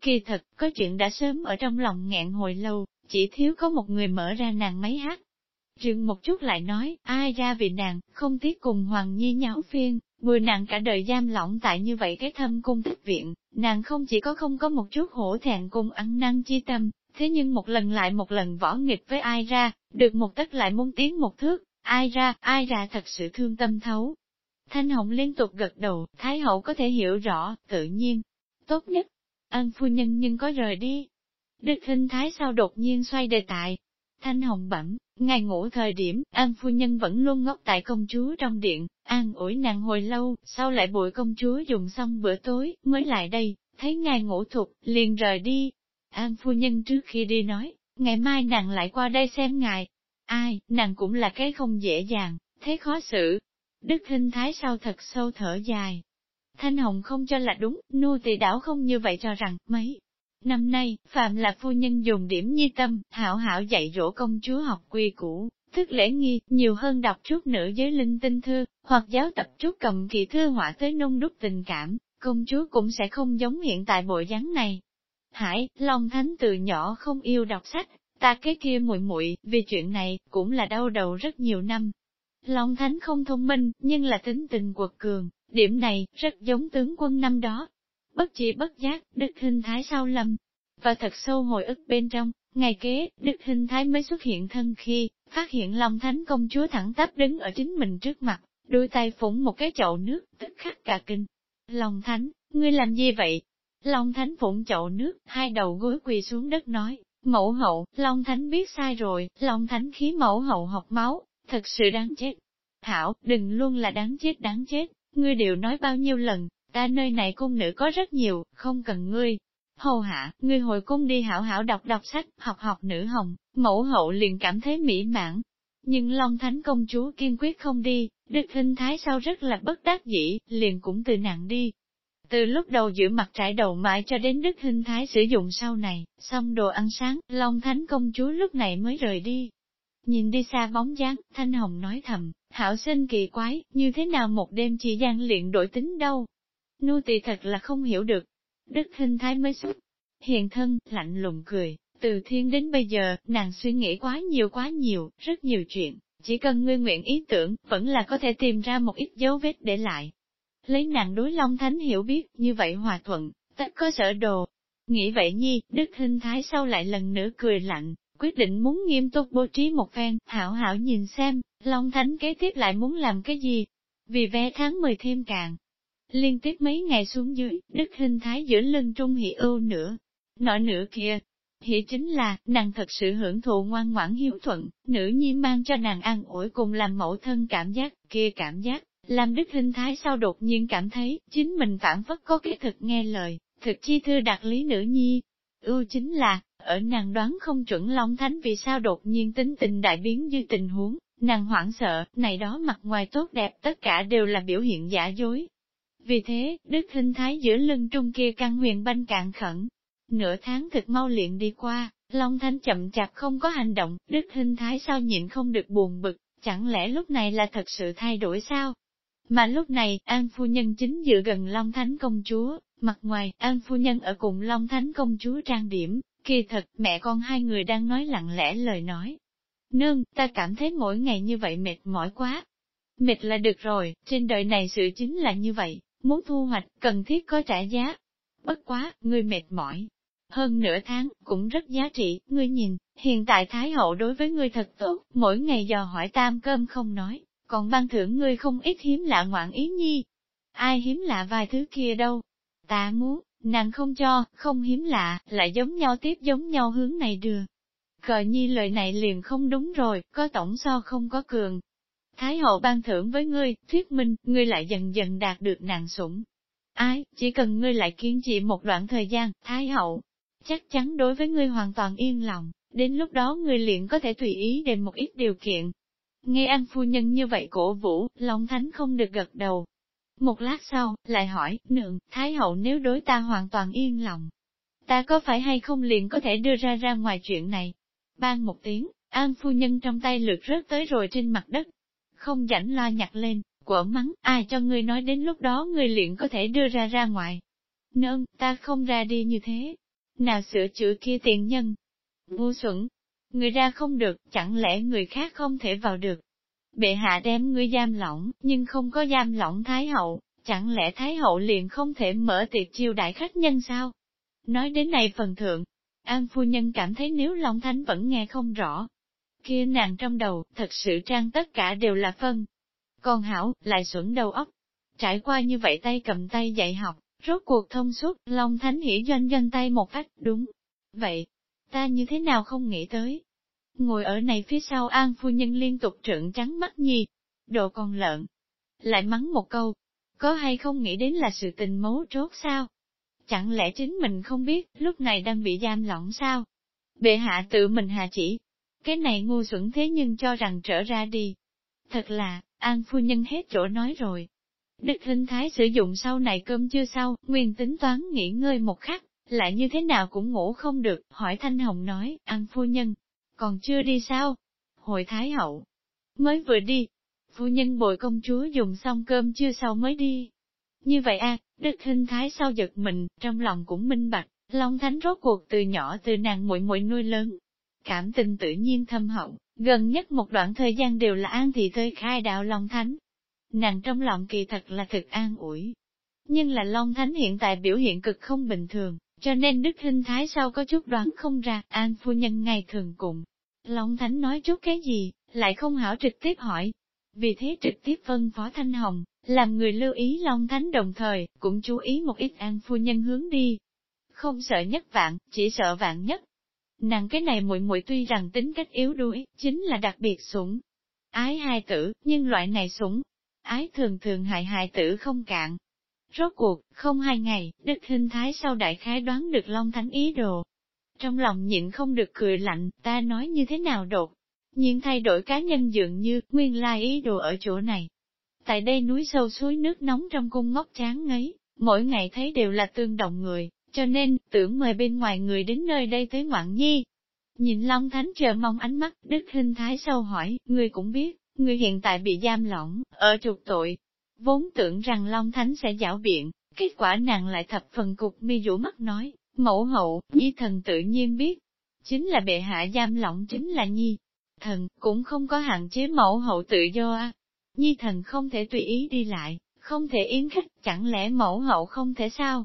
Kỳ thật, có chuyện đã sớm ở trong lòng nghẹn hồi lâu, chỉ thiếu có một người mở ra nàng máy hát. Rừng một chút lại nói, ai ra vì nàng, không tiếc cùng Hoàng Nhi nháo phiên, Mười nàng cả đời giam lỏng tại như vậy cái thâm cung thích viện, nàng không chỉ có không có một chút hổ thẹn cùng ăn năn chi tâm, thế nhưng một lần lại một lần võ nghịch với ai ra, được một tất lại muốn tiến một thước, ai ra, ai ra thật sự thương tâm thấu. Thanh Hồng liên tục gật đầu, Thái Hậu có thể hiểu rõ, tự nhiên. Tốt nhất, An phu nhân nhưng có rời đi. Đức hình thái sao đột nhiên xoay đề tài. Thanh Hồng bẩm, ngày ngủ thời điểm, An phu nhân vẫn luôn ngốc tại công chúa trong điện, an ủi nàng hồi lâu, sau lại bụi công chúa dùng xong bữa tối, mới lại đây, thấy ngài ngủ thục, liền rời đi. An phu nhân trước khi đi nói, ngày mai nàng lại qua đây xem ngài. Ai, nàng cũng là cái không dễ dàng, thế khó xử. Đức hình thái sau thật sâu thở dài. Thanh Hồng không cho là đúng, nô tỳ đảo không như vậy cho rằng, mấy. Năm nay, Phạm là phu nhân dùng điểm nhi tâm, hảo hảo dạy dỗ công chúa học quy củ, thức lễ nghi, nhiều hơn đọc chút nữ giới linh tinh thư, hoặc giáo tập chút cầm kỳ thư họa tới nông đúc tình cảm, công chúa cũng sẽ không giống hiện tại bộ dáng này. Hải, Long Thánh từ nhỏ không yêu đọc sách, ta cái kia muội muội vì chuyện này, cũng là đau đầu rất nhiều năm. Long Thánh không thông minh, nhưng là tính tình quật cường, điểm này, rất giống tướng quân năm đó. Bất chỉ bất giác, đức hình thái sau lầm và thật sâu hồi ức bên trong, ngày kế, đức hình thái mới xuất hiện thân khi, phát hiện Long Thánh công chúa thẳng tắp đứng ở chính mình trước mặt, đôi tay phủng một cái chậu nước, tức khắc cả kinh. Long Thánh, ngươi làm gì vậy? Long Thánh phụng chậu nước, hai đầu gối quỳ xuống đất nói, mẫu hậu, Long Thánh biết sai rồi, Long Thánh khí mẫu hậu học máu, thật sự đáng chết. Thảo, đừng luôn là đáng chết đáng chết, ngươi đều nói bao nhiêu lần, ta nơi này cung nữ có rất nhiều, không cần ngươi. Hầu hạ, ngươi hồi cung đi hảo hảo đọc đọc sách, học học nữ hồng, mẫu hậu liền cảm thấy mỹ mãn. Nhưng Long Thánh công chúa kiên quyết không đi, Đức hình Thái sau rất là bất đắc dĩ, liền cũng từ nặng đi. Từ lúc đầu giữ mặt trải đầu mãi cho đến Đức hình Thái sử dụng sau này, xong đồ ăn sáng, Long Thánh công chúa lúc này mới rời đi. Nhìn đi xa bóng dáng, Thanh Hồng nói thầm, hảo sinh kỳ quái, như thế nào một đêm chỉ gian luyện đổi tính đâu. Nô tỳ thật là không hiểu được. Đức hình Thái mới xuất, hiện thân, lạnh lùng cười, từ thiên đến bây giờ, nàng suy nghĩ quá nhiều quá nhiều, rất nhiều chuyện, chỉ cần ngươi nguyện ý tưởng, vẫn là có thể tìm ra một ít dấu vết để lại. Lấy nàng đối Long Thánh hiểu biết, như vậy hòa thuận, tất có sở đồ. Nghĩ vậy nhi, Đức Hinh Thái sau lại lần nữa cười lạnh, quyết định muốn nghiêm túc bố trí một phen, hảo hảo nhìn xem, Long Thánh kế tiếp lại muốn làm cái gì. Vì vé tháng 10 thêm càng. Liên tiếp mấy ngày xuống dưới, Đức hình Thái giữa lưng trung hỷ ưu nữa. Nọ nữa kia, hỷ chính là, nàng thật sự hưởng thụ ngoan ngoãn hiếu thuận, nữ nhi mang cho nàng ăn ủi cùng làm mẫu thân cảm giác, kia cảm giác, làm đức hình thái sau đột nhiên cảm thấy, chính mình phản phất có cái thực nghe lời, thực chi thư đặc lý nữ nhi. Ưu chính là, ở nàng đoán không chuẩn Long Thánh vì sao đột nhiên tính tình đại biến như tình huống, nàng hoảng sợ, này đó mặt ngoài tốt đẹp tất cả đều là biểu hiện giả dối. Vì thế, đức hình thái giữa lưng trung kia căn huyền banh cạn khẩn, Nửa tháng thực mau luyện đi qua, Long Thánh chậm chạp không có hành động, Đức Hinh Thái sao nhịn không được buồn bực, chẳng lẽ lúc này là thật sự thay đổi sao? Mà lúc này, An Phu Nhân chính dựa gần Long Thánh Công Chúa, mặt ngoài, An Phu Nhân ở cùng Long Thánh Công Chúa trang điểm, kỳ thật, mẹ con hai người đang nói lặng lẽ lời nói. Nương, ta cảm thấy mỗi ngày như vậy mệt mỏi quá. Mệt là được rồi, trên đời này sự chính là như vậy, muốn thu hoạch, cần thiết có trả giá. Bất quá, người mệt mỏi, hơn nửa tháng, cũng rất giá trị, ngươi nhìn, hiện tại Thái Hậu đối với ngươi thật tốt, mỗi ngày dò hỏi tam cơm không nói, còn ban thưởng ngươi không ít hiếm lạ ngoạn ý nhi. Ai hiếm lạ vài thứ kia đâu? Ta muốn, nàng không cho, không hiếm lạ, lại giống nhau tiếp giống nhau hướng này đưa. Cờ nhi lời này liền không đúng rồi, có tổng so không có cường. Thái hậu ban thưởng với ngươi, thuyết minh, ngươi lại dần dần đạt được nàng sủng. Ai, chỉ cần ngươi lại kiên trì một đoạn thời gian, Thái hậu, chắc chắn đối với ngươi hoàn toàn yên lòng, đến lúc đó ngươi liền có thể tùy ý đề một ít điều kiện. Nghe An phu nhân như vậy cổ vũ, Long Thánh không được gật đầu. Một lát sau, lại hỏi, nượng, Thái hậu nếu đối ta hoàn toàn yên lòng, ta có phải hay không liền có thể đưa ra ra ngoài chuyện này? Ban một tiếng, An phu nhân trong tay lượt rớt tới rồi trên mặt đất. Không rảnh lo nhặt lên, quở mắng, ai cho ngươi nói đến lúc đó ngươi liền có thể đưa ra ra ngoài. Nương, ta không ra đi như thế, nào sửa chữa kia tiện nhân. Ngu xuẩn, người ra không được, chẳng lẽ người khác không thể vào được. Bệ hạ đem ngươi giam lỏng, nhưng không có giam lỏng Thái Hậu, chẳng lẽ Thái Hậu liền không thể mở tiệc chiêu đại khách nhân sao? Nói đến này phần thượng, An phu nhân cảm thấy nếu Long Thánh vẫn nghe không rõ, kia nàng trong đầu, thật sự trang tất cả đều là phân. Còn Hảo, lại xuẩn đầu óc. Trải qua như vậy tay cầm tay dạy học, rốt cuộc thông suốt, Long Thánh hỉ doanh doanh tay một cách, đúng. Vậy, ta như thế nào không nghĩ tới? Ngồi ở này phía sau An phu nhân liên tục trợn trắng mắt nhi, đồ con lợn. Lại mắng một câu, có hay không nghĩ đến là sự tình mấu chốt sao? Chẳng lẽ chính mình không biết, lúc này đang bị giam lỏng sao? Bệ hạ tự mình hạ chỉ. Cái này ngu xuẩn thế nhưng cho rằng trở ra đi. Thật là, An phu nhân hết chỗ nói rồi. Đức hình thái sử dụng sau này cơm chưa sau, nguyên tính toán nghỉ ngơi một khắc, lại như thế nào cũng ngủ không được, hỏi Thanh Hồng nói, An phu nhân, còn chưa đi sao? Hội Thái Hậu, mới vừa đi, phu nhân bồi công chúa dùng xong cơm chưa sau mới đi. Như vậy à, Đức hình thái sau giật mình, trong lòng cũng minh bạch, Long Thánh rốt cuộc từ nhỏ từ nàng muội muội nuôi lớn. Cảm tình tự nhiên thâm hậu, gần nhất một đoạn thời gian đều là an thị thơi khai đạo Long Thánh. Nàng trong lòng kỳ thật là thực an ủi. Nhưng là Long Thánh hiện tại biểu hiện cực không bình thường, cho nên Đức Hinh Thái sau có chút đoán không ra, An phu nhân ngày thường cùng. Long Thánh nói chút cái gì, lại không hảo trực tiếp hỏi. Vì thế trực tiếp phân phó Thanh Hồng, làm người lưu ý Long Thánh đồng thời, cũng chú ý một ít an phu nhân hướng đi. Không sợ nhất vạn, chỉ sợ vạn nhất. Nàng cái này muội muội tuy rằng tính cách yếu đuối, chính là đặc biệt sủng. Ái hai tử, nhưng loại này sủng, ái thường thường hại hại tử không cạn. Rốt cuộc, không hai ngày, Đức Hinh Thái sau đại khái đoán được Long Thánh ý đồ. Trong lòng nhịn không được cười lạnh, ta nói như thế nào đột. Nhưng thay đổi cá nhân dường như, nguyên lai ý đồ ở chỗ này, Tại đây núi sâu suối nước nóng trong cung ngốc chán ngấy, mỗi ngày thấy đều là tương đồng người, cho nên, tưởng mời bên ngoài người đến nơi đây tới ngoạn nhi. Nhìn Long Thánh chờ mong ánh mắt, Đức Hình Thái sâu hỏi, người cũng biết, người hiện tại bị giam lỏng, ở trục tội. Vốn tưởng rằng Long Thánh sẽ giảo biện, kết quả nàng lại thập phần cục mi rũ mắt nói, mẫu hậu, nhi thần tự nhiên biết. Chính là bệ hạ giam lỏng chính là nhi. Thần, cũng không có hạn chế mẫu hậu tự do à. Nhi thần không thể tùy ý đi lại, không thể yến khách, chẳng lẽ mẫu hậu không thể sao?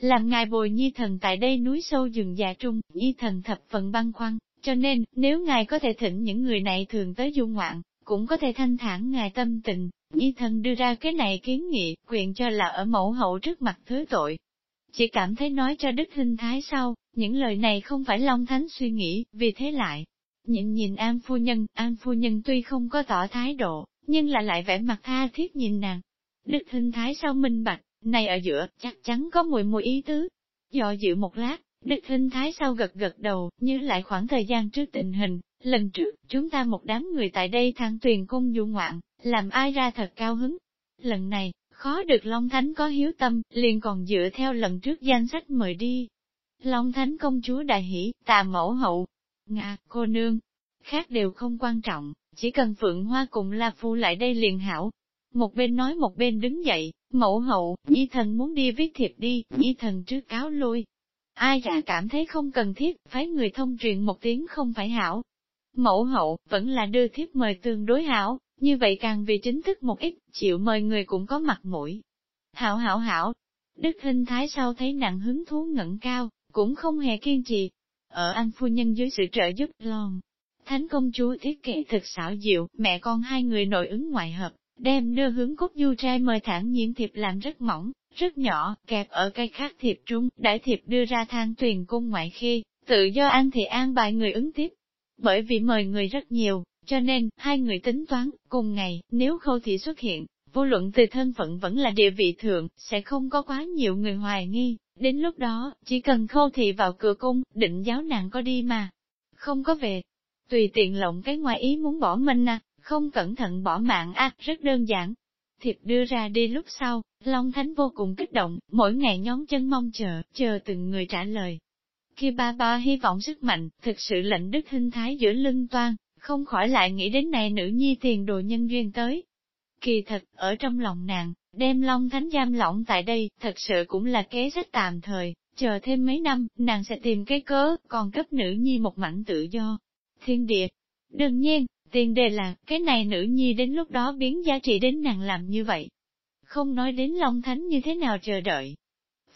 Làm ngài bồi nhi thần tại đây núi sâu rừng già trung, nhi thần thập phần băng khoăn, cho nên, nếu ngài có thể thỉnh những người này thường tới du ngoạn, cũng có thể thanh thản ngài tâm tình, nhi thần đưa ra cái này kiến nghị, quyền cho là ở mẫu hậu trước mặt thứ tội. Chỉ cảm thấy nói cho Đức Hình Thái sau, những lời này không phải Long Thánh suy nghĩ, vì thế lại. Nhìn nhìn An Phu Nhân, An Phu Nhân tuy không có tỏ thái độ, nhưng là lại vẻ mặt tha thiết nhìn nàng. Đức hình thái sau minh bạch, này ở giữa, chắc chắn có mùi mùi ý tứ. Dò dự một lát, Đức hình thái sau gật gật đầu, như lại khoảng thời gian trước tình hình, lần trước, chúng ta một đám người tại đây thang tuyền cung du ngoạn, làm ai ra thật cao hứng. Lần này, khó được Long Thánh có hiếu tâm, liền còn dựa theo lần trước danh sách mời đi. Long Thánh công chúa đại hỷ, tà mẫu hậu, ngạ, cô nương, khác đều không quan trọng, chỉ cần Phượng Hoa cùng La Phu lại đây liền hảo. Một bên nói một bên đứng dậy, mẫu hậu, nhi thần muốn đi viết thiệp đi, nhi thần trước cáo lui. Ai ra cảm thấy không cần thiết, phái người thông truyền một tiếng không phải hảo. Mẫu hậu, vẫn là đưa thiếp mời tương đối hảo, như vậy càng vì chính thức một ít, chịu mời người cũng có mặt mũi. Hảo hảo hảo, Đức Hình Thái sau thấy nặng hứng thú ngẩng cao, cũng không hề kiên trì. Ở anh phu nhân dưới sự trợ giúp lon, Thánh công chúa thiết kế thực xảo diệu, mẹ con hai người nội ứng ngoại hợp, đem đưa hướng cốt du trai mời thẳng nhiễm thiệp làm rất mỏng, rất nhỏ, kẹp ở cây khác thiệp trung, đại thiệp đưa ra thang tuyền cung ngoại khi, tự do ăn thì an bài người ứng tiếp. Bởi vì mời người rất nhiều, cho nên, hai người tính toán, cùng ngày, nếu khâu thị xuất hiện, vô luận từ thân phận vẫn là địa vị thượng, sẽ không có quá nhiều người hoài nghi, đến lúc đó, chỉ cần khâu thị vào cửa cung, định giáo nàng có đi mà, không có về, Tùy tiện lộng cái ngoài ý muốn bỏ mình à, không cẩn thận bỏ mạng à, rất đơn giản. Thiệp đưa ra đi lúc sau, Long Thánh vô cùng kích động, mỗi ngày nhón chân mong chờ, chờ từng người trả lời. Khi ba ba hy vọng sức mạnh, thực sự lệnh đức hình thái giữa lưng toan, không khỏi lại nghĩ đến này nữ nhi tiền đồ nhân duyên tới. Kỳ thật, ở trong lòng nàng, đem Long Thánh giam lỏng tại đây, thật sự cũng là kế sách tạm thời, chờ thêm mấy năm, nàng sẽ tìm cái cớ, còn cấp nữ nhi một mảnh tự do. Thiên địa. Đương nhiên, tiền đề là, cái này nữ nhi đến lúc đó biến giá trị đến nàng làm như vậy. Không nói đến Long Thánh như thế nào chờ đợi.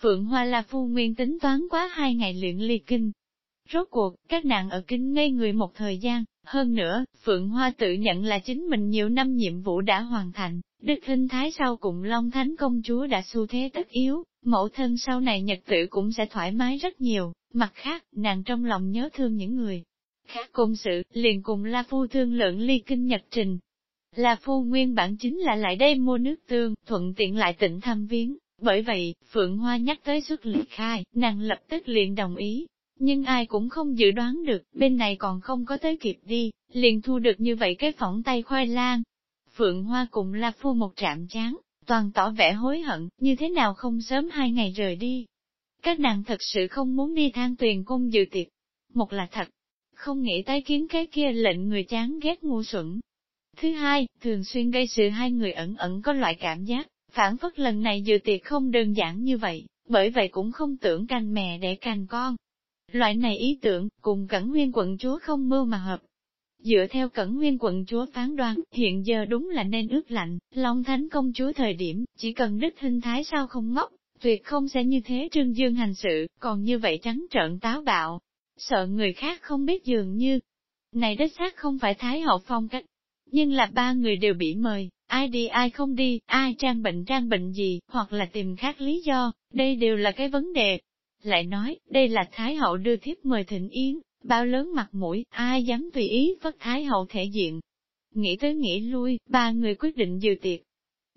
Phượng Hoa là phu nguyên tính toán quá hai ngày luyện ly kinh. Rốt cuộc, các nàng ở kinh ngây người một thời gian, hơn nữa, Phượng Hoa tự nhận là chính mình nhiều năm nhiệm vụ đã hoàn thành, Đức hình thái sau cùng Long Thánh công chúa đã xu thế tất yếu, mẫu thân sau này nhật tử cũng sẽ thoải mái rất nhiều, mặt khác, nàng trong lòng nhớ thương những người khác cùng sự, liền cùng La Phu thương lượng ly kinh nhật trình. La Phu nguyên bản chính là lại đây mua nước tương, thuận tiện lại tỉnh thăm viếng, bởi vậy, Phượng Hoa nhắc tới xuất liệt khai, nàng lập tức liền đồng ý. Nhưng ai cũng không dự đoán được, bên này còn không có tới kịp đi, liền thu được như vậy cái phỏng tay khoai lang. Phượng Hoa cùng La Phu một trạm chán, toàn tỏ vẻ hối hận, như thế nào không sớm hai ngày rời đi. Các nàng thật sự không muốn đi than tuyền cung dự tiệc. Một là thật, không nghĩ tái kiến cái kia lệnh người chán ghét ngu xuẩn. Thứ hai, thường xuyên gây sự hai người ẩn ẩn có loại cảm giác, phản phất lần này dự tiệc không đơn giản như vậy, bởi vậy cũng không tưởng canh mẹ để canh con. Loại này ý tưởng, cùng cẩn nguyên quận chúa không mưu mà hợp, Dựa theo cẩn nguyên quận chúa phán đoán, hiện giờ đúng là nên ước lạnh, Long Thánh công chúa thời điểm, chỉ cần đích hình thái sao không ngốc, tuyệt không sẽ như thế trương dương hành sự, còn như vậy trắng trợn táo bạo. Sợ người khác không biết dường như, này đích xác không phải Thái hậu phong cách, nhưng là ba người đều bị mời, ai đi ai không đi, ai trang bệnh trang bệnh gì, hoặc là tìm khác lý do, đây đều là cái vấn đề. Lại nói, đây là Thái hậu đưa thiếp mời thịnh yến, bao lớn mặt mũi, ai dám tùy ý vất thái hậu thể diện. Nghĩ tới nghĩ lui, ba người quyết định dự tiệc.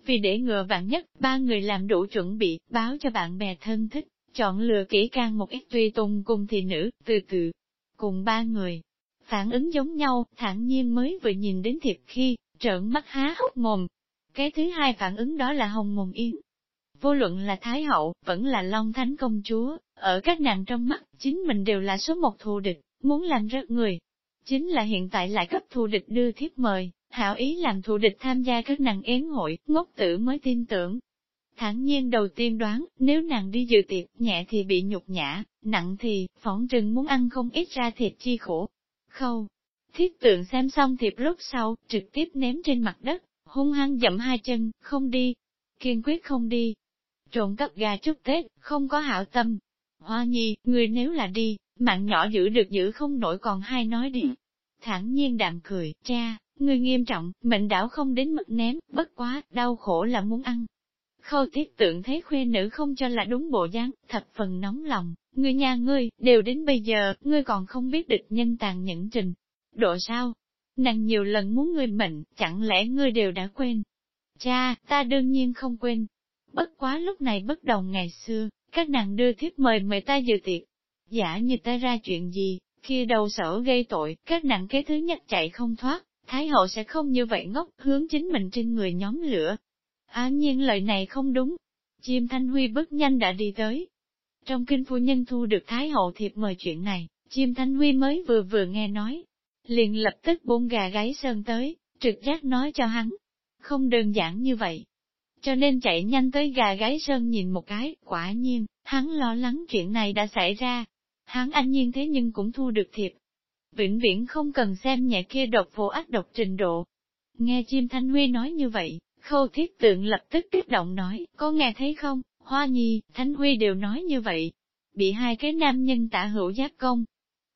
Vì để ngừa vạn nhất, ba người làm đủ chuẩn bị, báo cho bạn bè thân thích, chọn lựa kỹ càng một ít tùy tùng cùng thị nữ, từ từ, cùng ba người. Phản ứng giống nhau, thản nhiên mới vừa nhìn đến thiệp khi, trợn mắt há hốc mồm. Cái thứ hai phản ứng đó là hồng mồm yên. Vô luận là Thái Hậu, vẫn là Long Thánh Công Chúa, ở các nàng trong mắt, chính mình đều là số một thù địch muốn làm rớt người. Chính là hiện tại lại cấp thù địch đưa thiếp mời, hảo ý làm thù địch tham gia các nàng yến hội, ngốc tử mới tin tưởng. Thẳng nhiên đầu tiên đoán, nếu nàng đi dự tiệc, nhẹ thì bị nhục nhã, nặng thì, phỏng trừng muốn ăn không ít ra thịt chi khổ. Khâu, thiết tượng xem xong thiệp lúc sau, trực tiếp ném trên mặt đất, hung hăng dậm hai chân, không đi, kiên quyết không đi. Trộn cắp gà chúc Tết, không có hảo tâm. Hoa nhi, người nếu là đi, Mạng nhỏ giữ được giữ không nổi còn hai nói đi. Thẳng nhiên đạm cười, cha, người nghiêm trọng, mệnh đảo không đến mực ném, bất quá, đau khổ là muốn ăn. Khâu thiết tượng thấy khuê nữ không cho là đúng bộ dáng, thập phần nóng lòng, người nhà ngươi, đều đến bây giờ, ngươi còn không biết địch nhân tàn nhẫn trình. Độ sao? Nàng nhiều lần muốn ngươi mệnh, chẳng lẽ ngươi đều đã quên? Cha, ta đương nhiên không quên. Bất quá lúc này bất đồng ngày xưa, các nàng đưa thiếp mời mời ta dự tiệc, Giả như ta ra chuyện gì, khi đầu sở gây tội, các nàng kế thứ nhất chạy không thoát, Thái hậu sẽ không như vậy ngốc, hướng chính mình trên người nhóm lửa. Á nhiên lời này không đúng. Chim Thanh Huy bước nhanh đã đi tới. Trong kinh phu nhân thu được Thái hậu thiệp mời chuyện này, chim Thanh Huy mới vừa vừa nghe nói. Liền lập tức buông gà gáy sơn tới, trực giác nói cho hắn. Không đơn giản như vậy. Cho nên chạy nhanh tới gà gáy sơn nhìn một cái, quả nhiên, hắn lo lắng chuyện này đã xảy ra, hắn anh nhiên thế nhưng cũng thu được thiệp. Vĩnh viễn không cần xem nhẹ kia độc vô ác độc trình độ. Nghe chim Thanh Huy nói như vậy, khâu thiết tượng lập tức kích động nói, có nghe thấy không, Hoa Nhi, Thanh Huy đều nói như vậy. Bị hai cái nam nhân tả hữu giáp công.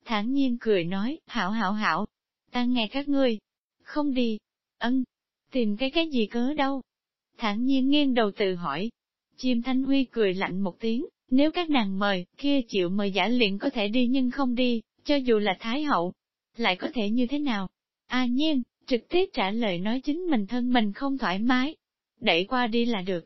thản nhiên cười nói, hảo hảo hảo, ta nghe các ngươi. Không đi. Ân, tìm cái cái gì cớ đâu thản nhiên nghiêng đầu tự hỏi. Chim Thanh Huy cười lạnh một tiếng, nếu các nàng mời, kia chịu mời giả liền có thể đi nhưng không đi, cho dù là Thái Hậu, lại có thể như thế nào? À nhiên, trực tiếp trả lời nói chính mình thân mình không thoải mái, đẩy qua đi là được.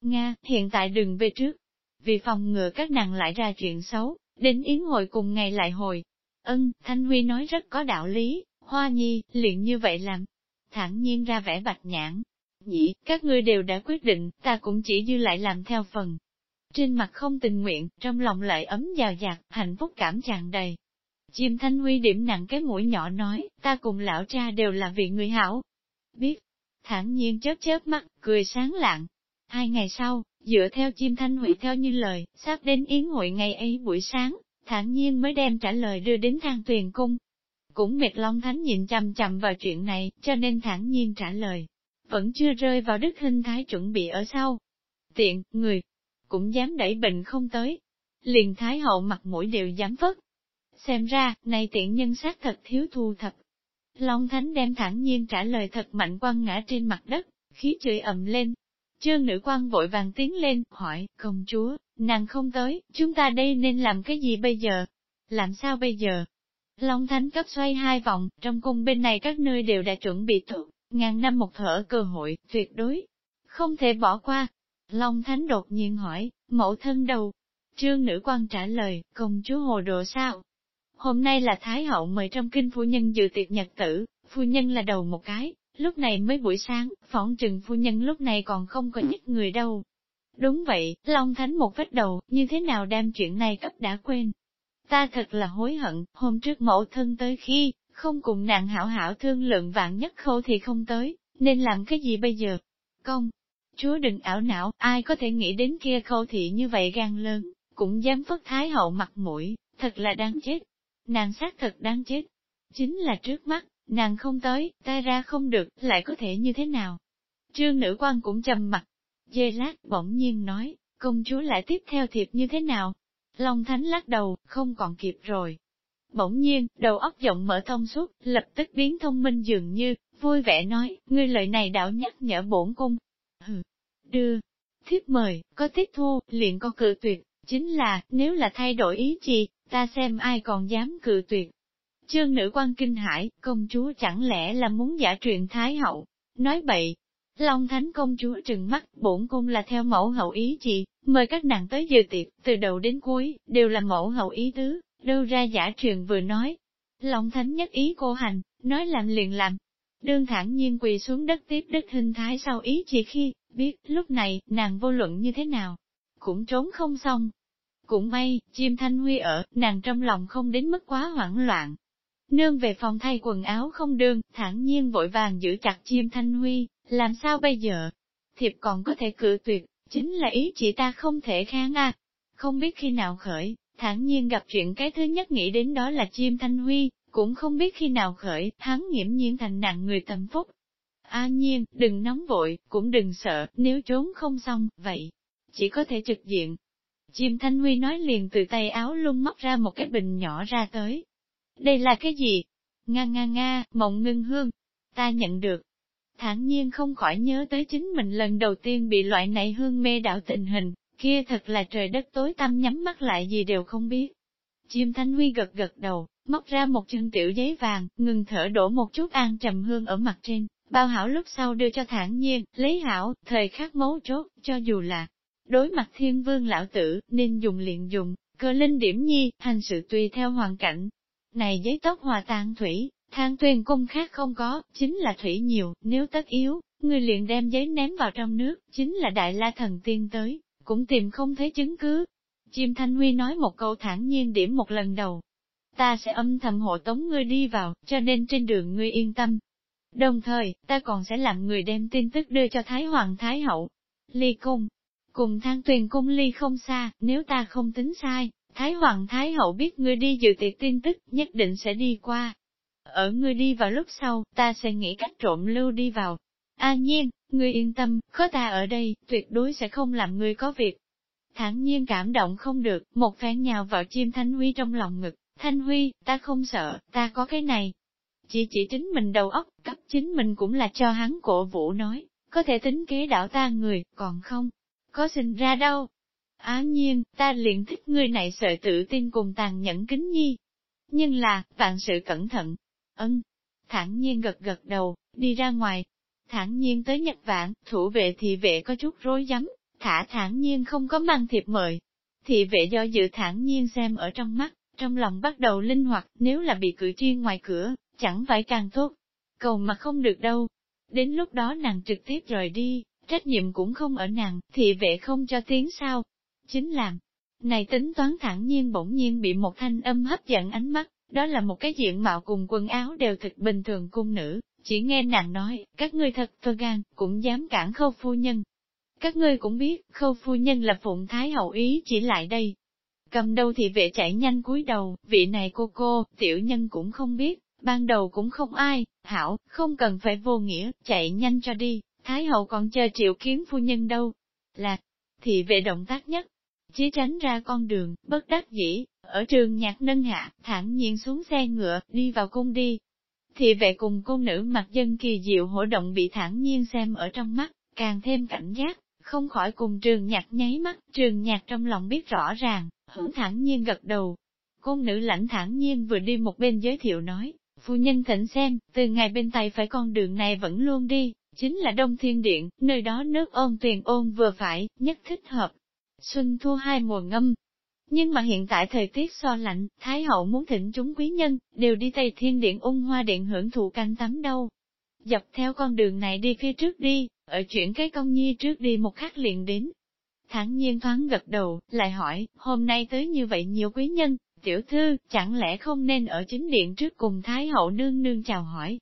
Nga, hiện tại đừng về trước, vì phòng ngừa các nàng lại ra chuyện xấu, đến yến hội cùng ngày lại hồi. Ân, Thanh Huy nói rất có đạo lý, Hoa Nhi, liền như vậy làm. Thẳng nhiên ra vẻ bạch nhãn. Nhĩ, các ngươi đều đã quyết định, ta cũng chỉ dư lại làm theo phần, trên mặt không tình nguyện, trong lòng lại ấm dào dạt, hạnh phúc cảm tràn đầy. Chim Thanh Huy điểm nặng cái mũi nhỏ nói, ta cùng lão cha đều là vị người hảo. Biết, thản nhiên chớp chớp mắt, cười sáng lạng. Hai ngày sau, Dựa theo chim thanh hủy theo như lời, sắp đến yến hội ngày ấy buổi sáng, thản nhiên mới đem trả lời đưa đến thang tuyền cung. Cũng mệt Long Thánh nhìn chằm chằm vào chuyện này, cho nên thản nhiên trả lời. Vẫn chưa rơi vào đức hình thái chuẩn bị ở sau. Tiện, người, cũng dám đẩy bệnh không tới. Liền thái hậu mặt mũi đều dám vất. Xem ra, này tiện nhân sát thật thiếu thu thập. Long Thánh đem thẳng nhiên trả lời thật mạnh quăng ngã trên mặt đất, khí chửi ầm lên. Trương nữ quan vội vàng tiến lên, hỏi, công chúa, nàng không tới, chúng ta đây nên làm cái gì bây giờ? Làm sao bây giờ? Long Thánh cấp xoay hai vòng, trong cung bên này các nơi đều đã chuẩn bị thượng, ngàn năm một thở cơ hội, tuyệt đối, không thể bỏ qua. Long Thánh đột nhiên hỏi, mẫu thân đầu. Trương nữ quan trả lời, công chúa hồ đồ sao? Hôm nay là Thái hậu mời trong kinh phu nhân dự tiệc nhật tử, phu nhân là đầu một cái, lúc này mới buổi sáng, phỏng trừng phu nhân lúc này còn không có nhất người đâu. Đúng vậy, Long Thánh một vết đầu, như thế nào đem chuyện này cấp đã quên. Ta thật là hối hận, hôm trước mẫu thân tới khi, không cùng nàng hảo hảo thương lượng vạn nhất khâu thì không tới, nên làm cái gì bây giờ? Công, chúa đừng ảo não, ai có thể nghĩ đến kia khâu thị như vậy gan lớn, cũng dám phất thái hậu mặt mũi, thật là đáng chết. Nàng xác thật đáng chết. Chính là trước mắt, nàng không tới, ta ra không được, lại có thể như thế nào? Trương nữ quan cũng trầm mặt. Dê lát bỗng nhiên nói, công chúa lại tiếp theo thiệp như thế nào? Long Thánh lắc đầu, không còn kịp rồi. Bỗng nhiên, đầu óc giọng mở thông suốt, lập tức biến thông minh dường như, vui vẻ nói, ngươi lời này đạo nhắc nhở bổn cung. Hừ, đưa, thiếp mời, có tiếp thu, liền có cự tuyệt, chính là, nếu là thay đổi ý gì, ta xem ai còn dám cự tuyệt. Trương nữ quan kinh hải, công chúa chẳng lẽ là muốn giả truyền thái hậu, nói bậy. Long thánh công chúa trừng mắt, bổn cung là theo mẫu hậu ý chị, mời các nàng tới dự tiệc, từ đầu đến cuối, đều là mẫu hậu ý tứ, đâu ra giả truyền vừa nói. lòng thánh nhất ý cô hành, nói làm liền làm. Đương thẳng nhiên quỳ xuống đất tiếp đất hình thái sau ý chỉ khi, biết, lúc này, nàng vô luận như thế nào, cũng trốn không xong. Cũng may, chim thanh huy ở, nàng trong lòng không đến mức quá hoảng loạn, Nương về phòng thay quần áo không đương, thản nhiên vội vàng giữ chặt chim thanh huy, làm sao bây giờ? Thiệp còn có thể cự tuyệt, chính là ý chỉ ta không thể kháng à. Không biết khi nào khởi, thản nhiên gặp chuyện cái thứ nhất nghĩ đến đó là chim thanh huy, cũng không biết khi nào khởi, hắn nghiễm nhiên thành nặng người tâm phúc. A nhiên, đừng nóng vội, cũng đừng sợ, nếu trốn không xong, vậy, chỉ có thể trực diện. Chim Thanh Huy nói liền từ tay áo lung móc ra một cái bình nhỏ ra tới, đây là cái gì? Nga nga nga, mộng ngưng hương. Ta nhận được. Thản nhiên không khỏi nhớ tới chính mình lần đầu tiên bị loại này hương mê đạo tình hình, kia thật là trời đất tối tăm nhắm mắt lại gì đều không biết. Chim Thanh Huy gật gật đầu, móc ra một chân tiểu giấy vàng, ngừng thở đổ một chút an trầm hương ở mặt trên, bao hảo lúc sau đưa cho thản nhiên, lấy hảo, thời khắc mấu chốt, cho dù là đối mặt thiên vương lão tử, nên dùng liền dùng, cơ linh điểm nhi, hành sự tùy theo hoàn cảnh, này giấy tóc hòa tan thủy, than tuyên cung khác không có, chính là thủy nhiều, nếu tất yếu, người liền đem giấy ném vào trong nước, chính là đại la thần tiên tới, cũng tìm không thấy chứng cứ. Chim Thanh Huy nói một câu thản nhiên điểm một lần đầu. Ta sẽ âm thầm hộ tống ngươi đi vào, cho nên trên đường ngươi yên tâm. Đồng thời, ta còn sẽ làm người đem tin tức đưa cho Thái Hoàng Thái Hậu. Ly Cung, cùng Thang tuyền cung ly không xa, nếu ta không tính sai, Thái Hoàng Thái Hậu biết ngươi đi dự tiệc tin tức, nhất định sẽ đi qua. Ở ngươi đi vào lúc sau, ta sẽ nghĩ cách trộm lưu đi vào. A nhiên, ngươi yên tâm, có ta ở đây, tuyệt đối sẽ không làm ngươi có việc. Thẳng nhiên cảm động không được, một phen nhào vào chim Thanh Huy trong lòng ngực. Thanh Huy, ta không sợ, ta có cái này. Chỉ chỉ chính mình đầu óc, cấp chính mình cũng là cho hắn cổ vũ nói, có thể tính kế đảo ta người, còn không, có sinh ra đâu. Á nhiên, ta liền thích người này sợ tự tin cùng tàn nhẫn kính nhi. Nhưng là, vạn sự cẩn thận. Ân, thản nhiên gật gật đầu, đi ra ngoài. Thản nhiên tới Nhật Vạn, thủ vệ thị vệ có chút rối rắm, thả thản nhiên không có mang thiệp mời. Thị vệ do dự thản nhiên xem ở trong mắt, trong lòng bắt đầu linh hoạt, nếu là bị cử tri ngoài cửa, chẳng phải càng tốt. Cầu mà không được đâu. Đến lúc đó nàng trực tiếp rời đi, trách nhiệm cũng không ở nàng, thị vệ không cho tiếng sao, chính làm. Này tính toán thẳng nhiên bỗng nhiên bị một thanh âm hấp dẫn ánh mắt, đó là một cái diện mạo cùng quần áo đều thực bình thường cung nữ, chỉ nghe nàng nói, các ngươi thật thơ gan, cũng dám cản khâu phu nhân. Các ngươi cũng biết, khâu phu nhân là phụng thái hậu ý chỉ lại đây. Cầm đầu thì vệ chạy nhanh cúi đầu, vị này cô cô, tiểu nhân cũng không biết, ban đầu cũng không ai, hảo, không cần phải vô nghĩa, chạy nhanh cho đi, thái hậu còn chờ triệu kiến phu nhân đâu. Là, thì vệ động tác nhất, chí tránh ra con đường, bất đắc dĩ, ở trường nhạc nâng hạ, thẳng nhiên xuống xe ngựa, đi vào cung đi. Thì vệ cùng cô nữ mặc dân kỳ diệu hổ động bị thẳng nhiên xem ở trong mắt, càng thêm cảnh giác, không khỏi cùng trường nhạc nháy mắt, trường nhạc trong lòng biết rõ ràng, hưởng thẳng nhiên gật đầu. Cung nữ lãnh thẳng nhiên vừa đi một bên giới thiệu nói, phu nhân thỉnh xem, từ ngày bên tay phải con đường này vẫn luôn đi, chính là Đông Thiên Điện, nơi đó nước ôn tuyền ôn vừa phải, nhất thích hợp. Xuân thu hai mùa ngâm. Nhưng mà hiện tại thời tiết so lạnh, Thái hậu muốn thỉnh chúng quý nhân, đều đi Tây Thiên Điện ung hoa điện hưởng thụ canh tắm đâu. Dọc theo con đường này đi phía trước đi, ở chuyển cái công nhi trước đi một khắc liền đến. Thẳng nhiên thoáng gật đầu, lại hỏi, hôm nay tới như vậy nhiều quý nhân, tiểu thư, chẳng lẽ không nên ở chính điện trước cùng Thái hậu nương nương chào hỏi.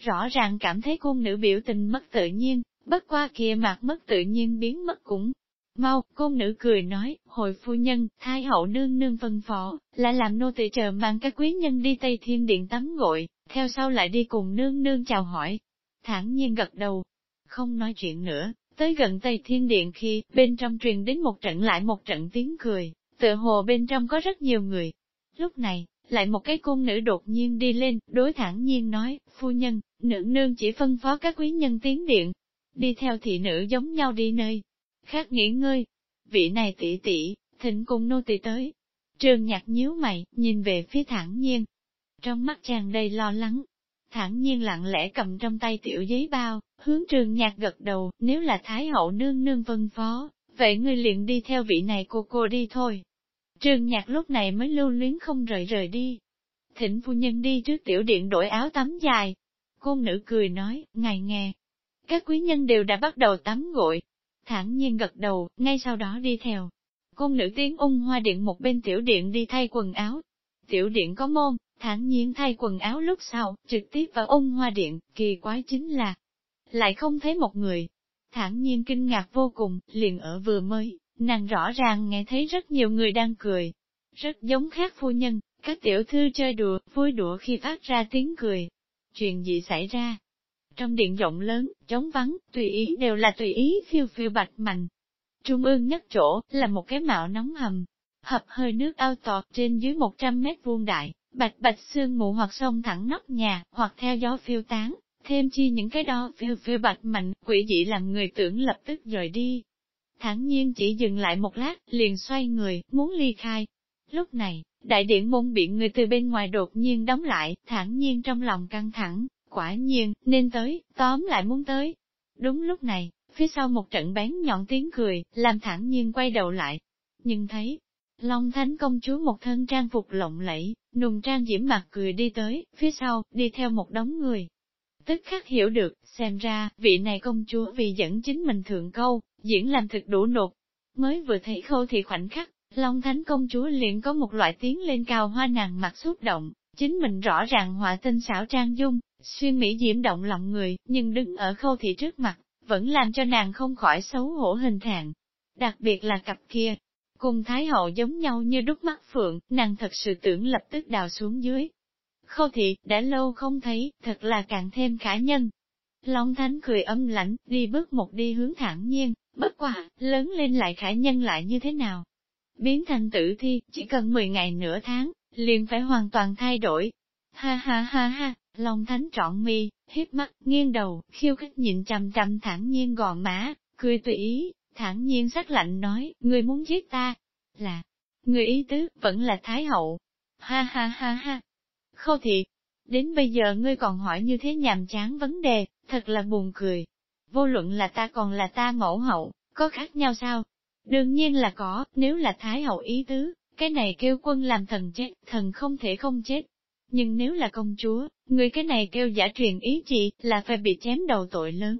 Rõ ràng cảm thấy cung nữ biểu tình mất tự nhiên, bất qua kia mặt mất tự nhiên biến mất cũng. Mau, cung nữ cười nói, hồi phu nhân, Thái hậu nương nương phân phó, là làm nô tỳ chờ mang các quý nhân đi Tây Thiên Điện tắm gội, theo sau lại đi cùng nương nương chào hỏi. Thẳng nhiên gật đầu, không nói chuyện nữa, tới gần Tây Thiên Điện khi, bên trong truyền đến một trận lại một trận tiếng cười, tựa hồ bên trong có rất nhiều người. Lúc này, lại một cái cung nữ đột nhiên đi lên, đối thẳng nhiên nói, phu nhân, nữ nương chỉ phân phó các quý nhân tiến điện, đi theo thị nữ giống nhau đi nơi khác nghỉ ngơi. Vị này tỷ tỷ, thỉnh cùng nô tỳ tới. Trường nhạc nhíu mày, nhìn về phía thẳng nhiên. Trong mắt chàng đầy lo lắng, thản nhiên lặng lẽ cầm trong tay tiểu giấy bao, hướng trường nhạc gật đầu, nếu là Thái hậu nương nương vân phó, vậy ngươi liền đi theo vị này cô cô đi thôi. Trường nhạc lúc này mới lưu luyến không rời rời đi. thỉnh phu nhân đi trước tiểu điện đổi áo tắm dài. cô nữ cười nói, ngài nghe. Các quý nhân đều đã bắt đầu tắm gội. Thản nhiên gật đầu, ngay sau đó đi theo. Cung nữ tiếng ung hoa điện một bên tiểu điện đi thay quần áo. Tiểu điện có môn, thản nhiên thay quần áo lúc sau, trực tiếp vào Ung hoa điện, kỳ quái chính là, lại không thấy một người. Thản nhiên kinh ngạc vô cùng, liền ở vừa mới, nàng rõ ràng nghe thấy rất nhiều người đang cười. Rất giống khác phu nhân, các tiểu thư chơi đùa, vui đùa khi phát ra tiếng cười. Chuyện gì xảy ra? Trong điện rộng lớn, trống vắng, tùy ý đều là tùy ý phiêu phiêu bạch mạnh. Trung ương nhất chỗ, là một cái mạo nóng hầm, hập hơi nước ao tọt trên dưới 100 mét vuông đại, bạch bạch sương mù hoặc sông thẳng nóc nhà, hoặc theo gió phiêu tán, thêm chi những cái đó phiêu phiêu bạch mạnh, quỷ dị làm người tưởng lập tức rời đi. Thẳng nhiên chỉ dừng lại một lát, liền xoay người, muốn ly khai. Lúc này, đại điện môn bị người từ bên ngoài đột nhiên đóng lại, thẳng nhiên trong lòng căng thẳng, quả nhiên, nên tới, tóm lại muốn tới. Đúng lúc này, phía sau một trận bén nhọn tiếng cười, làm thẳng nhiên quay đầu lại. Nhưng thấy, Long Thánh công chúa một thân trang phục lộng lẫy, nùng trang diễm mặt cười đi tới, phía sau, đi theo một đống người. Tức khắc hiểu được, xem ra, vị này công chúa vì dẫn chính mình thượng câu, diễn làm thực đủ nột. Mới vừa thấy khâu thì khoảnh khắc, Long Thánh công chúa liền có một loại tiếng lên cao hoa nàng mặt xúc động, chính mình rõ ràng họa tinh xảo trang dung, xuyên mỹ diễm động lòng người, nhưng đứng ở khâu thị trước mặt, vẫn làm cho nàng không khỏi xấu hổ hình thạng. Đặc biệt là cặp kia, Cùng Thái Hậu giống nhau như đúc mắt phượng, nàng thật sự tưởng lập tức đào xuống dưới. Khâu thị, đã lâu không thấy, thật là càng thêm khả nhân. Long Thánh cười âm lãnh, đi bước một đi hướng thẳng nhiên, bất quả, lớn lên lại khả nhân lại như thế nào? Biến thành tử thi, chỉ cần 10 ngày nửa tháng, liền phải hoàn toàn thay đổi. Ha ha ha ha, Long Thánh trọn mi, hiếp mắt, nghiêng đầu, khiêu khích nhìn chằm chằm thẳng nhiên gò má, cười tùy ý, thẳng nhiên sắc lạnh nói, người muốn giết ta, là, người ý tứ, vẫn là Thái Hậu. Ha ha ha ha. Khâu thị, đến bây giờ ngươi còn hỏi như thế nhàm chán vấn đề, thật là buồn cười. Vô luận là ta còn là ta mẫu hậu, có khác nhau sao? Đương nhiên là có, nếu là Thái Hậu ý tứ, cái này kêu quân làm thần chết, thần không thể không chết. Nhưng nếu là công chúa, người cái này kêu giả truyền ý chị, là phải bị chém đầu tội lớn.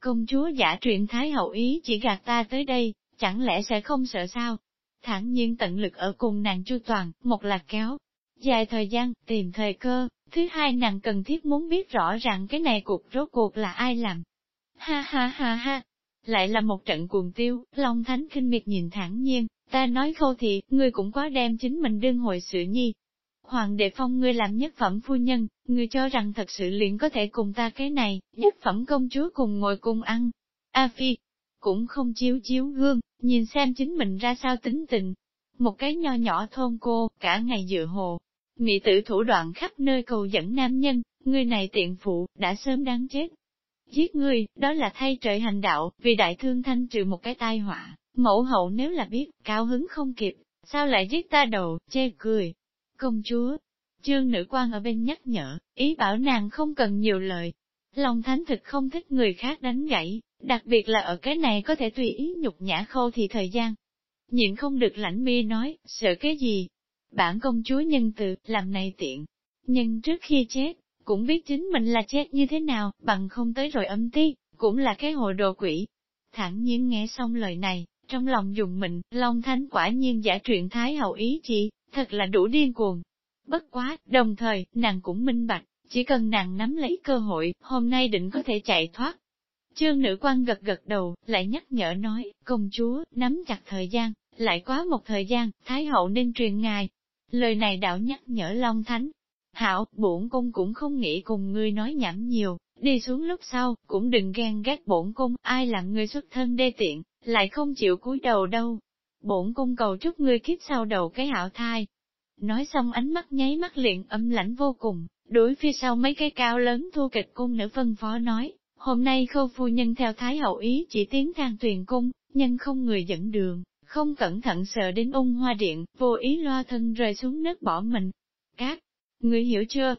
Công chúa giả truyền Thái hậu ý chỉ gạt ta tới đây, chẳng lẽ sẽ không sợ sao? Thẳng nhiên tận lực ở cùng nàng chu toàn, một là kéo, dài thời gian, tìm thời cơ, thứ hai nàng cần thiết muốn biết rõ ràng cái này cuộc rốt cuộc là ai làm. Ha ha ha ha, lại là một trận cuồng tiêu, Long Thánh kinh miệt nhìn thẳng nhiên, ta nói khâu thì, ngươi cũng quá đem chính mình đương hồi sự nhi. Hoàng đệ phong ngươi làm nhất phẩm phu nhân, ngươi cho rằng thật sự liền có thể cùng ta cái này, nhất phẩm công chúa cùng ngồi cùng ăn. A Phi, cũng không chiếu chiếu gương, nhìn xem chính mình ra sao tính tình. Một cái nho nhỏ thôn cô, cả ngày dựa hồ. Mị tử thủ đoạn khắp nơi cầu dẫn nam nhân, người này tiện phụ, đã sớm đáng chết. Giết ngươi, đó là thay trời hành đạo, vì đại thương thanh trừ một cái tai họa, mẫu hậu nếu là biết, cao hứng không kịp, sao lại giết ta đầu, chê cười. Công chúa, trương nữ quan ở bên nhắc nhở, ý bảo nàng không cần nhiều lời. Long thánh thực không thích người khác đánh gãy, đặc biệt là ở cái này có thể tùy ý nhục nhã khâu thì thời gian. Nhịn không được lãnh mi nói, sợ cái gì? Bản công chúa nhân từ, làm này tiện. Nhưng trước khi chết, cũng biết chính mình là chết như thế nào, bằng không tới rồi âm ti, cũng là cái hồ đồ quỷ. Thẳng nhiên nghe xong lời này, trong lòng dùng mình, Long Thánh quả nhiên giả truyện Thái hậu ý chỉ thật là đủ điên cuồng. Bất quá, đồng thời, nàng cũng minh bạch, chỉ cần nàng nắm lấy cơ hội, hôm nay định có thể chạy thoát. Trương nữ quan gật gật đầu, lại nhắc nhở nói, công chúa, nắm chặt thời gian, lại quá một thời gian, Thái hậu nên truyền ngài. Lời này đạo nhắc nhở Long Thánh, Hảo, bổn cung cũng không nghĩ cùng ngươi nói nhảm nhiều, đi xuống lúc sau, cũng đừng ghen ghét bổn cung, ai làm ngươi xuất thân đê tiện, lại không chịu cúi đầu đâu. Bổn cung cầu chúc ngươi kiếp sau đầu cái hảo thai. Nói xong ánh mắt nháy mắt liền âm lãnh vô cùng, đối phía sau mấy cái cao lớn thu kịch cung nữ phân phó nói, hôm nay khâu phu nhân theo thái hậu ý chỉ tiến thang tuyền cung, nhân không người dẫn đường, không cẩn thận sợ đến ung hoa điện, vô ý loa thân rơi xuống nước bỏ mình. Các Người hiểu chưa?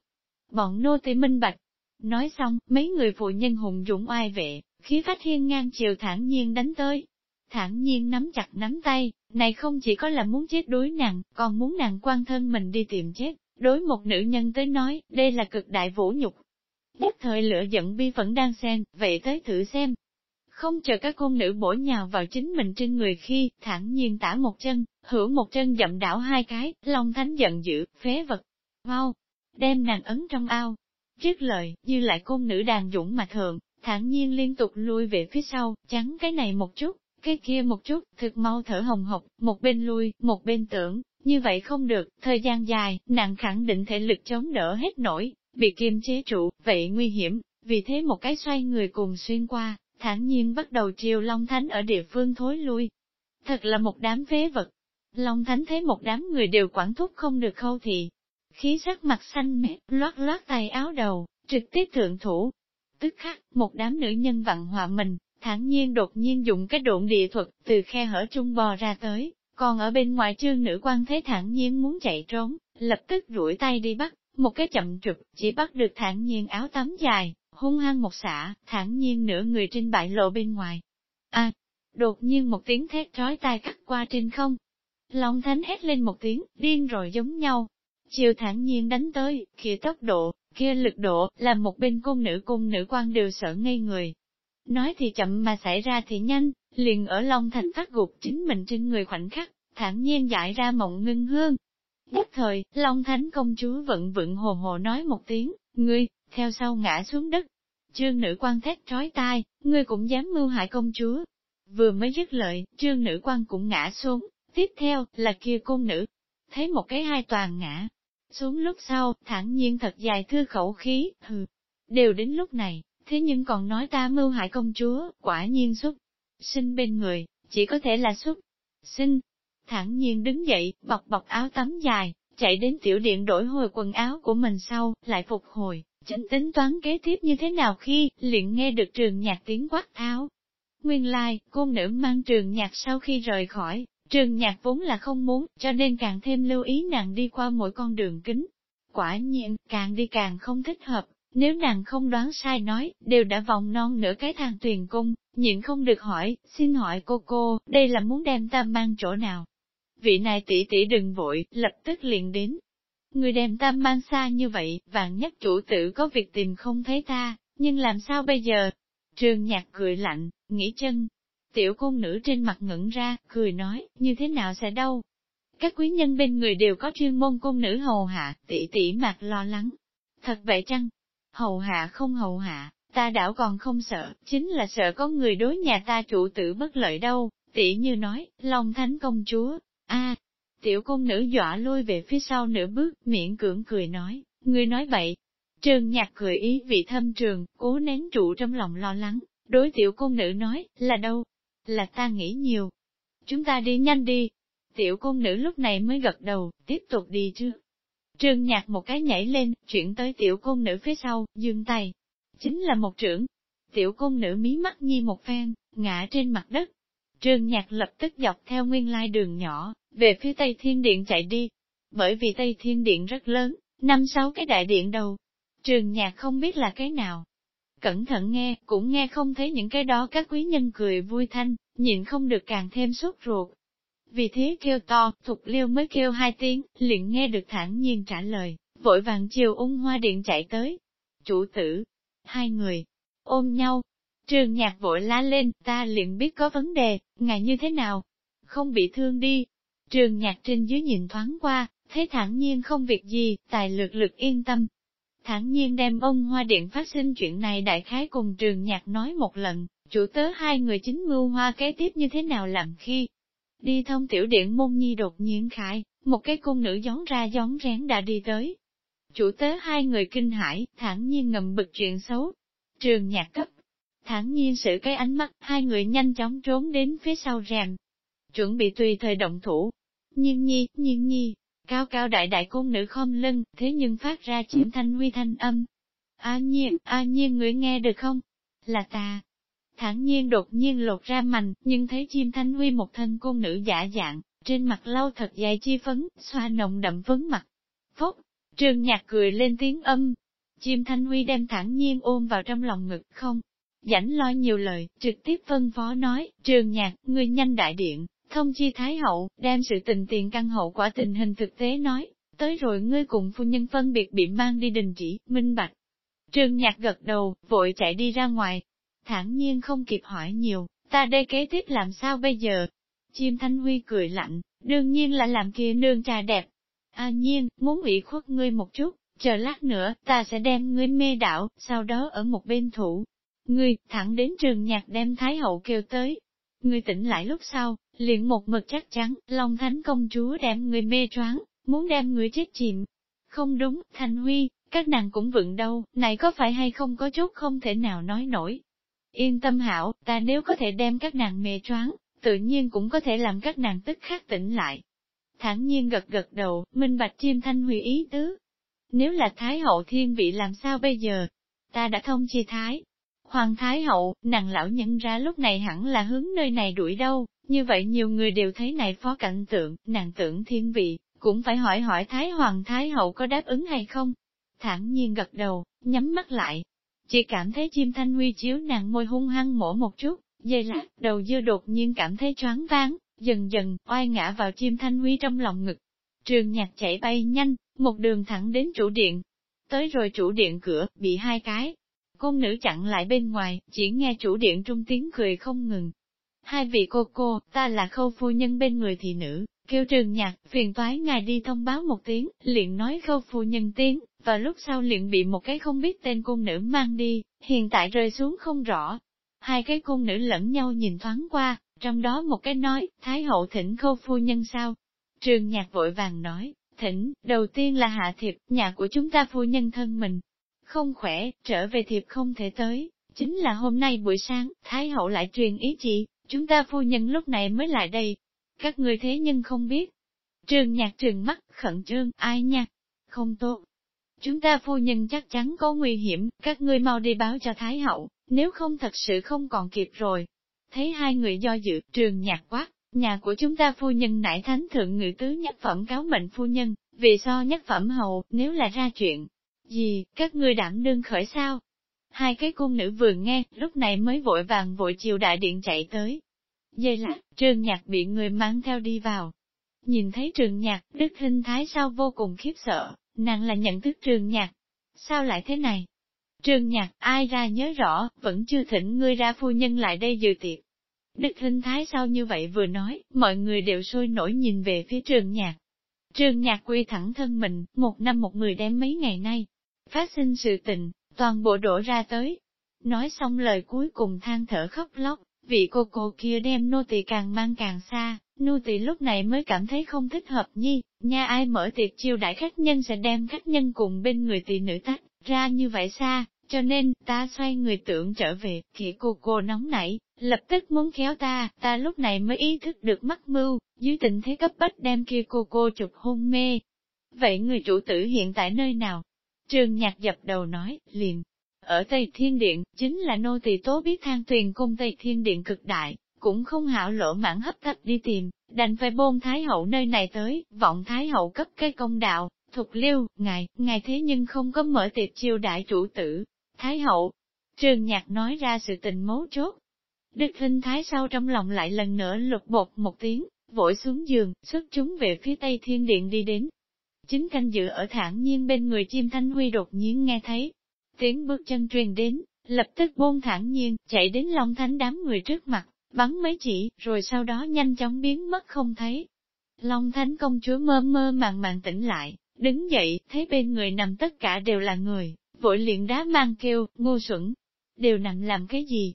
Bọn nô tỳ minh bạch. Nói xong, mấy người phụ nhân hùng dũng oai vệ, khí phách hiên ngang chiều thản nhiên đánh tới. Thản nhiên nắm chặt nắm tay, này không chỉ có là muốn chết đối nàng, còn muốn nàng quan thân mình đi tìm chết. Đối một nữ nhân tới nói, đây là cực đại vũ nhục. Nhất thời lửa giận bi vẫn đang xen, vậy tới thử xem. Không chờ các con nữ bổ nhào vào chính mình trên người khi, thản nhiên tả một chân, hữu một chân dậm đảo hai cái, Long Thánh giận dữ, phế vật, mau, đem nàng ấn trong ao. Trước lời, như lại côn nữ đàn dũng mà thường, thản nhiên liên tục lui về phía sau, chắn cái này một chút, cái kia một chút, thực mau thở hồng hộc, một bên lui, một bên tưởng, như vậy không được, thời gian dài, nàng khẳng định thể lực chống đỡ hết nổi, bị kiềm chế trụ, vậy nguy hiểm, vì thế một cái xoay người cùng xuyên qua, thản nhiên bắt đầu chiều Long Thánh ở địa phương thối lui. Thật là một đám phế vật. Long Thánh thấy một đám người đều quản thúc không được khâu thì, khí sắc mặt xanh mét, loát loát tay áo đầu, trực tiếp thượng thủ. Tức khắc, một đám nữ nhân vặn họa mình, thản nhiên đột nhiên dùng cái độn địa thuật từ khe hở trung bò ra tới, còn ở bên ngoài trương nữ quan thế thản nhiên muốn chạy trốn, lập tức duỗi tay đi bắt, một cái chậm trục, chỉ bắt được thản nhiên áo tắm dài, hung hăng một xả, thản nhiên nửa người trên bại lộ bên ngoài. a đột nhiên một tiếng thét trói tai cắt qua trên không. Long thánh hét lên một tiếng, điên rồi giống nhau, chiều thản nhiên đánh tới, kia tốc độ, kia lực độ, làm một bên cung nữ cung nữ quan đều sợ ngây người. Nói thì chậm mà xảy ra thì nhanh, liền ở Long Thành phát gục chính mình trên người khoảnh khắc, thản nhiên giải ra mộng ngưng hương. Nhất thời, Long Thánh công chúa vận vựng hồ hồ nói một tiếng, ngươi, theo sau ngã xuống đất. Trương nữ quan thét trói tai, ngươi cũng dám mưu hại công chúa. Vừa mới dứt lợi, trương nữ quan cũng ngã xuống, tiếp theo, là kia cung nữ. Thấy một cái hai toàn ngã, xuống lúc sau, thẳng nhiên thật dài thư khẩu khí, hừ. Đều đến lúc này, thế nhưng còn nói ta mưu hại công chúa, quả nhiên xuất. Sinh bên người, chỉ có thể là xuất. Sinh. Thẳng nhiên đứng dậy, bọc bọc áo tắm dài, chạy đến tiểu điện đổi hồi quần áo của mình sau, lại phục hồi, chính tính toán kế tiếp như thế nào khi, liền nghe được trường nhạc tiếng quát tháo. Nguyên lai, like, cô nữ mang trường nhạc sau khi rời khỏi, Trường nhạc vốn là không muốn, cho nên càng thêm lưu ý nàng đi qua mỗi con đường kính. Quả nhiên, càng đi càng không thích hợp, nếu nàng không đoán sai nói, đều đã vòng non nửa cái thang tuyền cung, nhịn không được hỏi, xin hỏi cô cô, đây là muốn đem ta mang chỗ nào? Vị này tỷ tỷ đừng vội, lập tức liền đến. Người đem ta mang xa như vậy, vạn nhất chủ tử có việc tìm không thấy ta, nhưng làm sao bây giờ? Trường nhạc cười lạnh, nghĩ chân, Tiểu cung nữ trên mặt ngẩn ra, cười nói, như thế nào sẽ đâu? Các quý nhân bên người đều có chuyên môn cung nữ hầu hạ, tỷ tỷ mặt lo lắng. Thật vậy chăng? Hầu hạ không hầu hạ, ta đảo còn không sợ, chính là sợ có người đối nhà ta chủ tử bất lợi đâu, tỷ như nói, Long Thánh công chúa, a tiểu công nữ dọa lui về phía sau nửa bước, miệng cưỡng cười nói, ngươi nói bậy. Trương nhạc cười ý vị thâm trường, cố nén trụ trong lòng lo lắng, đối tiểu công nữ nói, là đâu? Là ta nghĩ nhiều. Chúng ta đi nhanh đi. Tiểu công nữ lúc này mới gật đầu, tiếp tục đi chưa? Trương nhạc một cái nhảy lên, chuyển tới tiểu công nữ phía sau, dương tay. Chính là một trưởng. Tiểu công nữ mí mắt nhi một phen, ngã trên mặt đất. Trương nhạc lập tức dọc theo nguyên lai đường nhỏ, về phía Tây Thiên Điện chạy đi. Bởi vì Tây Thiên Điện rất lớn, năm sáu cái đại điện đầu. Trường nhạc không biết là cái nào. Cẩn thận nghe, cũng nghe không thấy những cái đó các quý nhân cười vui thanh, nhịn không được càng thêm sốt ruột. Vì thế kêu to, thục liêu mới kêu hai tiếng, liền nghe được thản nhiên trả lời, vội vàng chiều ung hoa điện chạy tới. Chủ tử, hai người, ôm nhau. Trường nhạc vội lá lên, ta liền biết có vấn đề, ngài như thế nào? Không bị thương đi. Trường nhạc trên dưới nhìn thoáng qua, thấy thản nhiên không việc gì, tài lược lực yên tâm. Thản nhiên đem ông hoa điện phát sinh chuyện này đại khái cùng trường nhạc nói một lần, chủ tớ hai người chính mưu hoa kế tiếp như thế nào làm khi. Đi thông tiểu điện môn nhi đột nhiên khải, một cái cung nữ gión ra gión rén đã đi tới. Chủ tế hai người kinh hãi, thản nhiên ngầm bực chuyện xấu. Trường nhạc cấp, thản nhiên sự cái ánh mắt, hai người nhanh chóng trốn đến phía sau rèm. Chuẩn bị tùy thời động thủ. Nhiên nhi, nhiên nhi, Cao cao đại đại cung nữ khom lưng, thế nhưng phát ra chiếm thanh huy thanh âm. A nhiên, a nhiên người nghe được không? Là ta thản nhiên đột nhiên lột ra mành, nhưng thấy chim thanh huy một thân cung nữ giả dạng, trên mặt lau thật dài chi phấn, xoa nồng đậm phấn mặt. Phốc, trường nhạc cười lên tiếng âm. Chim thanh huy đem thản nhiên ôm vào trong lòng ngực không. Dãnh lo nhiều lời, trực tiếp phân phó nói, trường nhạc, người nhanh đại điện, Thông chi Thái Hậu, đem sự tình tiền căn hậu quả tình hình thực tế nói, tới rồi ngươi cùng phu nhân phân biệt bị mang đi đình chỉ, minh bạch. Trương Nhạc gật đầu, vội chạy đi ra ngoài thản nhiên không kịp hỏi nhiều, ta đây kế tiếp làm sao bây giờ? Chim Thanh Huy cười lạnh, đương nhiên là làm kia nương trà đẹp. A nhiên, muốn ủy khuất ngươi một chút, chờ lát nữa, ta sẽ đem ngươi mê đảo, sau đó ở một bên thủ. Ngươi, thẳng đến trường nhạc đem Thái Hậu kêu tới. Ngươi tỉnh lại lúc sau, liền một mực chắc chắn, Long Thánh công chúa đem ngươi mê choáng, muốn đem ngươi chết chìm. Không đúng, Thanh Huy, các nàng cũng vựng đâu, này có phải hay không có chút không thể nào nói nổi. Yên tâm hảo, ta nếu có thể đem các nàng mê choáng, tự nhiên cũng có thể làm các nàng tức khắc tỉnh lại. Thẳng nhiên gật gật đầu, minh bạch chim Thanh Huy ý tứ. Nếu là Thái hậu thiên vị làm sao bây giờ? Ta đã thông chi Thái. Hoàng Thái hậu, nàng lão nhận ra lúc này hẳn là hướng nơi này đuổi đâu, như vậy nhiều người đều thấy này phó cảnh tượng, nàng tưởng thiên vị, cũng phải hỏi hỏi Thái Hoàng Thái Hậu có đáp ứng hay không. Thẳng nhiên gật đầu, nhắm mắt lại. Chỉ cảm thấy chim thanh huy chiếu nàng môi hung hăng mổ một chút, dây lát, đầu dưa đột nhiên cảm thấy choáng váng, dần dần, oai ngã vào chim thanh huy trong lòng ngực. Trường nhạc chạy bay nhanh, một đường thẳng đến chủ điện. Tới rồi chủ điện cửa, bị hai cái. Cung nữ chặn lại bên ngoài, chỉ nghe chủ điện trung tiếng cười không ngừng, Hai vị cô cô, ta là khâu phu nhân bên người thị nữ, kêu trường nhạc, phiền toái ngài đi thông báo một tiếng, liền nói khâu phu nhân tiếng, và lúc sau liền bị một cái không biết tên cung nữ mang đi, hiện tại rơi xuống không rõ. Hai cái cung nữ lẫn nhau nhìn thoáng qua, trong đó một cái nói, Thái hậu thỉnh khâu phu nhân sao? Trường nhạc vội vàng nói, thỉnh, đầu tiên là hạ thiệp, nhà của chúng ta phu nhân thân mình. Không khỏe, trở về thiệp không thể tới, chính là hôm nay buổi sáng, Thái hậu lại truyền ý chị, Chúng ta phu nhân lúc này mới lại đây. Các người thế nhân không biết. Trường nhạc trường mắt, khẩn trương, ai nha? Không tốt. Chúng ta phu nhân chắc chắn có nguy hiểm, các ngươi mau đi báo cho Thái hậu, nếu không thật sự không còn kịp rồi. Thấy hai người do dự, trường nhạc quát, nhà của chúng ta phu nhân nải thánh thượng ngự tứ nhất phẩm cáo mệnh phu nhân, vì so nhất phẩm hầu, nếu là ra chuyện gì, các ngươi đảm đương khởi sao? Hai cái cung nữ vừa nghe, lúc này mới vội vàng vội chiều đại điện chạy tới. Dây lát, trường nhạc bị người mang theo đi vào. Nhìn thấy trường nhạc, đức hình thái sao vô cùng khiếp sợ, nàng là nhận thức trường nhạc. Sao lại thế này? Trường nhạc, ai ra nhớ rõ, vẫn chưa thỉnh ngươi ra phu nhân lại đây dự tiệc. Đức hình thái sao như vậy vừa nói, mọi người đều sôi nổi nhìn về phía trường nhạc. Trường nhạc quy thẳng thân mình, một năm một người đem mấy ngày nay. Phát sinh sự tình, toàn bộ đổ ra tới. Nói xong lời cuối cùng than thở khóc lóc, vị cô cô kia đem nô tỳ càng mang càng xa, nô tỳ lúc này mới cảm thấy không thích hợp nhi, nha ai mở tiệc chiêu đại khách nhân sẽ đem khách nhân cùng bên người tỷ nữ tách ra như vậy xa, cho nên ta xoay người tưởng trở về, thì cô cô nóng nảy, lập tức muốn kéo ta, ta lúc này mới ý thức được mắc mưu, dưới tình thế cấp bách đem kia cô cô chụp hôn mê. Vậy người chủ tử hiện tại nơi nào? Trường nhạc dập đầu nói, liền, ở Tây Thiên Điện, chính là nô tỳ tố biết thang tuyền cung Tây Thiên Điện cực đại, cũng không hảo lỗ mãn hấp tấp đi tìm, đành phải bôn Thái Hậu nơi này tới, vọng Thái Hậu cấp cái công đạo, thục liêu, ngài, ngài thế nhưng không có mở tiệc chiêu đại chủ tử. Thái Hậu, trường nhạc nói ra sự tình mấu chốt. Đức Hinh Thái sau trong lòng lại lần nữa lục bột một tiếng, vội xuống giường, xuất chúng về phía Tây Thiên Điện đi đến. Chính canh dự ở thản nhiên bên người chim thanh huy đột nhiên nghe thấy, Tiếng bước chân truyền đến, lập tức buông thản nhiên, chạy đến Long Thánh đám người trước mặt, bắn mấy chỉ, rồi sau đó nhanh chóng biến mất không thấy. Long Thánh công chúa mơ mơ màng màng tỉnh lại, đứng dậy, thấy bên người nằm tất cả đều là người, vội liền đá mang kêu, ngô xuẩn, đều nằm làm cái gì?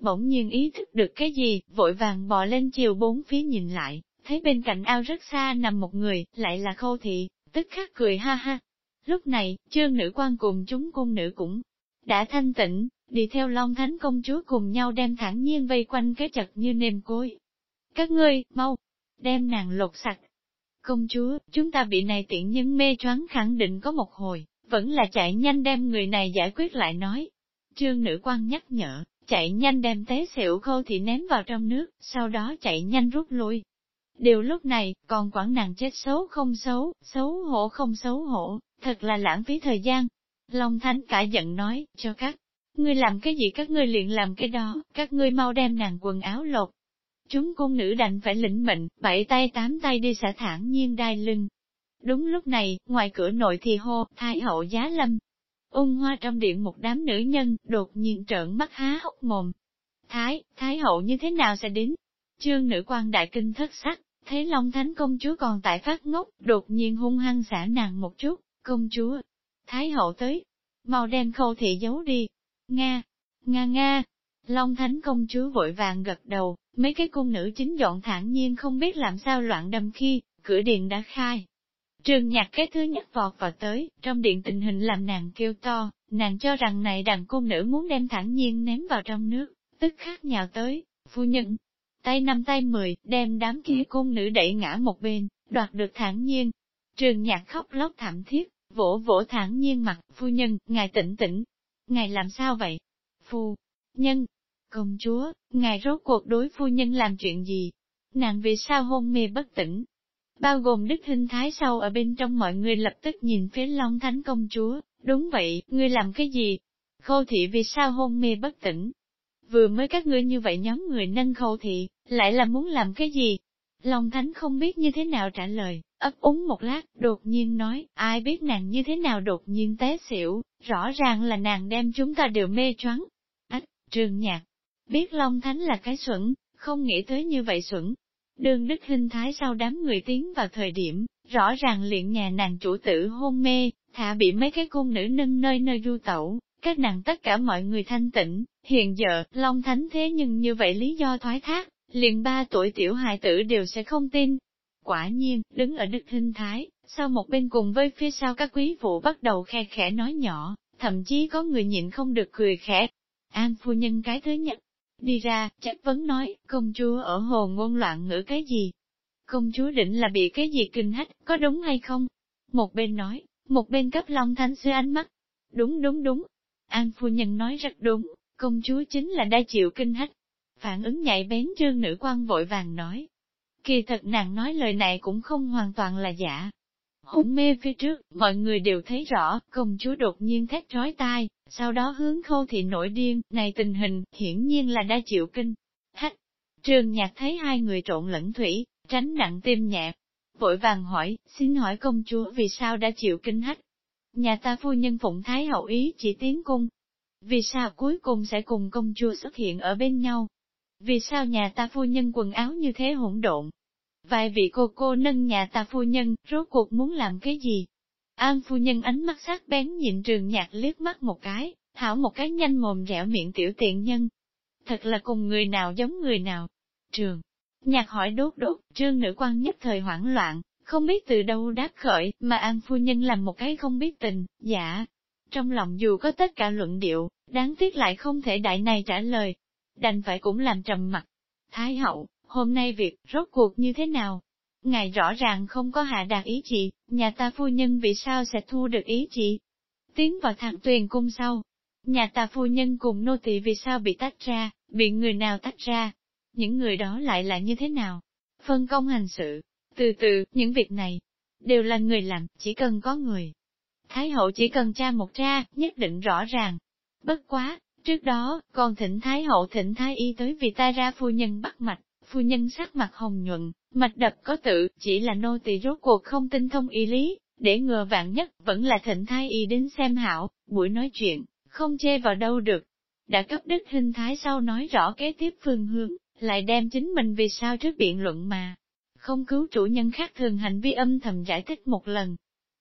Bỗng nhiên ý thức được cái gì, vội vàng bò lên chiều bốn phía nhìn lại, thấy bên cạnh ao rất xa nằm một người, lại là khâu thị, tức khắc cười ha ha, Lúc này, chương nữ quan cùng chúng cung nữ cũng đã thanh tịnh, đi theo Long Thánh công chúa cùng nhau đem thẳng nhiên vây quanh cái chật như nềm cối. Các ngươi, mau, đem nàng lột sạch. Công chúa, chúng ta bị này tiện nhân mê choáng khẳng định có một hồi, vẫn là chạy nhanh đem người này giải quyết lại nói. Trương nữ quan nhắc nhở, chạy nhanh đem té xỉu khâu thì ném vào trong nước, sau đó chạy nhanh rút lui. Điều lúc này, còn quản nàng chết xấu không xấu, xấu hổ không xấu hổ, thật là lãng phí thời gian. Long Thánh cả giận nói, cho các ngươi làm cái gì các ngươi liền làm cái đó, các ngươi mau đem nàng quần áo lột. Chúng cung nữ đành phải lĩnh mệnh, bảy tay tám tay đi xả thẳng nhiên đai lưng. Đúng lúc này, ngoài cửa nội thì hô, thái hậu giá lâm. Ung hoa trong điện một đám nữ nhân, đột nhiên trợn mắt há hốc mồm. Thái, thái hậu như thế nào sẽ đến? Trương nữ quan đại kinh thất sắc, thấy Long Thánh công chúa còn tại phát ngốc, đột nhiên hung hăng xả nàng một chút, Công chúa, Thái hậu tới, mau đem khâu thị giấu đi. Nga, Nga Nga, Long Thánh công chúa vội vàng gật đầu, mấy cái cung nữ chính dọn thản nhiên không biết làm sao loạn đầm khi, cửa điện đã khai. Trường nhạc cái thứ nhất vọt vào tới, trong điện tình hình làm nàng kêu to, nàng cho rằng này đàn cung nữ muốn đem thản nhiên ném vào trong nước, tức khắc nhào tới, phu nhân. Tay năm tay mười, đem đám kia cung nữ đẩy ngã một bên, đoạt được thản nhiên. Trường nhạc khóc lóc thảm thiết, vỗ vỗ thản nhiên mặt, phu nhân, ngài tỉnh tỉnh. Ngài làm sao vậy? Phu nhân, công chúa, ngài rốt cuộc đối phu nhân làm chuyện gì? Nàng vì sao hôn mê bất tỉnh? Bao gồm đức hình thái sau ở bên trong mọi người lập tức nhìn phía Long Thánh công chúa, đúng vậy, ngươi làm cái gì? Khâu thị vì sao hôn mê bất tỉnh? Vừa mới các ngươi như vậy nhóm người nâng khâu thị, lại là muốn làm cái gì? Long Thánh không biết như thế nào trả lời, ấp úng một lát, đột nhiên nói, ai biết nàng như thế nào đột nhiên té xỉu, rõ ràng là nàng đem chúng ta đều mê choáng. Ách, trường nhạc, biết Long Thánh là cái xuẩn, không nghĩ tới như vậy xuẩn. Đường đức Hinh thái sau đám người tiến vào thời điểm, rõ ràng liền nhà nàng chủ tử hôn mê, thả bị mấy cái cung nữ nâng nơi nơi du tẩu, các nàng tất cả mọi người thanh tịnh, hiện giờ, Long Thánh thế nhưng như vậy lý do thoái thác, liền ba tuổi tiểu hài tử đều sẽ không tin, Quả nhiên, đứng ở đức hình thái, sau một bên cùng với phía sau các quý phụ bắt đầu khe khẽ nói nhỏ, thậm chí có người nhịn không được cười khẽ. An phu nhân cái thứ nhất, đi ra, chắc vấn nói, công chúa ở hồ ngôn loạn ngữ cái gì? Công chúa định là bị cái gì kinh hách, có đúng hay không? Một bên nói, một bên cấp Long Thánh xưa ánh mắt. Đúng đúng đúng. An phu nhân nói rất đúng, công chúa chính là đa chịu kinh hách. Phản ứng nhạy bén trương nữ quan vội vàng nói, Kỳ thật nàng nói lời này cũng không hoàn toàn là giả. Hỗn mê phía trước, mọi người đều thấy rõ, công chúa đột nhiên thét trói tai, sau đó hướng khâu thị nổi điên, này tình hình, hiển nhiên là đã chịu kinh. Hách! Trường nhạc thấy hai người trộn lẫn thủy, tránh nặng tim nhạc. Vội vàng hỏi, xin hỏi công chúa vì sao đã chịu kinh hách? Nhà ta phu nhân phụng thái hậu ý chỉ tiến cung. Vì sao cuối cùng sẽ cùng công chúa xuất hiện ở bên nhau? Vì sao nhà ta phu nhân quần áo như thế hỗn độn? Vài vị cô cô nâng nhà ta phu nhân, rốt cuộc muốn làm cái gì? An phu nhân ánh mắt sắc bén nhìn trường nhạc liếc mắt một cái, thảo một cái nhanh mồm dẻo miệng tiểu tiện nhân. Thật là cùng người nào giống người nào. Trường. Nhạc hỏi đốt đốt, trương nữ quan nhất thời hoảng loạn, không biết từ đâu đáp khởi, mà An phu nhân làm một cái không biết tình, dạ. Trong lòng dù có tất cả luận điệu, đáng tiếc lại không thể đại này trả lời. Đành phải cũng làm trầm mặt. Thái hậu, hôm nay việc, rốt cuộc như thế nào? Ngài rõ ràng không có hạ đạt ý chị, nhà ta phu nhân vì sao sẽ thu được ý chị? Tiến vào thẳng tuyền cung sau. Nhà ta phu nhân cùng nô tỳ vì sao bị tách ra, bị người nào tách ra? Những người đó lại là như thế nào? Phân công hành sự. Từ từ, những việc này, đều là người làm, chỉ cần có người. Thái hậu chỉ cần tra một tra, nhất định rõ ràng. Bất quá, trước đó, còn thỉnh Thái hậu thỉnh Thái y tới vì ta ra phu nhân bắt mạch, phu nhân sắc mặt hồng nhuận, mạch đập có tự, chỉ là nô tỳ rốt cuộc không tinh thông y lý, để ngừa vạn nhất, vẫn là thịnh thái y đến xem hảo, buổi nói chuyện, không chê vào đâu được. Đã cấp đức hình thái sau nói rõ kế tiếp phương hướng, lại đem chính mình vì sao trước biện luận mà. Không cứu chủ nhân khác thường hành vi âm thầm giải thích một lần.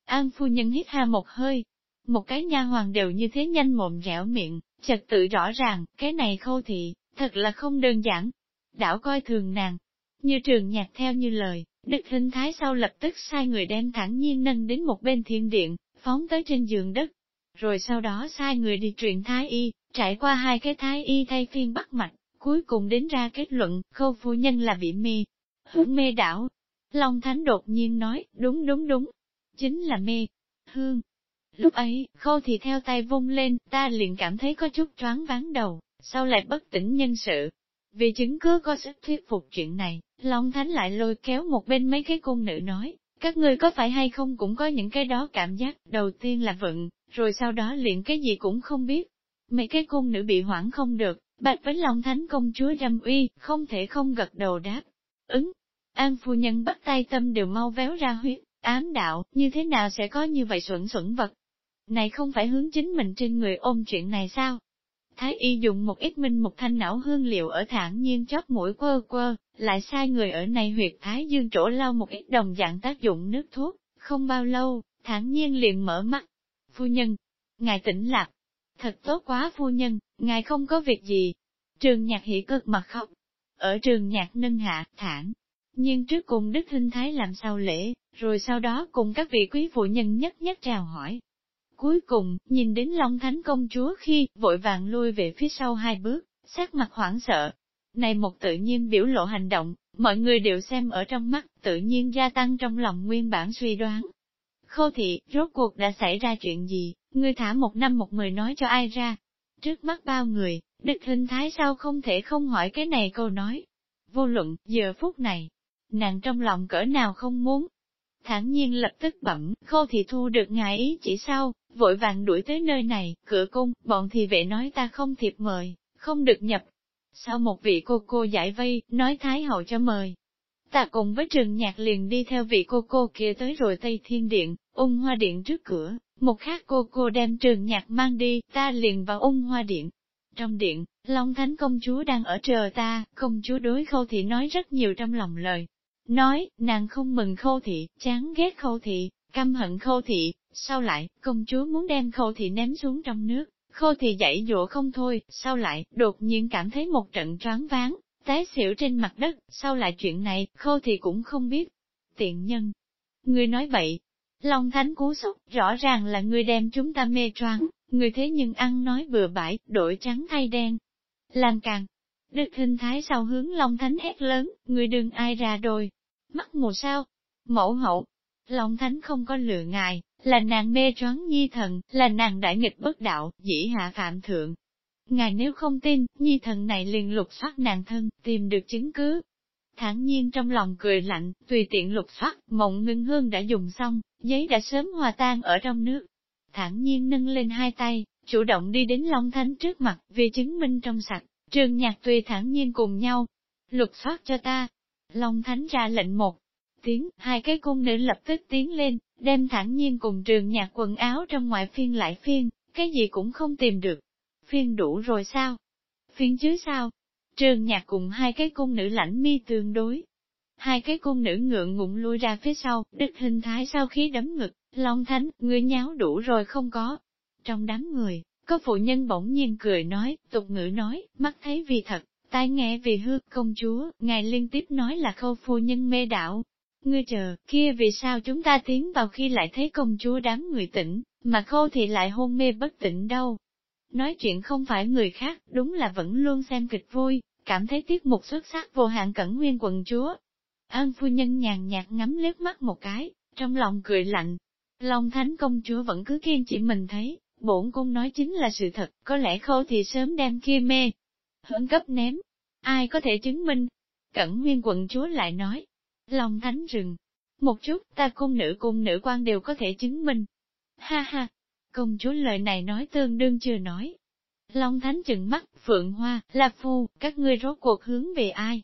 An phu nhân hít ha một hơi. Một cái nha hoàng đều như thế nhanh mồm dẻo miệng, chật tự rõ ràng, cái này khâu thị, thật là không đơn giản, đảo coi thường nàng. Như trường nhạc theo như lời, Đức Hình Thái sau lập tức sai người đem thẳng nhiên nâng đến một bên thiên điện, phóng tới trên giường đất. Rồi sau đó sai người đi truyền Thái Y, trải qua hai cái Thái Y thay phiên bắt mạch, cuối cùng đến ra kết luận, khâu phu nhân là bị mê, hướng mê đảo. Long Thánh đột nhiên nói, đúng đúng đúng, chính là mê, hương. Lúc ấy, khâu thì theo tay vung lên, ta liền cảm thấy có chút choáng váng đầu, sau lại bất tỉnh nhân sự, vì chứng cứ có sức thuyết phục chuyện này, Long Thánh lại lôi kéo một bên mấy cái cung nữ nói, các ngươi có phải hay không cũng có những cái đó cảm giác, đầu tiên là vận, rồi sau đó liền cái gì cũng không biết. Mấy cái cung nữ bị hoảng không được, bạch với Long Thánh công chúa râm uy, không thể không gật đầu đáp. Ứng, An phu nhân bắt tay tâm đều mau véo ra huyết, ám đạo, như thế nào sẽ có như vậy xuẩn xuẩn vật? Này không phải hướng chính mình trên người ôm chuyện này sao? Thái y dùng một ít minh một thanh não hương liệu ở thản nhiên chóp mũi quơ quơ, lại sai người ở này huyệt thái dương chỗ lau một ít đồng dạng tác dụng nước thuốc, không bao lâu, thản nhiên liền mở mắt. Phu nhân, ngài tỉnh lạc, thật tốt quá phu nhân, ngài không có việc gì. Trường nhạc hỉ cực mặt khóc, ở trường nhạc nâng hạ, thản. Nhưng trước cùng Đức Hinh Thái làm sao lễ, rồi sau đó cùng các vị quý phụ nhân nhất nhất chào hỏi, Cuối cùng, nhìn đến Long Thánh công chúa khi, vội vàng lui về phía sau hai bước, sắc mặt hoảng sợ. Này một tự nhiên biểu lộ hành động, mọi người đều xem ở trong mắt, tự nhiên gia tăng trong lòng nguyên bản suy đoán. Khô thị, rốt cuộc đã xảy ra chuyện gì, ngươi thả một năm một mười nói cho ai ra. Trước mắt bao người, đức hình thái sao không thể không hỏi cái này câu nói. Vô luận, giờ phút này, nàng trong lòng cỡ nào không muốn, thản nhiên lập tức bẩm, khô thì thu được ngài ý chỉ sau, vội vàng đuổi tới nơi này, cửa cung, bọn thì vệ nói ta không thiệp mời, không được nhập. Sau một vị cô cô giải vây, nói Thái hậu cho mời. Ta cùng với trường nhạc liền đi theo vị cô cô kia tới rồi Tây Thiên Điện, ung hoa điện trước cửa, một khác cô cô đem trường nhạc mang đi, ta liền vào ung hoa điện. Trong điện, Long Thánh công chúa đang ở chờ ta, công chúa đối khâu thị nói rất nhiều trong lòng lời, Nói, nàng không mừng khâu thị, chán ghét khâu thị, căm hận khâu thị, sau lại, công chúa muốn đem khâu thị ném xuống trong nước, khâu thị dãy dụa không thôi, sau lại, đột nhiên cảm thấy một trận choáng váng, té xỉu trên mặt đất, sau lại chuyện này, khâu thị cũng không biết. Tiện nhân. Người nói bậy. Long thánh cú sốc, rõ ràng là người đem chúng ta mê choáng, người thế nhưng ăn nói bừa bãi, đổi trắng thay đen. Làm càng, Đức hình thái sau hướng Long Thánh hét lớn, người đừng ai ra đồi. Mắt mù sao? Mẫu hậu. Long Thánh không có lừa ngài, là nàng mê choáng nhi thần, là nàng đại nghịch bất đạo, dĩ hạ phạm thượng. Ngài nếu không tin, nhi thần này liền lục soát nàng thân, tìm được chứng cứ. Thẳng nhiên trong lòng cười lạnh, tùy tiện lục soát, mộng ngưng hương đã dùng xong, giấy đã sớm hòa tan ở trong nước. Thẳng nhiên nâng lên hai tay, chủ động đi đến Long Thánh trước mặt, vì chứng minh trong sạch. Trường nhạc tuy thẳng nhiên cùng nhau, lục soát cho ta. Long Thánh ra lệnh một tiếng, hai cái cung nữ lập tức tiến lên, đem thẳng nhiên cùng trường nhạc quần áo trong ngoại phiên lại phiên, cái gì cũng không tìm được. Phiên đủ rồi sao? Phiên chứ sao? Trường nhạc cùng hai cái cung nữ lãnh mi tương đối. Hai cái cung nữ ngượng ngụng lui ra phía sau, đức hình thái sau khi đấm ngực, Long Thánh, ngươi nháo đủ rồi không có. Trong đám người, có phụ nhân bỗng nhiên cười nói, tục ngữ nói, mắt thấy vì thật, tai nghe vì hư, công chúa, ngài liên tiếp nói là khâu phu nhân mê đảo. Ngươi chờ, kia vì sao chúng ta tiến vào khi lại thấy công chúa đám người tỉnh, mà khâu thì lại hôn mê bất tỉnh đâu. Nói chuyện không phải người khác, đúng là vẫn luôn xem kịch vui, cảm thấy tiết mục xuất sắc vô hạn cẩn nguyên quận chúa. An phu nhân nhàn nhạt ngắm liếc mắt một cái, trong lòng cười lạnh. Long thánh công chúa vẫn cứ kiên chỉ mình thấy, bổn cung nói chính là sự thật, có lẽ khâu thì sớm đem kia mê. Hướng cấp ném, ai có thể chứng minh? Cẩn nguyên quận chúa lại nói, Long thánh rừng, một chút, ta cung nữ cung nữ quan đều có thể chứng minh. Ha ha, công chúa lời này nói tương đương chưa nói. Long thánh chừng mắt, Phượng Hoa, La Phu, các ngươi rốt cuộc hướng về ai?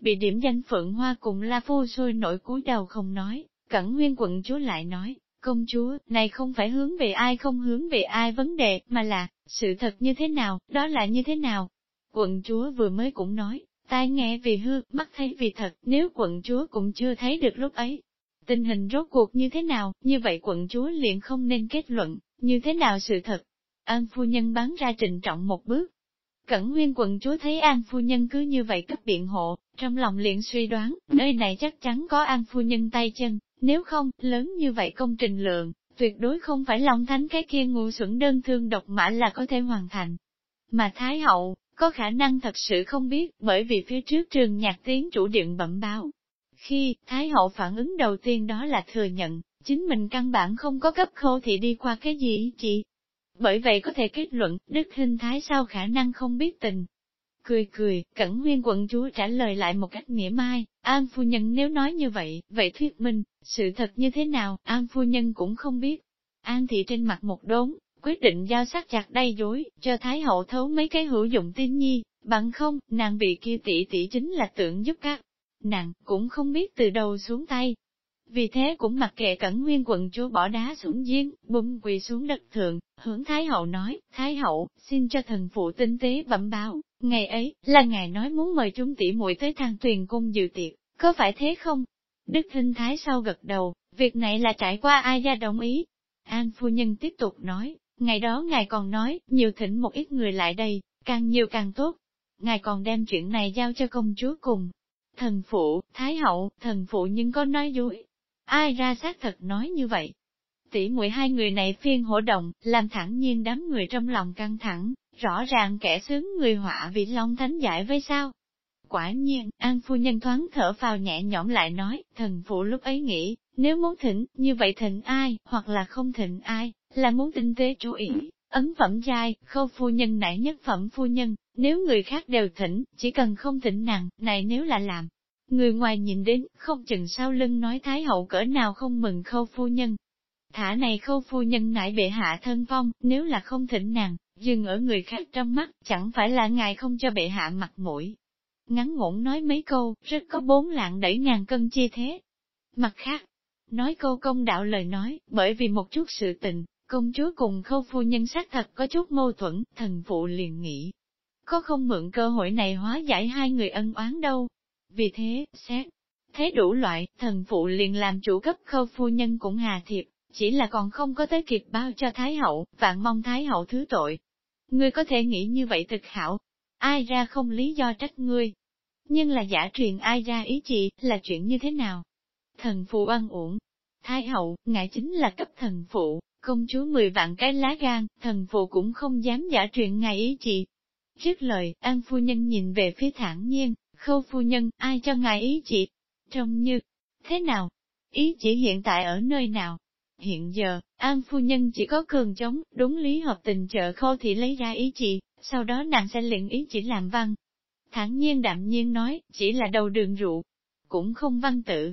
Bị điểm danh Phượng Hoa cùng La Phu sôi nổi cúi đầu không nói, Cẩn Nguyên quận chúa lại nói, công chúa, này không phải hướng về ai không hướng về ai vấn đề, mà là, sự thật như thế nào, đó là như thế nào. Quận chúa vừa mới cũng nói, tai nghe vì hư, mắt thấy vì thật, nếu quận chúa cũng chưa thấy được lúc ấy. Tình hình rốt cuộc như thế nào, như vậy quận chúa liền không nên kết luận, như thế nào sự thật. An phu nhân bán ra trịnh trọng một bước. Cẩn nguyên quận chúa thấy An phu nhân cứ như vậy cấp biện hộ, trong lòng liền suy đoán, nơi này chắc chắn có An phu nhân tay chân, nếu không, lớn như vậy công trình lượng, tuyệt đối không phải Long Thánh cái kia ngu xuẩn đơn thương độc mã là có thể hoàn thành. Mà Thái Hậu, có khả năng thật sự không biết, bởi vì phía trước trường nhạc tiếng chủ điện bẩm báo. Khi, Thái Hậu phản ứng đầu tiên đó là thừa nhận, chính mình căn bản không có cấp khô thì đi qua cái gì chị. Bởi vậy có thể kết luận, Đức Hinh Thái sao khả năng không biết tình, Cười cười, Cẩn Nguyên quận chúa trả lời lại một cách nghĩa mai, An phu nhân nếu nói như vậy, vậy thuyết minh, sự thật như thế nào, An phu nhân cũng không biết. An thị trên mặt một đốn, quyết định giao sát chặt đầy dối, cho Thái hậu thấu mấy cái hữu dụng tin nhi, bằng không, nàng bị kia tỷ tỷ chính là tưởng giúp các. Nàng, cũng không biết từ đầu xuống tay, vì thế cũng mặc kệ cẩn nguyên quận chúa bỏ đá xuống giếng, bung quỳ xuống đất thượng, hướng Thái hậu nói, Thái hậu, xin cho thần phụ tinh tế bẩm báo, ngày ấy, là ngài nói muốn mời chúng tỷ muội tới thang thuyền cung dự tiệc, có phải thế không? Đức Hinh Thái sau gật đầu, việc này là trải qua ai gia đồng ý. An phu nhân tiếp tục nói, ngày đó ngài còn nói, nhiều thỉnh một ít người lại đây, càng nhiều càng tốt. Ngài còn đem chuyện này giao cho công chúa cùng. Thần phụ, Thái hậu, thần phụ nhưng có nói dối, Ai ra xác thật nói như vậy? Tỷ muội hai người này phiên hổ động, làm thẳng nhiên đám người trong lòng căng thẳng, rõ ràng kẻ sướng người họa vì Long Thánh giải với sao. Quả nhiên, An phu nhân thoáng thở vào nhẹ nhõm lại nói, thần phụ lúc ấy nghĩ, nếu muốn thỉnh, như vậy thỉnh ai, hoặc là không thỉnh ai, là muốn tinh tế chú ý, ấn phẩm giai, khâu phu nhân nãy nhất phẩm phu nhân, nếu người khác đều thỉnh, chỉ cần không thỉnh nặng, này nếu là làm, Người ngoài nhìn đến, không chừng sau lưng nói Thái hậu cỡ nào không mừng khâu phu nhân. Thả này khâu phu nhân nại bệ hạ thân phong, nếu là không thỉnh nàng, dừng ở người khác trong mắt, chẳng phải là ngài không cho bệ hạ mặt mũi. Ngắn ngủn nói mấy câu, rất có bốn lạng đẩy ngàn cân chi thế. Mặt khác, nói câu công đạo lời nói, bởi vì một chút sự tình, công chúa cùng khâu phu nhân xác thật có chút mâu thuẫn, thần phụ liền nghĩ. Có không mượn cơ hội này hóa giải hai người ân oán đâu. Vì thế, xét, thế đủ loại, thần phụ liền làm chủ cấp khâu phu nhân cũng hà thiệp, chỉ là còn không có tới kịp bao cho Thái Hậu, vạn mong Thái Hậu thứ tội. Ngươi có thể nghĩ như vậy thực hảo, ai ra không lý do trách ngươi. Nhưng là giả truyền ai ra ý chị, là chuyện như thế nào? Thần phụ ăn uổng. Thái hậu, ngài chính là cấp thần phụ, công chúa mười vạn cái lá gan, thần phụ cũng không dám giả truyền ngài ý chị. Trước lời, an phu nhân nhìn về phía thản nhiên, Khâu phu nhân, ai cho ngài ý chỉ? Trông như, thế nào? Ý chỉ hiện tại ở nơi nào? Hiện giờ, An phu nhân chỉ có cường chống, đúng lý hợp tình trợ khâu thì lấy ra ý chỉ, sau đó nàng sẽ luyện ý chỉ làm văn. Thẳng nhiên đạm nhiên nói, chỉ là đầu đường rượu, cũng không văn tự.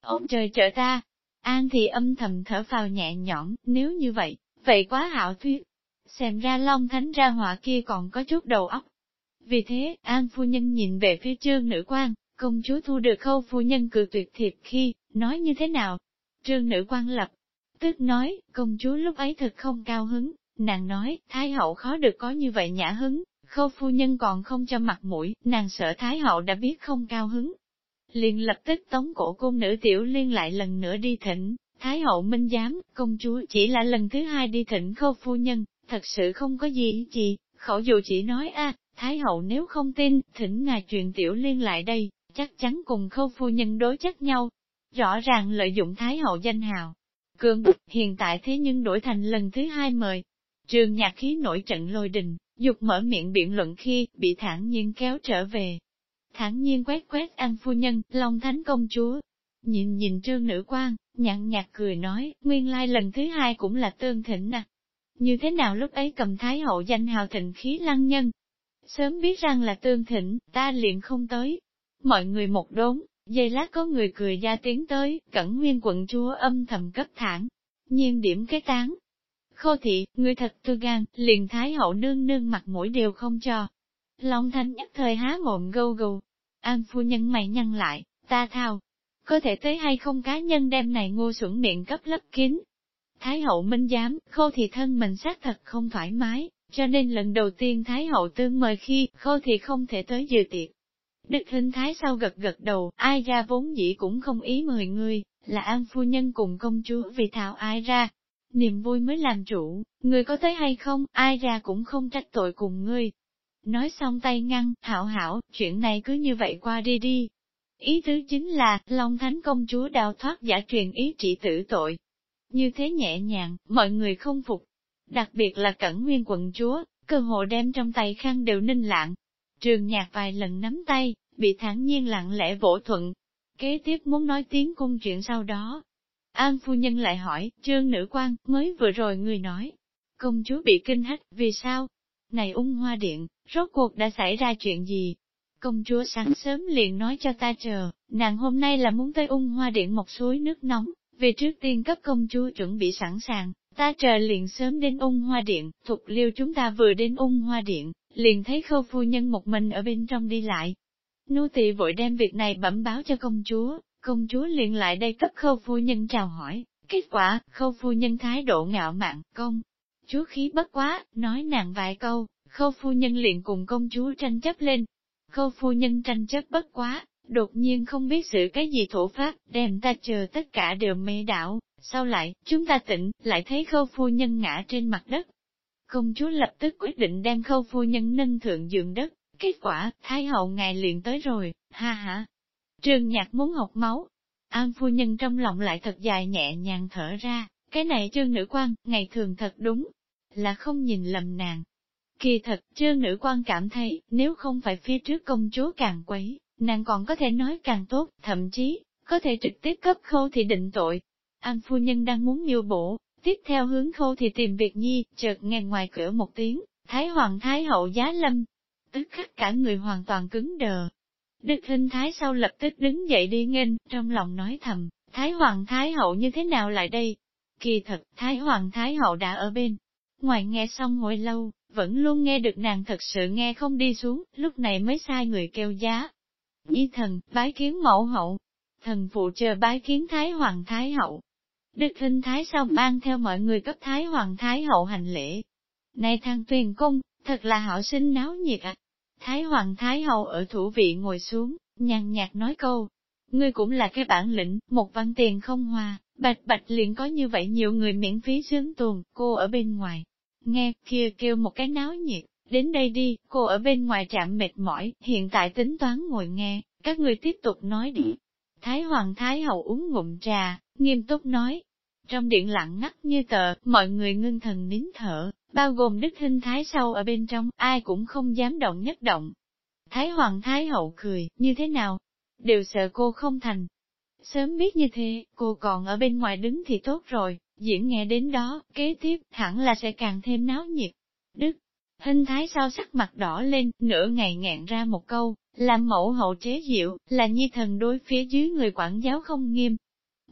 ông trời trợ ta! An thì âm thầm thở phào nhẹ nhõm, nếu như vậy, vậy quá hạo thuyết. Xem ra Long Thánh ra họa kia còn có chút đầu óc. Vì thế, An phu nhân nhìn về phía trương nữ quan, công chúa thu được khâu phu nhân cự tuyệt thiệp khi, nói như thế nào? Trương nữ quan lập, tức nói, công chúa lúc ấy thật không cao hứng, nàng nói, thái hậu khó được có như vậy nhã hứng, khâu phu nhân còn không cho mặt mũi, nàng sợ thái hậu đã biết không cao hứng. Liền lập tức tống cổ cung nữ tiểu liên lại lần nữa đi thỉnh, thái hậu minh giám, công chúa chỉ là lần thứ hai đi thỉnh khâu phu nhân, thật sự không có gì gì, khẩu dù chỉ nói a Thái hậu nếu không tin, thỉnh ngài truyền tiểu liên lại đây, chắc chắn cùng khâu phu nhân đối chất nhau. Rõ ràng lợi dụng Thái hậu danh hào. Cường bức hiện tại thế nhưng đổi thành lần thứ hai mời. Trường nhạc khí nổi trận lôi đình, dục mở miệng biện luận khi bị thản nhiên kéo trở về. Thản nhiên quét quét an phu nhân, long thánh công chúa. Nhìn nhìn trương nữ quan, nhặn nhạt cười nói, nguyên lai lần thứ hai cũng là tương thỉnh à. Như thế nào lúc ấy cầm thái hậu danh hào thịnh khí lăng nhân, Sớm biết rằng là tương thỉnh, ta liền không tới. Mọi người một đốn, giây lát có người cười ra tiếng tới, cẩn nguyên quận chúa âm thầm cấp thẳng, nhiên điểm cái tán. Khô thị, người thật tư gan, liền thái hậu nương nương mặt mũi đều không cho. Long thanh nhất thời há mồm gâu gâu. An phu nhân mày nhăn lại, ta thao. Có thể tới hay không cá nhân đem này ngô xuẩn miệng cấp lấp kín. Thái hậu minh giám, khô thị thân mình xác thật không thoải mái, cho nên lần đầu tiên Thái hậu tương mời khi, khô thì không thể tới dự tiệc. Đức Hinh Thái sau gật gật đầu, ai ra vốn dĩ cũng không ý mời người, là an phu nhân cùng công chúa vì thảo ai ra. Niềm vui mới làm chủ, người có tới hay không, ai ra cũng không trách tội cùng ngươi. Nói xong tay ngăn, hảo hảo, chuyện này cứ như vậy qua đi đi. Ý tứ chính là, Long Thánh công chúa đào thoát giả truyền ý trị tử tội. Như thế nhẹ nhàng, mọi người không phục, Đặc biệt là cẩn nguyên quận chúa, cơ hồ đem trong tay khăn đều ninh lạng. Trường nhạc vài lần nắm tay, bị thản nhiên lặng lẽ vỗ thuận. Kế tiếp muốn nói tiếng cung chuyện sau đó. An phu nhân lại hỏi, trương nữ quan, mới vừa rồi người nói. Công chúa bị kinh hách, vì sao? Này ung hoa điện, rốt cuộc đã xảy ra chuyện gì? Công chúa sáng sớm liền nói cho ta chờ, nàng hôm nay là muốn tới ung hoa điện một suối nước nóng, vì trước tiên cấp công chúa chuẩn bị sẵn sàng, Ta chờ liền sớm đến ung hoa điện, thục liêu chúng ta vừa đến ung hoa điện, liền thấy khâu phu nhân một mình ở bên trong đi lại. Nô tỳ vội đem việc này bẩm báo cho công chúa, công chúa liền lại đây cấp khâu phu nhân chào hỏi, kết quả, khâu phu nhân thái độ ngạo mạn, công. Chúa khí bất quá, nói nàng vài câu, khâu phu nhân liền cùng công chúa tranh chấp lên. Khâu phu nhân tranh chấp bất quá, đột nhiên không biết sự cái gì thổ pháp, đem ta chờ tất cả đều mê đảo, sau lại, chúng ta tỉnh, lại thấy khâu phu nhân ngã trên mặt đất. Công chúa lập tức quyết định đem khâu phu nhân nâng thượng giường đất, kết quả, Thái hậu ngài liền tới rồi, ha ha. Trường nhạc muốn học máu, An phu nhân trong lòng lại thật dài nhẹ nhàng thở ra, cái này trương nữ quan, ngày thường thật đúng, là không nhìn lầm nàng. Kỳ thật, trương nữ quan cảm thấy, nếu không phải phía trước công chúa càng quấy, nàng còn có thể nói càng tốt, thậm chí, có thể trực tiếp cấp khâu thì định tội, An phu nhân đang muốn miêu bổ, tiếp theo hướng khâu thì tìm việc nhi, chợt nghe ngoài cửa một tiếng, Thái Hoàng Thái Hậu giá lâm. Tức khắc cả người hoàn toàn cứng đờ. Đức hình Thái sau lập tức đứng dậy đi nghênh, trong lòng nói thầm, Thái Hoàng Thái Hậu như thế nào lại đây? Kỳ thật, Thái Hoàng Thái Hậu đã ở bên. Ngoài nghe xong hồi lâu, vẫn luôn nghe được nàng thật sự nghe không đi xuống, lúc này mới sai người kêu giá. Nhi thần, bái kiến mẫu hậu. Thần phụ chờ bái kiến Thái Hoàng Thái Hậu. Đức Hinh Thái sau mang theo mọi người cấp Thái Hoàng Thái Hậu hành lễ. Này thằng tuyền cung, thật là hảo sinh náo nhiệt ạ. Thái Hoàng Thái Hậu ở thủ vị ngồi xuống, nhàn nhạt nói câu. Ngươi cũng là cái bản lĩnh, một văn tiền không hòa, bạch bạch liền có như vậy nhiều người miễn phí sướng tuồng, cô ở bên ngoài. Nghe, kia kêu một cái náo nhiệt, đến đây đi, cô ở bên ngoài chạm mệt mỏi, hiện tại tính toán ngồi nghe, các người tiếp tục nói đi. Thái Hoàng Thái Hậu uống ngụm trà, nghiêm túc nói. Trong điện lặng ngắt như tờ, mọi người ngưng thần nín thở, bao gồm đức hình thái Sâu ở bên trong, ai cũng không dám động nhất động. Thái Hoàng Thái Hậu cười, như thế nào? Đều sợ cô không thành. Sớm biết như thế, cô còn ở bên ngoài đứng thì tốt rồi, diễn nghe đến đó, kế tiếp, hẳn là sẽ càng thêm náo nhiệt. Đức, hình thái sao sắc mặt đỏ lên, nửa ngày ngẹn ra một câu, làm mẫu hậu chế diệu, là nhi thần đối phía dưới người quản giáo không nghiêm,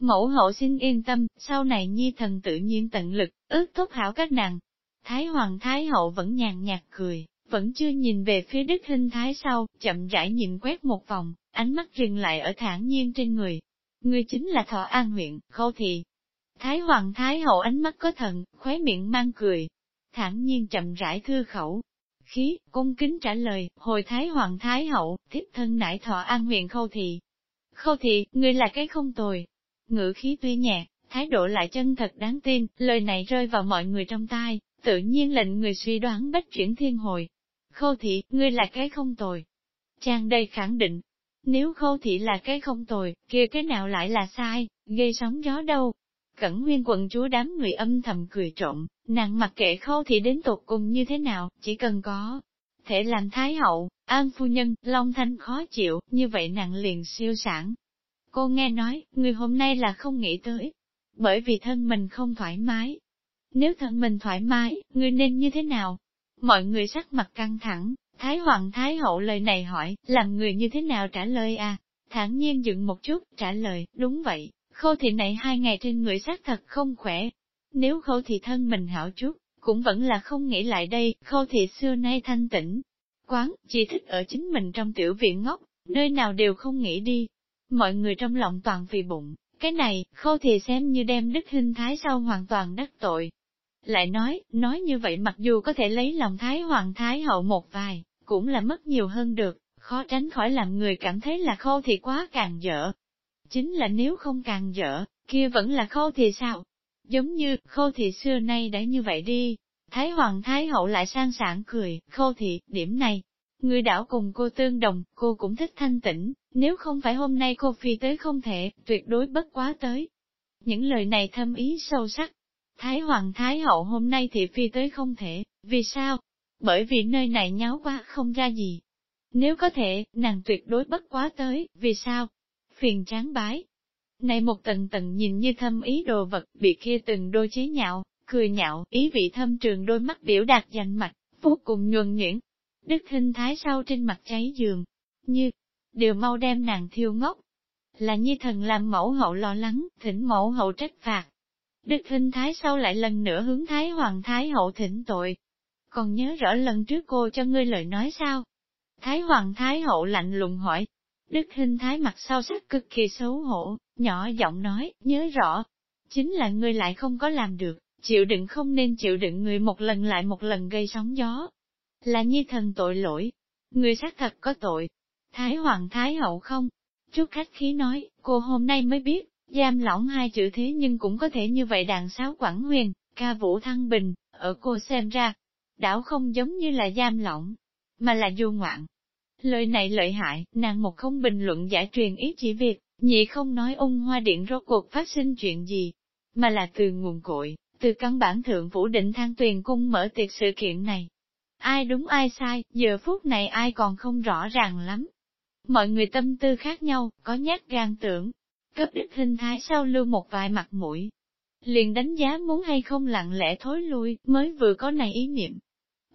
Mẫu hậu xin yên tâm, sau này nhi thần tự nhiên tận lực, ước tốt hảo các nàng. Thái hoàng thái hậu vẫn nhàn nhạt cười, vẫn chưa nhìn về phía đức hình thái sau, chậm rãi nhìn quét một vòng, ánh mắt dừng lại ở thản nhiên trên người. Người chính là thọ an huyện, khâu thị. Thái hoàng thái hậu ánh mắt có thần, khóe miệng mang cười. Thản nhiên chậm rãi thư khẩu. Khí, cung kính trả lời, hồi thái hoàng thái hậu, thiếp thân nải thọ an huyện khâu thị. Khâu thị, người là cái không tồi, ngữ khí tuy nhẹ, thái độ lại chân thật đáng tin, lời này rơi vào mọi người trong tai, tự nhiên lệnh người suy đoán bách chuyển thiên hồi. Khâu thị, ngươi là cái không tồi. Trang đây khẳng định, nếu khâu thị là cái không tồi, kia cái nào lại là sai, gây sóng gió đâu. Cẩn nguyên quận chúa đám người âm thầm cười trộm, nàng mặc kệ khâu thị đến tột cùng như thế nào, chỉ cần có thể làm thái hậu, an phu nhân, long thanh khó chịu, như vậy nàng liền siêu sản. Cô nghe nói, người hôm nay là không nghĩ tới, bởi vì thân mình không thoải mái. Nếu thân mình thoải mái, người nên như thế nào? Mọi người sắc mặt căng thẳng, Thái Hoàng Thái Hậu lời này hỏi, làm người như thế nào trả lời à? Thản nhiên dựng một chút, trả lời, đúng vậy, khô thị này hai ngày trên người xác thật không khỏe. Nếu khô thị thân mình hảo chút, cũng vẫn là không nghĩ lại đây, khô thị xưa nay thanh tĩnh. Quán, chỉ thích ở chính mình trong tiểu viện ngốc, nơi nào đều không nghĩ đi. Mọi người trong lòng toàn vì bụng, cái này, khâu thì xem như đem đức hình thái sau hoàn toàn đắc tội. Lại nói, nói như vậy mặc dù có thể lấy lòng thái hoàng thái hậu một vài, cũng là mất nhiều hơn được, khó tránh khỏi làm người cảm thấy là khâu thì quá càng dở. Chính là nếu không càng dở, kia vẫn là khâu thì sao? Giống như, khâu thì xưa nay đã như vậy đi. Thái Hoàng Thái Hậu lại sang sảng cười, khâu thị, điểm này. Người đảo cùng cô tương đồng, cô cũng thích thanh tĩnh, nếu không phải hôm nay cô phi tới không thể, tuyệt đối bất quá tới. Những lời này thâm ý sâu sắc. Thái Hoàng Thái Hậu hôm nay thì phi tới không thể, vì sao? bởi vì nơi này nháo quá không ra gì. Nếu có thể, nàng tuyệt đối bất quá tới, vì sao? Phiền chán bái. Này một tầng tầng nhìn như thâm ý đồ vật, bị kia từng đôi chế nhạo, cười nhạo, ý vị thâm trường đôi mắt biểu đạt danh mạch, vô cùng nhuần nhuyễn. Đức hình thái sau trên mặt cháy giường, như, đều mau đem nàng thiêu ngốc. Là như thần làm mẫu hậu lo lắng, thỉnh mẫu hậu trách phạt. Đức hình thái sau lại lần nữa hướng thái hoàng thái hậu thỉnh tội, còn nhớ rõ lần trước cô cho ngươi lời nói sao? Thái Hoàng Thái Hậu lạnh lùng hỏi. Đức Hinh Thái mặt sau sắc cực kỳ xấu hổ, nhỏ giọng nói, nhớ rõ. Chính là ngươi lại không có làm được, chịu đựng không nên chịu đựng người một lần lại một lần gây sóng gió. Là nhi thần tội lỗi. Người xác thật có tội. Thái Hoàng Thái Hậu không? Chút khách khí nói, cô hôm nay mới biết, giam lỏng hai chữ thế nhưng cũng có thể như vậy đàn sáo quảng huyền, ca vũ thăng bình, ở cô xem ra, đảo không giống như là giam lỏng, mà là du ngoạn. Lời này lợi hại, nàng một không bình luận giải truyền ý chỉ việc, nhị không nói ung hoa điện rốt cuộc phát sinh chuyện gì, mà là từ nguồn cội, từ căn bản thượng vũ định thang tuyền cung mở tiệc sự kiện này. Ai đúng ai sai, giờ phút này ai còn không rõ ràng lắm. Mọi người tâm tư khác nhau, có nhát gan tưởng, cấp đức hình thái sau lưu một vài mặt mũi. Liền đánh giá muốn hay không lặng lẽ thối lui, mới vừa có này ý niệm,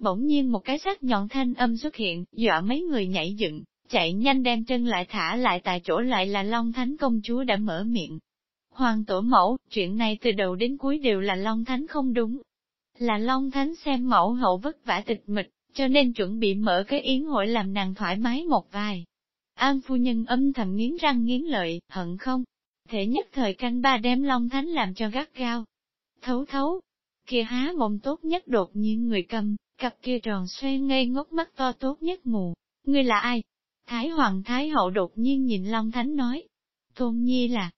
Bỗng nhiên một cái sắc nhọn thanh âm xuất hiện, dọa mấy người nhảy dựng, chạy nhanh đem chân lại thả lại tại chỗ lại là Long Thánh công chúa đã mở miệng. Hoàng tổ mẫu, chuyện này từ đầu đến cuối đều là Long Thánh không đúng. Là Long Thánh xem mẫu hậu vất vả tịch mịch, cho nên chuẩn bị mở cái yến hội làm nàng thoải mái một vài. An phu nhân âm thầm nghiến răng nghiến lợi, hận không? Thể nhất thời canh ba đem Long Thánh làm cho gắt gao. Thấu thấu, kia há mộng tốt nhất đột nhiên người cầm, Cặp kia tròn xoay ngây ngốc mắt to tốt nhất mù. Ngươi là ai? Thái Hoàng Thái Hậu đột nhiên nhìn Long Thánh nói. Tôn Nhi là...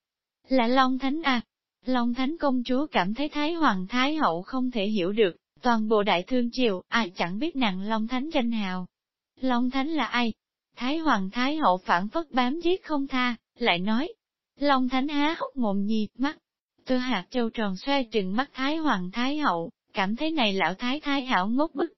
Là Long Thánh à? Long Thánh công chúa cảm thấy Thái Hoàng Thái Hậu không thể hiểu được, toàn bộ đại thương triều, ai chẳng biết nặng Long Thánh danh hào. Long Thánh là ai? Thái Hoàng Thái Hậu phản phất bám giết không tha, lại nói. Long Thánh há hốc mồm nhi, mắt. Tư hạt châu tròn xoay trừng mắt Thái Hoàng Thái Hậu, cảm thấy này lão thái thái hảo ngốc bức.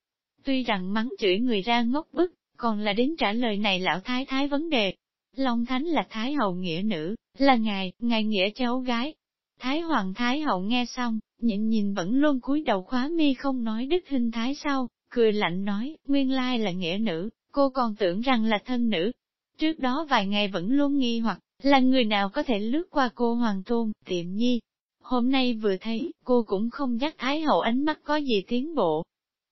Tuy rằng mắng chửi người ra ngốc bức, còn là đến trả lời này lão thái thái vấn đề. Long Thánh là thái hậu nghĩa nữ, là ngài, ngài nghĩa cháu gái. Thái hoàng thái hậu nghe xong, nhịn nhìn vẫn luôn cúi đầu khóa mi không nói đức hình thái sau, cười lạnh nói, nguyên lai là nghĩa nữ, cô còn tưởng rằng là thân nữ. Trước đó vài ngày vẫn luôn nghi hoặc, là người nào có thể lướt qua cô hoàng tôn, tiệm nhi, Hôm nay vừa thấy, cô cũng không dắt Thái hậu ánh mắt có gì tiến bộ.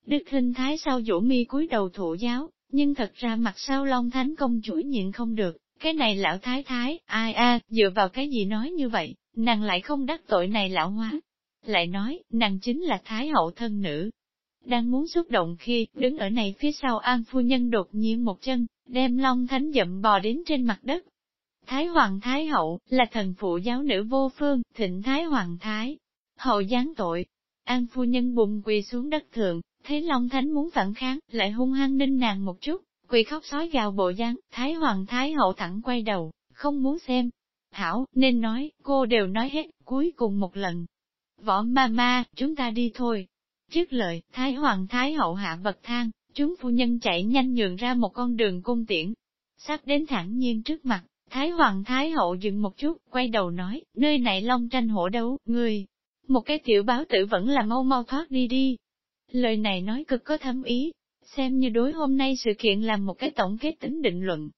Đức hình Thái sau vũ mi cúi đầu thụ giáo, nhưng thật ra mặt sau Long Thánh công chuỗi nhịn không được, cái này lão Thái Thái, ai a dựa vào cái gì nói như vậy, nàng lại không đắc tội này lão hóa. Lại nói, nàng chính là Thái hậu thân nữ. Đang muốn xúc động khi, đứng ở này phía sau An Phu Nhân đột nhiên một chân, đem Long Thánh dậm bò đến trên mặt đất. Thái Hoàng Thái Hậu, là thần phụ giáo nữ vô phương, thịnh Thái Hoàng Thái. Hậu giáng tội. An phu nhân bùng quỳ xuống đất thượng, thấy Long Thánh muốn phản kháng, lại hung hăng ninh nàng một chút, quỳ khóc sói gào bộ dáng, Thái Hoàng Thái Hậu thẳng quay đầu, không muốn xem. Hảo, nên nói, cô đều nói hết, cuối cùng một lần. Võ ma ma, chúng ta đi thôi. Trước lời, Thái Hoàng Thái Hậu hạ bậc thang, chúng phu nhân chạy nhanh nhường ra một con đường cung tiễn. Sắp đến thẳng nhiên trước mặt, Thái Hoàng Thái Hậu dừng một chút, quay đầu nói, nơi này long tranh hổ đấu, người. Một cái tiểu báo tử vẫn là mau mau thoát đi đi. Lời này nói cực có thâm ý, xem như đối hôm nay sự kiện làm một cái tổng kết tính định luận.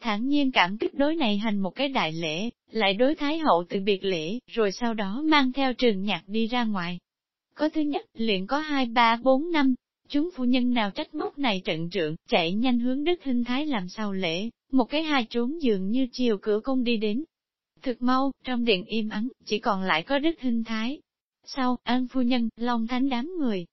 Thản nhiên cảm kích đối này hành một cái đại lễ, lại đối Thái Hậu từ biệt lễ, rồi sau đó mang theo trường nhạc đi ra ngoài. Có thứ nhất, liền có hai ba bốn năm, chúng phu nhân nào trách móc này trận trượng, chạy nhanh hướng đức hinh thái làm sau lễ, một cái hai trốn dường như chiều cửa cung đi đến. Thực mau, trong điện im ắng, chỉ còn lại có đức hinh thái. Sau, an phu nhân, long thánh đám người.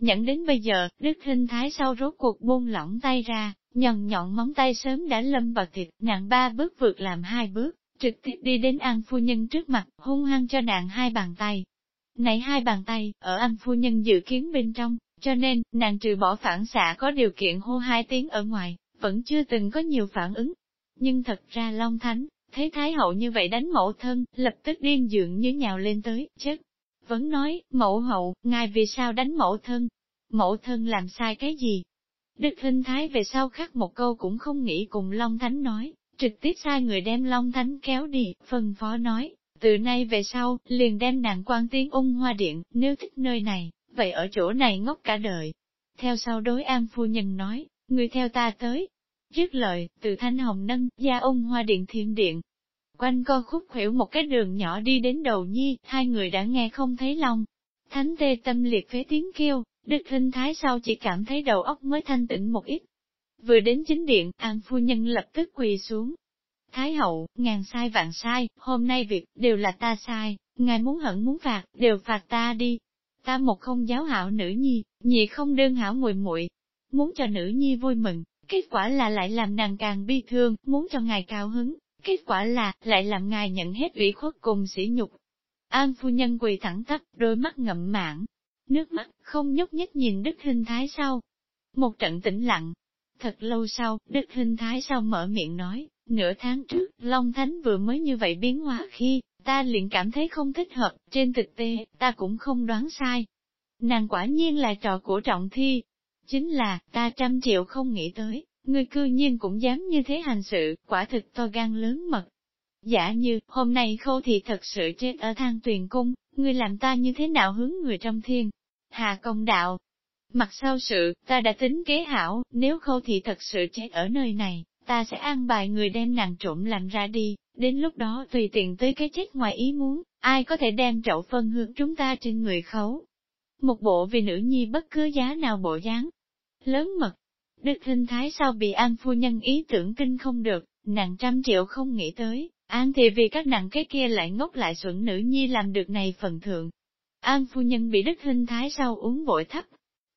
Nhận đến bây giờ, đức hinh thái sau rốt cuộc buông lỏng tay ra, nhọn nhọn móng tay sớm đã lâm vào thịt, nàng ba bước vượt làm hai bước, trực tiếp đi đến an phu nhân trước mặt, hung hăng cho nàng hai bàn tay. Này hai bàn tay, ở anh phu nhân dự kiến bên trong, cho nên, nàng trừ bỏ phản xạ có điều kiện hô hai tiếng ở ngoài, vẫn chưa từng có nhiều phản ứng. Nhưng thật ra Long Thánh, thấy Thái Hậu như vậy đánh mẫu thân, lập tức điên dượng như nhào lên tới, chết. Vẫn nói, mẫu hậu, ngài vì sao đánh mẫu thân? Mẫu thân làm sai cái gì? Đức Hinh Thái về sau khắc một câu cũng không nghĩ cùng Long Thánh nói, trực tiếp sai người đem Long Thánh kéo đi, phân phó nói, từ nay về sau, liền đem nàng quan tiến ung hoa điện, nếu thích nơi này, vậy ở chỗ này ngốc cả đời. Theo sau đối an phu nhân nói, người theo ta tới. Dứt lời, từ thanh hồng nâng, gia ung hoa điện thiên điện. Quanh co khúc khuỷu một cái đường nhỏ đi đến đầu nhi, hai người đã nghe không thấy lòng. Thánh tê tâm liệt phế tiếng kêu, đức hình thái sau chỉ cảm thấy đầu óc mới thanh tĩnh một ít. Vừa đến chính điện, an phu nhân lập tức quỳ xuống. Thái hậu, ngàn sai vạn sai, hôm nay việc, đều là ta sai, ngài muốn hận muốn phạt, đều phạt ta đi, Ta một không giáo hảo nữ nhi, nhị không đơn hảo muội muội Muốn cho nữ nhi vui mừng, kết quả là lại làm nàng càng bi thương, muốn cho ngài cao hứng, kết quả là lại làm ngài nhận hết ủy khuất cùng sỉ nhục. An phu nhân quỳ thẳng tắp, đôi mắt ngậm mãn, nước mắt không nhúc nhích nhìn Đức Hình Thái sau. Một trận tĩnh lặng. Thật lâu sau, Đức Hình Thái sau mở miệng nói, nửa tháng trước, Long Thánh vừa mới như vậy biến hóa khi, ta liền cảm thấy không thích hợp, trên thực tế, ta cũng không đoán sai. Nàng quả nhiên là trò của trọng thi. Chính là, ta trăm triệu không nghĩ tới, người cư nhiên cũng dám như thế hành sự, quả thực to gan lớn mật. Giả như, hôm nay khâu thì thật sự chết ở thang tuyền cung, ngươi làm ta như thế nào hướng người trong thiên. Hà công đạo. Mặt sau sự, ta đã tính kế hảo, nếu khâu thì thật sự chết ở nơi này, ta sẽ an bài người đem nàng trộm làm ra đi, Đến lúc đó tùy tiện tới cái chết ngoài ý muốn, ai có thể đem chậu phân hướng chúng ta trên người khấu. Một bộ vì nữ nhi bất cứ giá nào bộ dáng. Lớn mật. Đức hình thái sau bị an phu nhân ý tưởng kinh không được, nàng trăm triệu không nghĩ tới, an thì vì các nàng cái kia lại ngốc lại xuẩn nữ nhi làm được này phần thượng. An phu nhân bị đức hình thái sau uống bội thấp.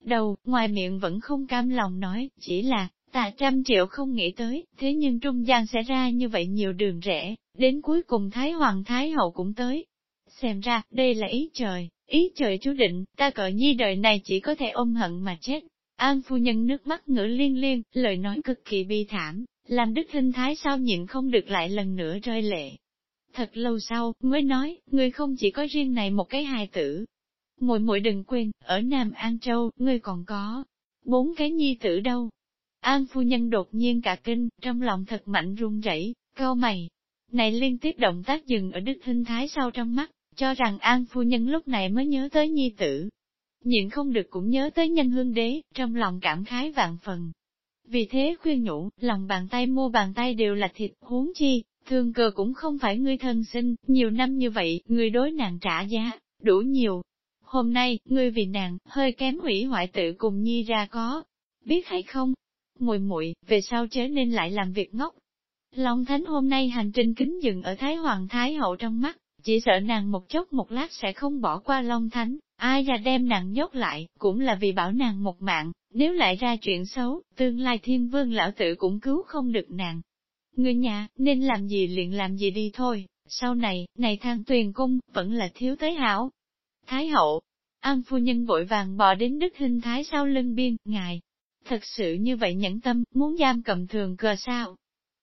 Đầu, ngoài miệng vẫn không cam lòng nói, chỉ là, Ta trăm triệu không nghĩ tới, thế nhưng trung gian sẽ ra như vậy nhiều đường rẽ, đến cuối cùng Thái Hoàng Thái Hậu cũng tới. Xem ra, đây là ý trời, ý trời chú định, ta cỡ nhi đời này chỉ có thể ôm hận mà chết. An phu nhân nước mắt ngữ liên liên, lời nói cực kỳ bi thảm, làm đức hình thái sao nhịn không được lại lần nữa rơi lệ. Thật lâu sau, mới nói, người không chỉ có riêng này một cái hài tử. Muội muội đừng quên, ở Nam An Châu, ngươi còn có bốn cái nhi tử đâu. An phu nhân đột nhiên cả kinh, trong lòng thật mạnh run rẩy, Câu mày. Này liên tiếp động tác dừng ở đức hình thái sau trong mắt, cho rằng An phu nhân lúc này mới nhớ tới nhi tử. Nhịn không được cũng nhớ tới nhân hương đế, trong lòng cảm khái vạn phần. Vì thế khuyên nhủ, lòng bàn tay mua bàn tay đều là thịt, huống chi, thương cờ cũng không phải ngươi thân sinh, nhiều năm như vậy, ngươi đối nàng trả giá, đủ nhiều. Hôm nay, ngươi vì nàng, hơi kém hủy hoại tự cùng nhi ra có, biết hay không, muội muội về sau chớ nên lại làm việc ngốc. Long Thánh hôm nay hành trình kính dừng ở Thái Hoàng Thái Hậu trong mắt, chỉ sợ nàng một chốc một lát sẽ không bỏ qua Long Thánh, ai ra đem nàng nhốt lại, cũng là vì bảo nàng một mạng, nếu lại ra chuyện xấu, tương lai thiên vương lão tử cũng cứu không được nàng. Người nhà, nên làm gì liền làm gì đi thôi, sau này, này thang tuyền cung, vẫn là thiếu tế hảo. Thái hậu, An phu nhân vội vàng bò đến đức hình thái sau lưng biên, ngài. Thật sự như vậy nhẫn tâm, muốn giam cầm thường cờ sao?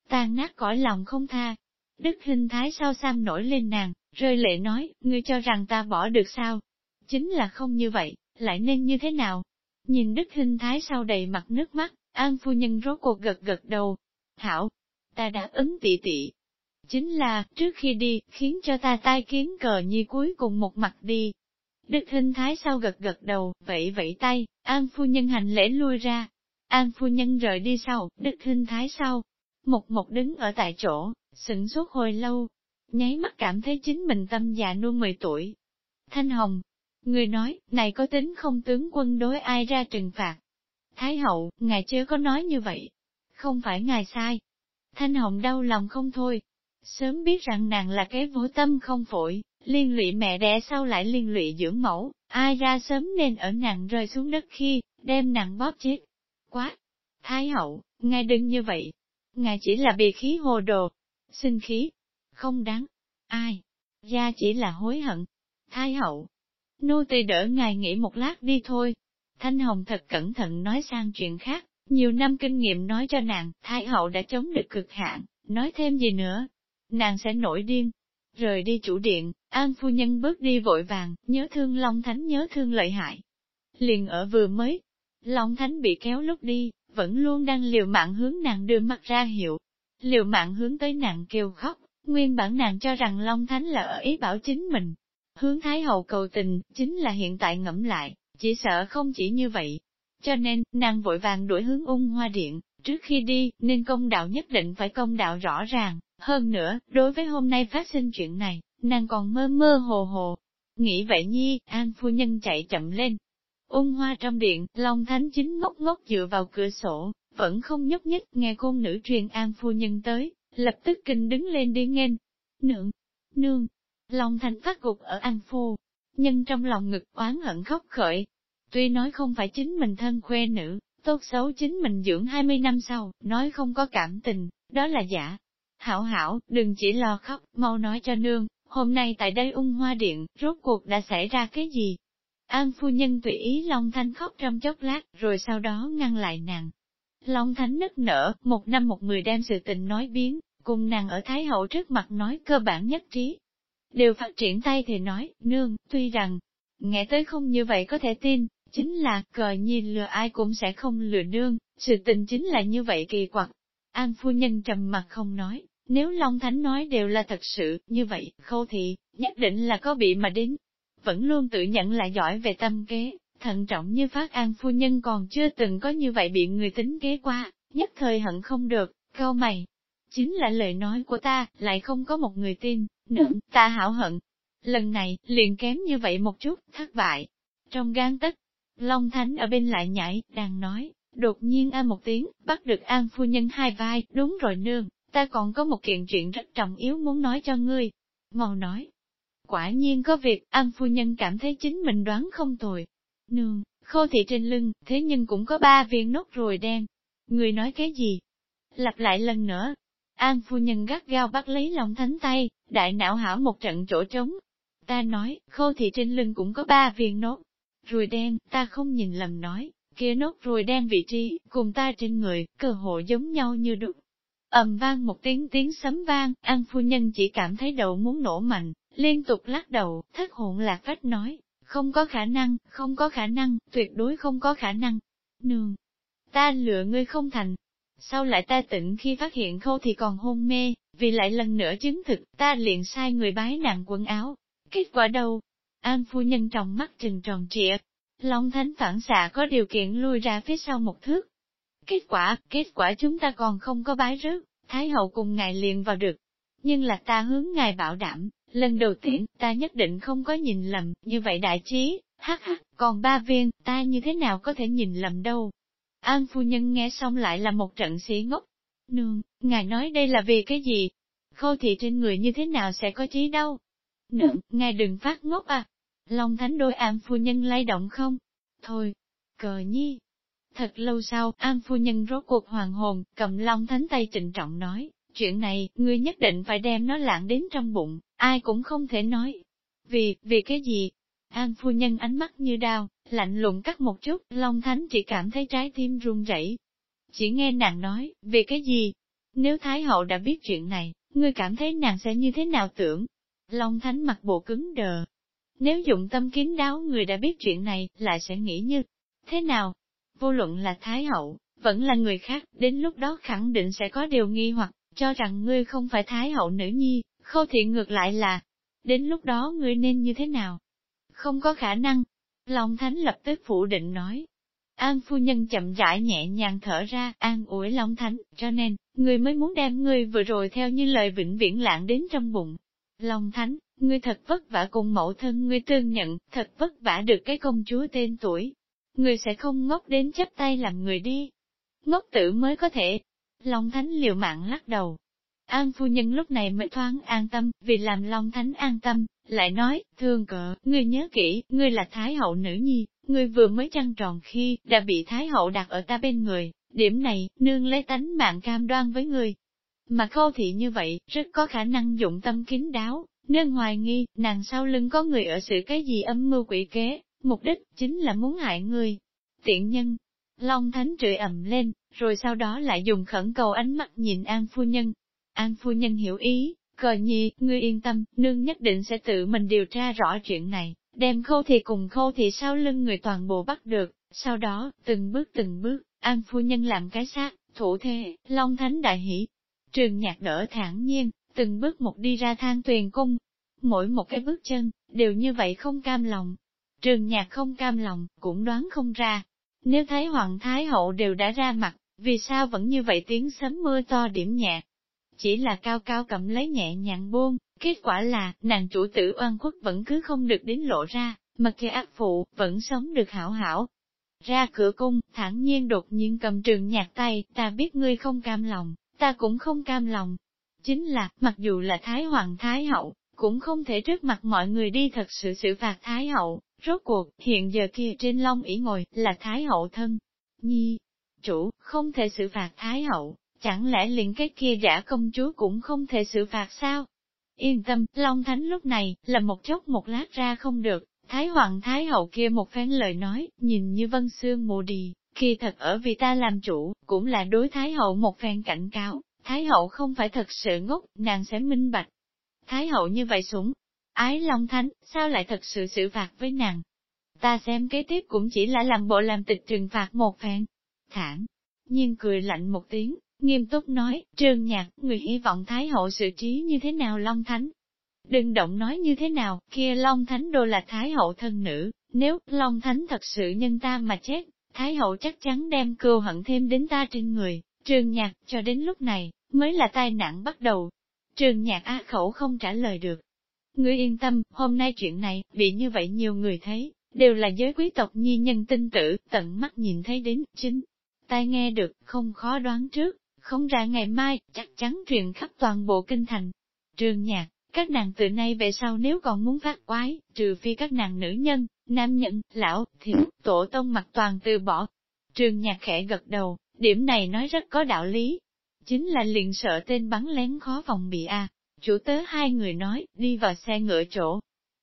tàn nát cõi lòng không tha. Đức hình thái sau sam nổi lên nàng, rơi lệ nói, ngươi cho rằng ta bỏ được sao? Chính là không như vậy, lại nên như thế nào? Nhìn đức hình thái sau đầy mặt nước mắt, An phu nhân rốt cuộc gật gật đầu. Hảo, ta đã ứng tị tị. Chính là, trước khi đi, khiến cho ta tai kiến cờ nhi cuối cùng một mặt đi, Đức hình Thái sau gật gật đầu, vẫy vẫy tay, An phu nhân hành lễ lui ra. An phu nhân rời đi sau, Đức Hinh Thái sau. Một một đứng ở tại chỗ, sững suốt hồi lâu, nháy mắt cảm thấy chính mình tâm già nuôi 10 tuổi. Thanh Hồng, người nói, này có tính không tướng quân đối ai ra trừng phạt. Thái hậu, ngài chưa có nói như vậy. Không phải ngài sai. Thanh Hồng đau lòng không thôi. Sớm biết rằng nàng là cái vô tâm không phổi, liên lụy mẹ đẻ sau lại liên lụy dưỡng mẫu, ai ra sớm nên ở nàng rơi xuống đất khi, đem nàng bóp chết. Quá! Thái hậu, ngài đừng như vậy. Ngài chỉ là bị khí hồ đồ. Sinh khí. Không đáng. Ai? Gia chỉ là hối hận. Thái hậu. Nô tỳ đỡ ngài nghỉ một lát đi thôi. Thanh Hồng thật cẩn thận nói sang chuyện khác, nhiều năm kinh nghiệm nói cho nàng, Thái hậu đã chống được cực hạn, nói thêm gì nữa. Nàng sẽ nổi điên, Rời đi chủ điện, An phu nhân bước đi vội vàng, nhớ thương Long Thánh nhớ thương lợi hại. Liền ở vừa mới, Long Thánh bị kéo lúc đi, vẫn luôn đang liều mạng hướng nàng đưa mặt ra hiệu. Liều mạng hướng tới nàng kêu khóc, nguyên bản nàng cho rằng Long Thánh là ở ý bảo chính mình. Hướng Thái Hậu cầu tình, chính là hiện tại ngẫm lại, chỉ sợ không chỉ như vậy. Cho nên, nàng vội vàng đuổi hướng ung hoa điện, trước khi đi, nên công đạo nhất định phải công đạo rõ ràng, hơn nữa, đối với hôm nay phát sinh chuyện này, nàng còn mơ mơ hồ hồ. Nghĩ vậy nhi, An phu nhân chạy chậm lên. Ung hoa trong điện, Long Thánh chính ngốc ngốc dựa vào cửa sổ, vẫn không nhúc nhích nghe cung nữ truyền An phu nhân tới, lập tức kinh đứng lên đi nghênh. Nương, nương, Long Thánh phát gục ở An phu, nhân trong lòng ngực oán hận khóc khởi. Tuy nói không phải chính mình thân khuê nữ, tốt xấu chính mình dưỡng 20 năm sau, nói không có cảm tình, đó là giả. Hảo hảo, đừng chỉ lo khóc, mau nói cho nương, hôm nay tại đây ung hoa điện, rốt cuộc đã xảy ra cái gì? An phu nhân tùy ý Long Thanh khóc trong chốc lát, rồi sau đó ngăn lại nàng. Long Thánh nức nở, một năm một người đem sự tình nói biến, cùng nàng ở Thái Hậu trước mặt nói cơ bản nhất trí. Đều phát triển tay thì nói, nương, tuy rằng, nghe tới không như vậy có thể tin, chính là, cờ nhìn lừa ai cũng sẽ không lừa nương, sự tình chính là như vậy kỳ quặc. An phu nhân trầm mặt không nói, nếu Long Thánh nói đều là thật sự, như vậy, khâu thị, nhất định là có bị mà đến. Vẫn luôn tự nhận là giỏi về tâm kế, thận trọng như phát an phu nhân còn chưa từng có như vậy bị người tính kế qua, nhất thời hận không được, câu mày. Chính là lời nói của ta, lại không có một người tin, nữa, ta hảo hận. Lần này, liền kém như vậy một chút, thất bại. Trong gan tất, Long Thánh ở bên lại nhảy, đang nói, đột nhiên a một tiếng, bắt được An phu nhân hai vai, đúng rồi nương, ta còn có một kiện chuyện rất trọng yếu muốn nói cho ngươi. Mau nói. Quả nhiên có việc, An phu nhân cảm thấy chính mình đoán không tồi. Nương, khô thị trên lưng, thế nhưng cũng có ba viên nốt ruồi đen. Người nói cái gì? Lặp lại lần nữa. An phu nhân gắt gao bắt lấy lòng thánh tay, đại não hảo một trận chỗ trống. Ta nói, khô thị trên lưng cũng có ba viên nốt. Ruồi đen, ta không nhìn lầm nói, kia nốt ruồi đen vị trí, cùng ta trên người, cơ hội giống nhau như đúc ầm vang một tiếng tiếng sấm vang, An phu nhân chỉ cảm thấy đầu muốn nổ mạnh, liên tục lắc đầu, thất hồn lạc phách nói, không có khả năng, không có khả năng, tuyệt đối không có khả năng. Nương, ta lựa ngươi không thành. Sau lại ta tỉnh khi phát hiện khâu thì còn hôn mê, vì lại lần nữa chứng thực, ta liền sai người bái nàng quần áo. Kết quả đâu? An phu nhân trong mắt trừng tròn trịa. Long thánh phản xạ có điều kiện lui ra phía sau một thước, Kết quả, kết quả chúng ta còn không có bái rước, Thái hậu cùng ngài liền vào được. Nhưng là ta hướng ngài bảo đảm, lần đầu tiên, ta nhất định không có nhìn lầm, như vậy đại trí, hắc hắc, còn ba viên, ta như thế nào có thể nhìn lầm đâu. An phu nhân nghe xong lại là một trận xỉ ngốc. Nương, ngài nói đây là vì cái gì? Khâu thị trên người như thế nào sẽ có trí đâu? Nương, ngài đừng phát ngốc à. Long thánh đôi an phu nhân lay động không? Thôi, cờ nhi, Thật lâu sau, An phu nhân rốt cuộc hoàng hồn, cầm long thánh tay trịnh trọng nói, chuyện này, ngươi nhất định phải đem nó lạng đến trong bụng, ai cũng không thể nói. Vì, vì cái gì? An phu nhân ánh mắt như đao, lạnh lùng cắt một chút, Long Thánh chỉ cảm thấy trái tim run rẩy. Chỉ nghe nàng nói, vì cái gì? Nếu Thái Hậu đã biết chuyện này, ngươi cảm thấy nàng sẽ như thế nào tưởng? Long Thánh mặt bộ cứng đờ. Nếu dụng tâm kín đáo người đã biết chuyện này, lại sẽ nghĩ như thế nào? Vô luận là Thái Hậu, vẫn là người khác, đến lúc đó khẳng định sẽ có điều nghi hoặc, cho rằng ngươi không phải Thái Hậu nữ nhi, khâu thiện ngược lại là, đến lúc đó ngươi nên như thế nào? Không có khả năng. Long Thánh lập tức phủ định nói. An phu nhân chậm rãi nhẹ nhàng thở ra, an ủi Long Thánh, cho nên, người mới muốn đem ngươi vừa rồi theo như lời vĩnh viễn lạng đến trong bụng. Long Thánh, ngươi thật vất vả cùng mẫu thân ngươi tương nhận, thật vất vả được cái công chúa tên tuổi. Ngươi sẽ không ngốc đến chấp tay làm người đi. Ngốc tử mới có thể. Long Thánh liều mạng lắc đầu, An phu nhân lúc này mới thoáng an tâm, vì làm Long Thánh an tâm, lại nói, thương cỡ, ngươi nhớ kỹ, ngươi là Thái hậu nữ nhi, ngươi vừa mới trăng tròn khi, đã bị Thái hậu đặt ở ta bên người, điểm này, nương lấy tánh mạng cam đoan với ngươi. Mà khâu thị như vậy, rất có khả năng dụng tâm kín đáo, nên hoài nghi, nàng sau lưng có người ở sự cái gì âm mưu quỷ kế, mục đích chính là muốn hại ngươi. Tiện nhân, Long Thánh trượi ầm lên, rồi sau đó lại dùng khẩn cầu ánh mắt nhìn An phu nhân, An phu nhân hiểu ý, cờ nhi, ngươi yên tâm, nương nhất định sẽ tự mình điều tra rõ chuyện này, đem khâu thì cùng khâu thì sau lưng người toàn bộ bắt được, sau đó, từng bước từng bước, An phu nhân làm cái xác, thủ thế, Long Thánh đại hỷ. Trường nhạc đỡ thản nhiên, từng bước một đi ra thang tuyền cung, mỗi một cái bước chân, đều như vậy không cam lòng. Trường nhạc không cam lòng, cũng đoán không ra. Nếu thấy Hoàng Thái Hậu đều đã ra mặt, vì sao vẫn như vậy tiếng sấm mưa to điểm nhạc, chỉ là cao cao cầm lấy nhẹ nhàng buông, kết quả là, nàng chủ tử oan quốc vẫn cứ không được đến lộ ra, mà kia ác phụ, vẫn sống được hảo hảo. Ra cửa cung, thản nhiên đột nhiên cầm trường nhạc tay, ta biết ngươi không cam lòng, ta cũng không cam lòng. Chính là, mặc dù là Thái Hoàng Thái Hậu, cũng không thể trước mặt mọi người đi thật sự xử phạt Thái Hậu, rốt cuộc, hiện giờ kia trên long ỉ ngồi, là Thái Hậu thân. Nhi, chủ, không thể xử phạt Thái Hậu, chẳng lẽ liền cái kia giả công chúa cũng không thể xử phạt sao? Yên tâm, Long Thánh lúc này, là một chốc một lát ra không được, Thái Hoàng Thái Hậu kia một phen lời nói, nhìn như vân xương mù đi, khi thật ở vì ta làm chủ, cũng là đối Thái Hậu một phen cảnh cáo, Thái Hậu không phải thật sự ngốc, nàng sẽ minh bạch. Thái Hậu như vậy sủng, ái Long Thánh, sao lại thật sự xử phạt với nàng? Ta xem kế tiếp cũng chỉ là làm bộ làm tịch trừng phạt một phen. Thản, nhiên cười lạnh một tiếng, Nghiêm túc nói, trương nhạc, người hy vọng Thái hậu xử trí như thế nào Long Thánh? Đừng động nói như thế nào, kia Long Thánh đô là Thái hậu thân nữ, nếu Long Thánh thật sự nhân ta mà chết, Thái hậu chắc chắn đem cừu hận thêm đến ta trên người, trương nhạc, cho đến lúc này, mới là tai nạn bắt đầu. Trương nhạc á khẩu không trả lời được. Ngươi yên tâm, hôm nay chuyện này, bị như vậy nhiều người thấy, đều là giới quý tộc nhi nhân tinh tử, tận mắt nhìn thấy đến, chính. Tai nghe được, không khó đoán trước, không ra ngày mai, chắc chắn truyền khắp toàn bộ kinh thành. Trường nhạc, các nàng từ nay về sau nếu còn muốn phát quái, trừ phi các nàng nữ nhân, nam nhân, lão, thiếu, tổ tông mặt toàn từ bỏ. Trường nhạc khẽ gật đầu, điểm này nói rất có đạo lý. Chính là liền sợ tên bắn lén khó phòng bị a. Chủ tớ hai người nói, đi vào xe ngựa chỗ.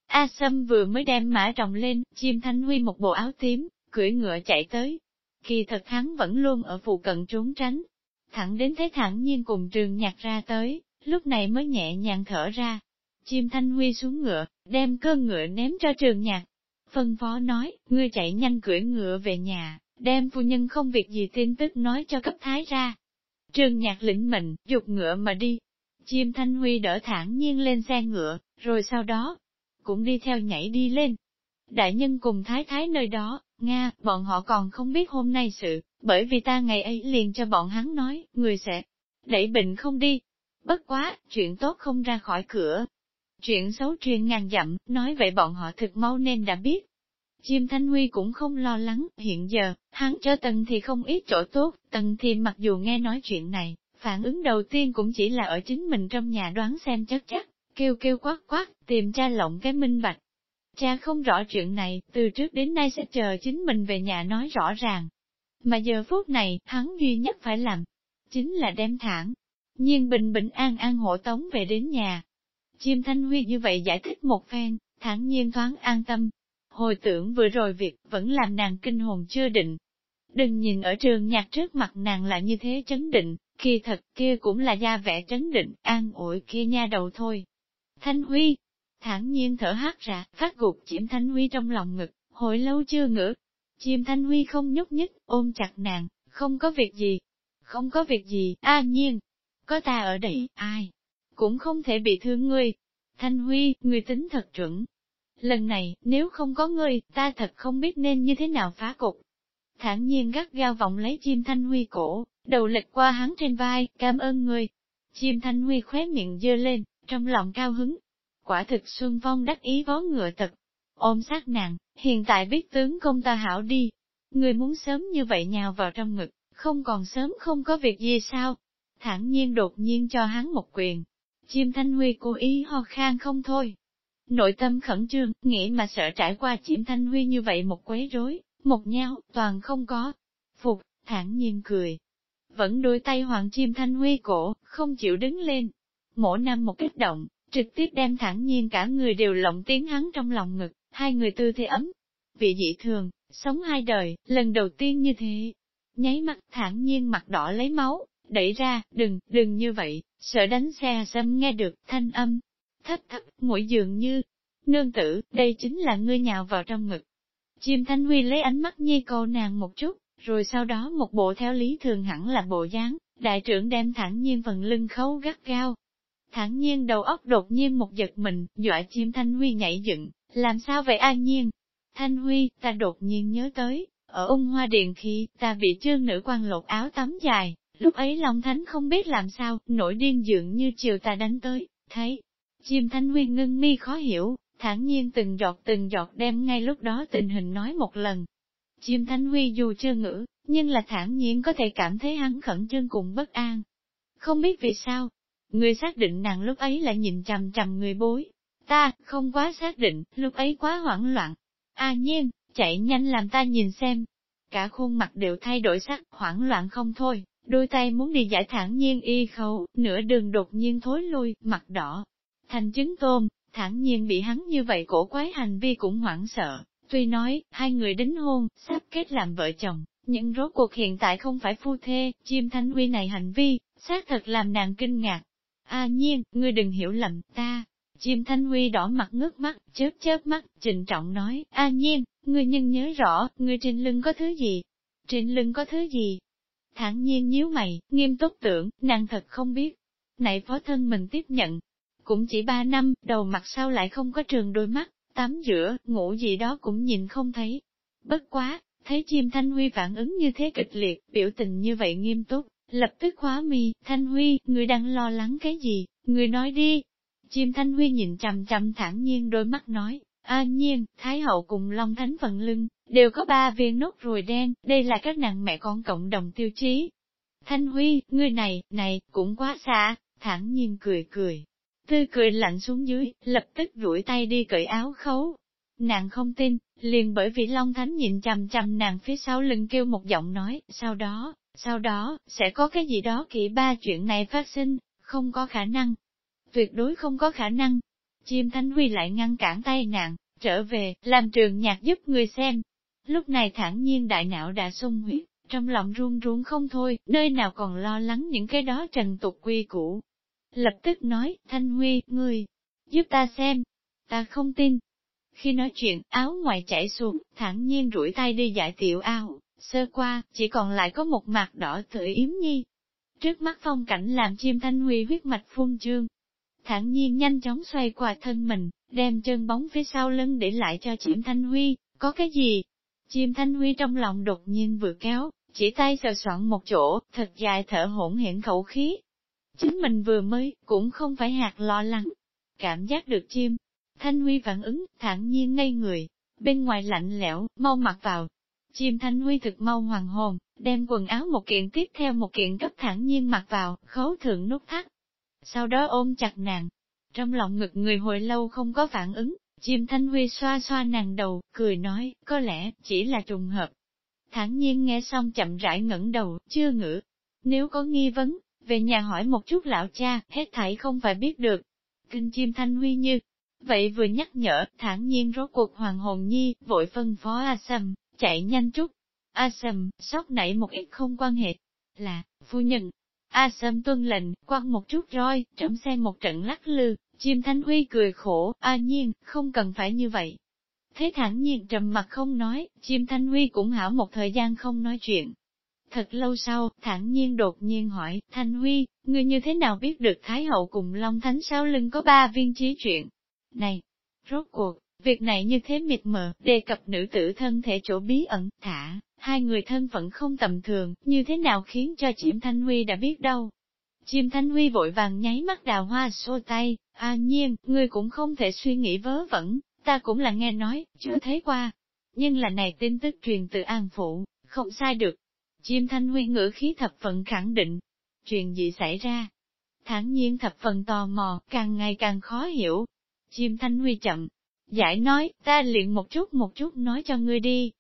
A Sâm vừa mới đem mã trọng lên, chim thanh huy một bộ áo tím, cưỡi ngựa chạy tới. Kỳ thật hắn vẫn luôn ở phụ cận trốn tránh, thẳng đến thấy thẳng nhiên cùng trường nhạc ra tới, lúc này mới nhẹ nhàng thở ra. Chim thanh huy xuống ngựa, đem cơn ngựa ném cho trường nhạc. Phân phó nói, ngươi chạy nhanh cưỡi ngựa về nhà, đem phu nhân không việc gì tin tức nói cho cấp thái ra. Trường nhạc lĩnh mệnh, dục ngựa mà đi. Chim thanh huy đỡ thẳng nhiên lên xe ngựa, rồi sau đó, cũng đi theo nhảy đi lên. Đại nhân cùng thái thái nơi đó, Nga, bọn họ còn không biết hôm nay sự, bởi vì ta ngày ấy liền cho bọn hắn nói, người sẽ đẩy bệnh không đi. Bất quá, chuyện tốt không ra khỏi cửa. Chuyện xấu truyền ngàn dặm, nói vậy bọn họ thực mau nên đã biết. Chim Thanh Huy cũng không lo lắng, hiện giờ, hắn cho Tần thì không ít chỗ tốt, Tần thì mặc dù nghe nói chuyện này, phản ứng đầu tiên cũng chỉ là ở chính mình trong nhà đoán xem chắc chắc, kêu kêu quát quát, tìm tra lộng cái minh bạch. Cha không rõ chuyện này, từ trước đến nay sẽ chờ chính mình về nhà nói rõ ràng, mà giờ phút này, hắn duy nhất phải làm, chính là đem thẳng. nhiên bình bình an an hộ tống về đến nhà. Chim Thanh Huy như vậy giải thích một phen, thẳng nhiên thoáng an tâm. Hồi tưởng vừa rồi việc vẫn làm nàng kinh hồn chưa định. Đừng nhìn ở trường nhạc trước mặt nàng là như thế chấn định, khi thật kia cũng là da vẻ chấn định, an ủi kia nha đầu thôi. Thanh Huy, thản nhiên thở hát ra, phát gục chiếm Thanh Huy trong lòng ngực, hồi lâu chưa ngỡ. Chim Thanh Huy không nhúc nhích, ôm chặt nàng, không có việc gì. Không có việc gì, a nhiên. Có ta ở đây, ai? Cũng không thể bị thương ngươi. Thanh Huy, ngươi tính thật chuẩn. Lần này, nếu không có ngươi, ta thật không biết nên như thế nào phá cục. Thản nhiên gắt gao vọng lấy chim Thanh Huy cổ, đầu lệch qua hắn trên vai, cảm ơn ngươi. Chim Thanh Huy khóe miệng dơ lên, trong lòng cao hứng. Quả thực Xuân Phong đắc ý vó ngựa tật, Ôm sát nàng, hiện tại biết tướng công ta hảo đi. Người muốn sớm như vậy nhào vào trong ngực, không còn sớm không có việc gì sao? Thẳng nhiên đột nhiên cho hắn một quyền. Chim Thanh Huy cố ý ho khan không thôi. Nội tâm khẩn trương, nghĩ mà sợ trải qua chim Thanh Huy như vậy một quấy rối, một nhau, toàn không có. Phục, thản nhiên cười. Vẫn đôi tay hoàng chim Thanh Huy cổ, không chịu đứng lên. Mỗi năm một kích động, trực tiếp đem thẳng nhiên cả người đều lộng tiếng hắn trong lòng ngực, hai người tư thế ấm. Vị dị thường, sống hai đời, lần đầu tiên như thế. Nháy mắt thẳng nhiên mặt đỏ lấy máu, đẩy ra, đừng, đừng như vậy, sợ đánh xe xâm nghe được thanh âm. Thấp thấp, mũi dường như, nương tử, đây chính là ngươi nhào vào trong ngực. Chim Thanh Huy lấy ánh mắt nhi cô nàng một chút, rồi sau đó một bộ theo lý thường hẳn là bộ dáng, đại trưởng đem thẳng nhiên phần lưng khấu gắt gao, thản nhiên đầu óc đột nhiên một giật mình, dọa chim Thanh Huy nhảy dựng, làm sao vậy an nhiên? Thanh Huy, ta đột nhiên nhớ tới, ở ung hoa điện khi ta bị trương nữ quan lột áo tắm dài, lúc ấy Long Thánh không biết làm sao, nổi điên dượng như chiều ta đánh tới, thấy. Chim Thanh Huy ngưng mi khó hiểu, thản nhiên từng giọt từng giọt đem ngay lúc đó tình hình nói một lần. Chim Thanh Huy dù chưa ngữ, nhưng là thản nhiên có thể cảm thấy hắn khẩn trương cùng bất an. Không biết vì sao, Người xác định nàng lúc ấy lại nhìn chằm chằm người bối. Ta, không quá xác định, lúc ấy quá hoảng loạn. À nhiên, chạy nhanh làm ta nhìn xem. Cả khuôn mặt đều thay đổi sắc, hoảng loạn không thôi, đôi tay muốn đi giải thẳng nhiên y khâu, nửa đường đột nhiên thối lui, mặt đỏ. Thành trứng tôm, thẳng nhiên bị hắn như vậy cổ quái hành vi cũng hoảng sợ. Tuy nói, hai người đính hôn, sắp kết làm vợ chồng, nhưng rốt cuộc hiện tại không phải phu thê, chim thanh huy này hành vi, xác thật làm nàng kinh ngạc. A nhiên, ngươi đừng hiểu lầm, ta. Chim Thanh Huy đỏ mặt ngước mắt, chớp chớp mắt, trịnh trọng nói, A nhiên, ngươi nhân nhớ rõ, ngươi trên lưng có thứ gì? Trên lưng có thứ gì? Thẳng nhiên nhíu mày, nghiêm túc tưởng, nàng thật không biết. Này phó thân mình tiếp nhận. Cũng chỉ ba năm, đầu mặt sau lại không có trường đôi mắt, tắm rửa, ngủ gì đó cũng nhìn không thấy. Bất quá, thấy chim Thanh Huy phản ứng như thế kịch liệt, biểu tình như vậy nghiêm túc, Lập tức khóa mi, Thanh Huy, người đang lo lắng cái gì, người nói đi. Chim Thanh Huy nhìn chằm chằm thẳng nhiên đôi mắt nói, a nhiên, Thái Hậu cùng Long Thánh phần lưng, đều có ba viên nốt ruồi đen, đây là các nàng mẹ con cộng đồng tiêu chí. Thanh Huy, người này, này, cũng quá xa, thẳng nhiên cười cười. Tươi cười lạnh xuống dưới, lập tức duỗi tay đi cởi áo khấu. Nàng không tin, liền bởi vì Long Thánh nhìn chằm chằm nàng phía sau lưng kêu một giọng nói, sau đó, sau đó, sẽ có cái gì đó kỹ ba chuyện này phát sinh, không có khả năng. Tuyệt đối không có khả năng. Chim Thánh Huy lại ngăn cản tai nạn trở về, làm trường nhạc giúp người xem. Lúc này thản nhiên đại não đã sung huyết, trong lòng run run không thôi, nơi nào còn lo lắng những cái đó trần tục quy cũ. Lập tức nói, Thanh Huy, ngươi, giúp ta xem. Ta không tin. Khi nói chuyện, áo ngoài chảy xuống, thản nhiên rủi tay đi giải tiểu ao, Sơ qua, chỉ còn lại có một mặt đỏ tự yếm nhi. Trước mắt phong cảnh làm chim thanh huy huyết mạch phun trương. Thẳng nhiên nhanh chóng xoay qua thân mình, đem chân bóng phía sau lưng để lại cho chim thanh huy, có cái gì? Chim thanh huy trong lòng đột nhiên vừa kéo, chỉ tay sờ soạn một chỗ, thật dài thở hỗn hển khẩu khí. Chính mình vừa mới, cũng không phải hạt lo lắng. Cảm giác được chim. Thanh Huy phản ứng, thản nhiên ngây người, bên ngoài lạnh lẽo, mau mặc vào, Chim Thanh Huy thực mau hoàng hồn, đem quần áo một kiện tiếp theo một kiện cấp thẳng nhiên mặc vào, khấu thượng nút thắt. Sau đó ôm chặt nàng. Trong lòng ngực người hồi lâu không có phản ứng, chim Thanh Huy xoa xoa nàng đầu, cười nói, có lẽ, chỉ là trùng hợp. Thẳng nhiên nghe xong chậm rãi ngẩng đầu, chưa ngữ. Nếu có nghi vấn, về nhà hỏi một chút lão cha, hết thảy không phải biết được. Kinh chim thanh huy như, vậy vừa nhắc nhở, thản nhiên rốt cuộc hoàng hồn nhi, vội phân phó A Sầm, chạy nhanh chút. A sâm sóc nảy một ít không quan hệ, là, phu nhân. A sâm tuân lệnh, quăng một chút roi, trẫm xem một trận lắc lư, chim thanh huy cười khổ, A nhiên, không cần phải như vậy. Thế thản nhiên trầm mặt không nói, chim thanh huy cũng hảo một thời gian không nói chuyện, Thật lâu sau, thản nhiên đột nhiên hỏi, Thanh Huy, ngươi như thế nào biết được Thái Hậu cùng Long Thánh sau lưng có ba viên trí chuyện? Này, rốt cuộc, việc này như thế mịt mờ, đề cập nữ tử thân thể chỗ bí ẩn, thả, hai người thân phận không tầm thường, như thế nào khiến cho Chiêm Thanh Huy đã biết đâu. Chiêm Thanh Huy vội vàng nháy mắt đào hoa xô tay, à nhiên, ngươi cũng không thể suy nghĩ vớ vẩn, ta cũng là nghe nói, chưa thấy qua. Nhưng là này tin tức truyền từ An Phụ, không sai được, chiêm thanh huy ngữ khí thập phần khẳng định. Chuyện gì xảy ra? Thẳng nhiên thập phần tò mò, càng ngày càng khó hiểu. chiêm thanh huy chậm. Giải nói, ta luyện một chút một chút nói cho ngươi đi.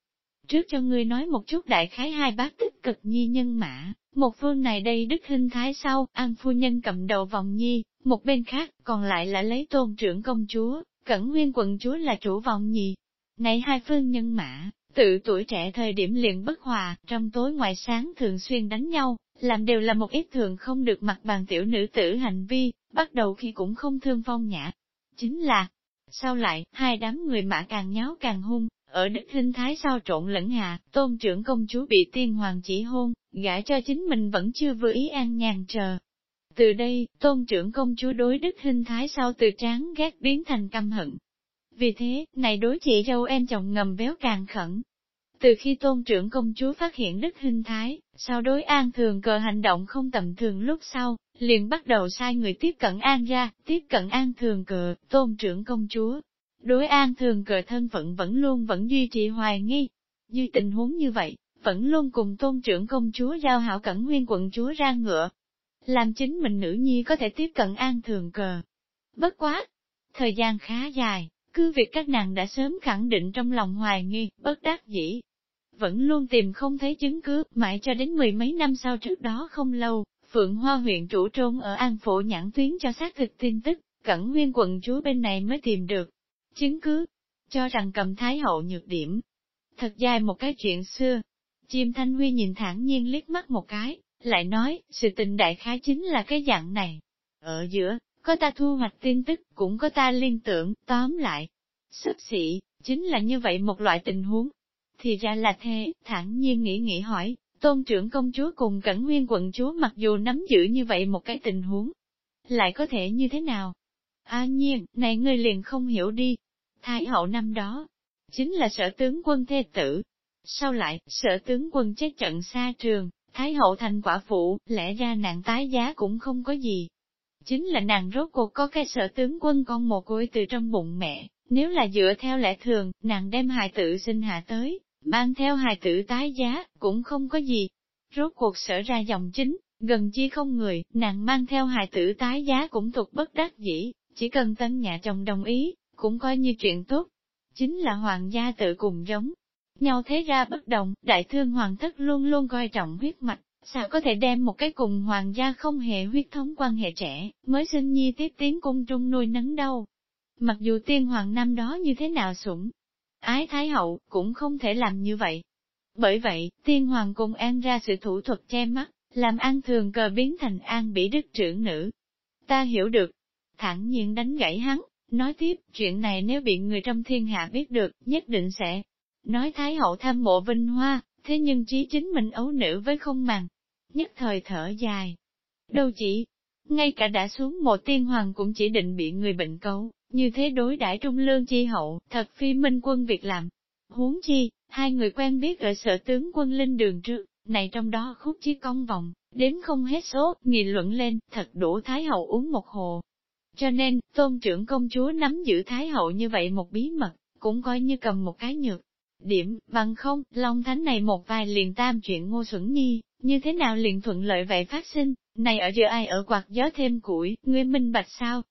Trước cho ngươi nói một chút đại khái hai bác tích cực nhi nhân mã, một phương này đây đức hình thái sau, an phu nhân cầm đầu vòng nhi, một bên khác, còn lại là lấy tôn trưởng công chúa, cẩn nguyên quận chúa là chủ vòng nhi. Này hai phương nhân mã, Tự tuổi trẻ thời điểm liền bất hòa, trong tối ngoài sáng thường xuyên đánh nhau, làm đều là một ít thường không được mặt bàn tiểu nữ tử hành vi, bắt đầu khi cũng không thương phong nhã. Chính là, sau lại, hai đám người mã càng nháo càng hung, ở đức hình thái sao trộn lẫn hạ, tôn trưởng công chúa bị tiên hoàng chỉ hôn, gả cho chính mình vẫn chưa vừa ý an nhàn chờ. Từ đây, tôn trưởng công chúa đối đức hình thái sao từ tráng ghét biến thành căm hận, vì thế, này đối chị dâu em chồng ngầm béo càng khẩn. Từ khi tôn trưởng công chúa phát hiện đức hình thái, sau đối an thường cờ hành động không tầm thường lúc sau, liền bắt đầu sai người tiếp cận an ra, tiếp cận an thường cờ, tôn trưởng công chúa. Đối an thường cờ thân phận vẫn luôn vẫn duy trì hoài nghi. Như tình huống như vậy, vẫn luôn cùng tôn trưởng công chúa giao hảo cẩn nguyên quận chúa ra ngựa. Làm chính mình nữ nhi có thể tiếp cận an thường cờ. Bất quá! Thời gian khá dài, cứ việc các nàng đã sớm khẳng định trong lòng hoài nghi, bất đắc dĩ. Vẫn luôn tìm không thấy chứng cứ, mãi cho đến mười mấy năm sau trước đó không lâu, Phượng Hoa huyện chủ trôn ở An Phổ nhãn tuyến cho xác thực tin tức, cẩn nguyên quận chúa bên này mới tìm được. Chứng cứ, cho rằng cầm thái hậu nhược điểm. Thật dài một cái chuyện xưa. Chim Thanh Huy nhìn thẳng nhiên liếc mắt một cái, lại nói, sự tình đại khái chính là cái dạng này. Ở giữa, có ta thu hoạch tin tức, cũng có ta liên tưởng, tóm lại. Sức xị, chính là như vậy một loại tình huống. Thì ra là thế, thẳng nhiên nghĩ nghĩ hỏi, tôn trưởng công chúa cùng cẩn nguyên quận chúa mặc dù nắm giữ như vậy một cái tình huống, lại có thể như thế nào? A nhiên, này ngươi liền không hiểu đi. Thái hậu năm đó, chính là sở tướng quân thê tử. Sau lại, sở tướng quân chết trận xa trường, Thái hậu thành quả phụ, lẽ ra nạn tái giá cũng không có gì, Chính là nàng rốt cuộc có cái sở tướng quân con một côi từ trong bụng mẹ, nếu là dựa theo lẽ thường, nàng đem hài tử sinh hạ tới, mang theo hài tử tái giá, cũng không có gì. Rốt cuộc sở ra dòng chính, gần chi không người, nàng mang theo hài tử tái giá cũng thuộc bất đắc dĩ, chỉ cần tân nhà chồng đồng ý, cũng coi như chuyện tốt. Chính là hoàng gia tự cùng giống. Nhau thế ra bất đồng, đại thương hoàng thất luôn luôn coi trọng huyết mạch, Sao có thể đem một cái cùng hoàng gia không hề huyết thống quan hệ trẻ, mới sinh nhi tiếp tiến cung trung nuôi nấng đâu. Mặc dù tiên hoàng năm đó như thế nào sủng, ái thái hậu cũng không thể làm như vậy. Bởi vậy, tiên hoàng cùng an ra sự thủ thuật che mắt, làm an thường cờ biến thành an bị đức trưởng nữ. Ta hiểu được, thẳng nhiên đánh gãy hắn, nói tiếp, chuyện này nếu bị người trong thiên hạ biết được, nhất định sẽ nói thái hậu tham mộ vinh hoa, thế nhưng trí chính mình ấu nữ với không màng. Nhất thời thở dài. Đâu chỉ, ngay cả đã xuống mộ tiên hoàng cũng chỉ định bị người bệnh cấu, như thế đối đãi trung lương chi hậu, thật phi minh quân việc làm. Huống chi, hai người quen biết ở sở tướng quân linh đường trước, này trong đó khúc chí công vòng, đến không hết số, nghị luận lên, thật đủ Thái Hậu uống một hồ. Cho nên, tôn trưởng công chúa nắm giữ Thái Hậu như vậy một bí mật, cũng coi như cầm một cái nhược điểm, bằng không, Long Thánh này một vài liền tam chuyện ngô xuẩn nhi, như thế nào liền thuận lợi vậy phát sinh, này ở giữa ai ở quạt gió thêm củi, ngươi minh bạch sao?